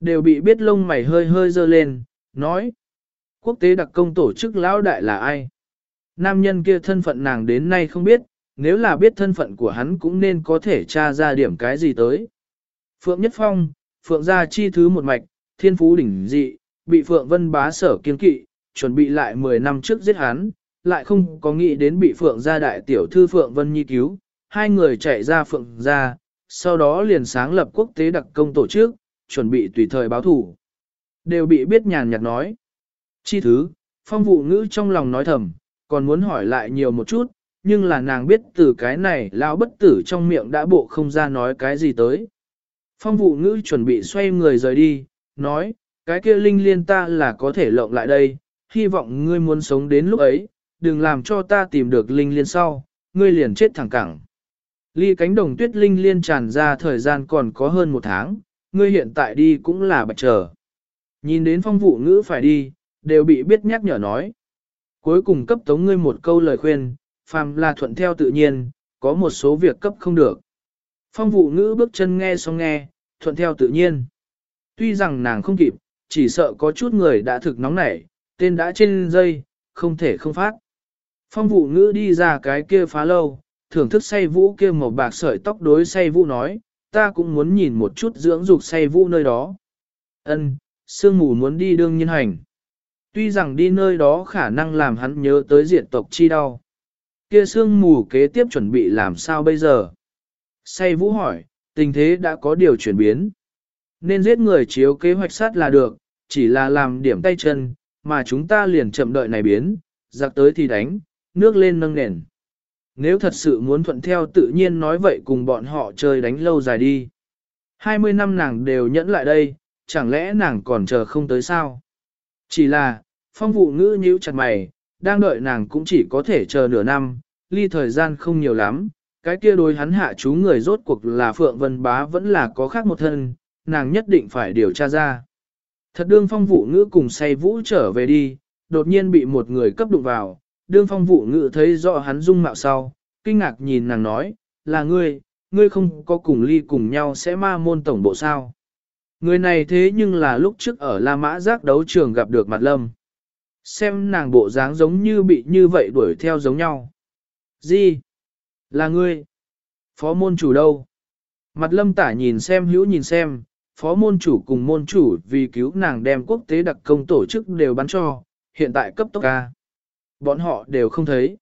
Đều bị biết lông mày hơi hơi dơ lên, nói. Quốc tế đặc công tổ chức lão đại là ai? Nam nhân kia thân phận nàng đến nay không biết, nếu là biết thân phận của hắn cũng nên có thể tra ra điểm cái gì tới. Phượng Nhất Phong, Phượng gia chi thứ một mạch, thiên phú đỉnh dị, bị Phượng Vân bá sở kiên kỵ, chuẩn bị lại 10 năm trước giết hắn, lại không có nghĩ đến bị Phượng gia đại tiểu thư Phượng Vân Nhi cứu, hai người chạy ra Phượng gia, sau đó liền sáng lập quốc tế đặc công tổ chức, chuẩn bị tùy thời báo thủ. Đều bị biết nhàn nhạt nói. Chi thứ, phong vụ ngữ trong lòng nói thầm, còn muốn hỏi lại nhiều một chút, nhưng là nàng biết từ cái này lão bất tử trong miệng đã bộ không ra nói cái gì tới. Phong vụ ngữ chuẩn bị xoay người rời đi, nói, cái kia linh liên ta là có thể lộng lại đây, hy vọng ngươi muốn sống đến lúc ấy, đừng làm cho ta tìm được linh liên sau, ngươi liền chết thẳng cẳng. Ly cánh đồng tuyết linh liên tràn ra thời gian còn có hơn một tháng, ngươi hiện tại đi cũng là bạch trở. Nhìn đến phong vụ ngữ phải đi, đều bị biết nhắc nhở nói. Cuối cùng cấp tống ngươi một câu lời khuyên, phàm là thuận theo tự nhiên, có một số việc cấp không được. Phong vụ ngữ bước chân nghe xong nghe, thuận theo tự nhiên. Tuy rằng nàng không kịp, chỉ sợ có chút người đã thực nóng nảy, tên đã trên dây, không thể không phát. Phong vụ ngữ đi ra cái kia phá lâu, thưởng thức say vũ kia màu bạc sợi tóc đối say vũ nói, ta cũng muốn nhìn một chút dưỡng dục say vũ nơi đó. Ân, sương mù muốn đi đương nhiên hành. Tuy rằng đi nơi đó khả năng làm hắn nhớ tới diện tộc chi đau. Kia sương mù kế tiếp chuẩn bị làm sao bây giờ? Say vũ hỏi, tình thế đã có điều chuyển biến. Nên giết người chiếu kế hoạch sát là được, chỉ là làm điểm tay chân, mà chúng ta liền chậm đợi này biến, giặc tới thì đánh, nước lên nâng nền. Nếu thật sự muốn thuận theo tự nhiên nói vậy cùng bọn họ chơi đánh lâu dài đi. 20 năm nàng đều nhẫn lại đây, chẳng lẽ nàng còn chờ không tới sao? Chỉ là, phong vụ ngữ nhíu chặt mày, đang đợi nàng cũng chỉ có thể chờ nửa năm, ly thời gian không nhiều lắm, cái kia đối hắn hạ chú người rốt cuộc là Phượng Vân Bá vẫn là có khác một thân, nàng nhất định phải điều tra ra. Thật đương phong vụ ngữ cùng say vũ trở về đi, đột nhiên bị một người cấp đụng vào, đương phong vụ ngự thấy rõ hắn dung mạo sau, kinh ngạc nhìn nàng nói, là ngươi, ngươi không có cùng ly cùng nhau sẽ ma môn tổng bộ sao. Người này thế nhưng là lúc trước ở La Mã giác đấu trường gặp được mặt lâm. Xem nàng bộ dáng giống như bị như vậy đuổi theo giống nhau. Gì? Là ngươi? Phó môn chủ đâu? Mặt lâm tả nhìn xem hữu nhìn xem, phó môn chủ cùng môn chủ vì cứu nàng đem quốc tế đặc công tổ chức đều bắn cho, hiện tại cấp tốc ca. Bọn họ đều không thấy.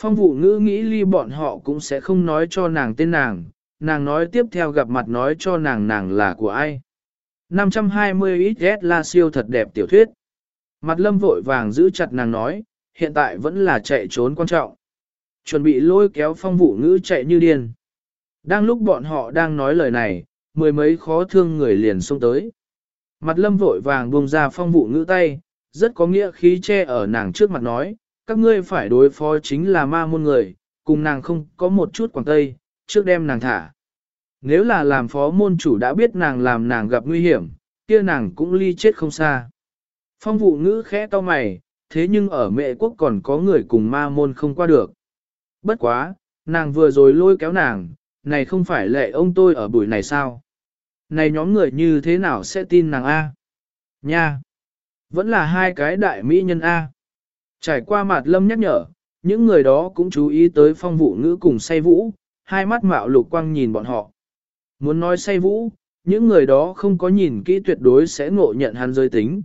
Phong vụ ngữ nghĩ ly bọn họ cũng sẽ không nói cho nàng tên nàng, nàng nói tiếp theo gặp mặt nói cho nàng nàng là của ai. 520 XS là siêu thật đẹp tiểu thuyết. Mặt lâm vội vàng giữ chặt nàng nói, hiện tại vẫn là chạy trốn quan trọng. Chuẩn bị lôi kéo phong vụ ngữ chạy như điên. Đang lúc bọn họ đang nói lời này, mười mấy khó thương người liền xông tới. Mặt lâm vội vàng buông ra phong vụ ngữ tay, rất có nghĩa khí che ở nàng trước mặt nói, các ngươi phải đối phó chính là ma môn người, cùng nàng không có một chút quảng tây, trước đem nàng thả. Nếu là làm phó môn chủ đã biết nàng làm nàng gặp nguy hiểm, kia nàng cũng ly chết không xa. Phong vụ ngữ khẽ to mày, thế nhưng ở mệ quốc còn có người cùng ma môn không qua được. Bất quá, nàng vừa rồi lôi kéo nàng, này không phải lệ ông tôi ở buổi này sao? Này nhóm người như thế nào sẽ tin nàng A? Nha! Vẫn là hai cái đại mỹ nhân A. Trải qua mặt lâm nhắc nhở, những người đó cũng chú ý tới phong vụ ngữ cùng say vũ, hai mắt mạo lục quang nhìn bọn họ. Muốn nói say vũ, những người đó không có nhìn kỹ tuyệt đối sẽ ngộ nhận hắn giới tính,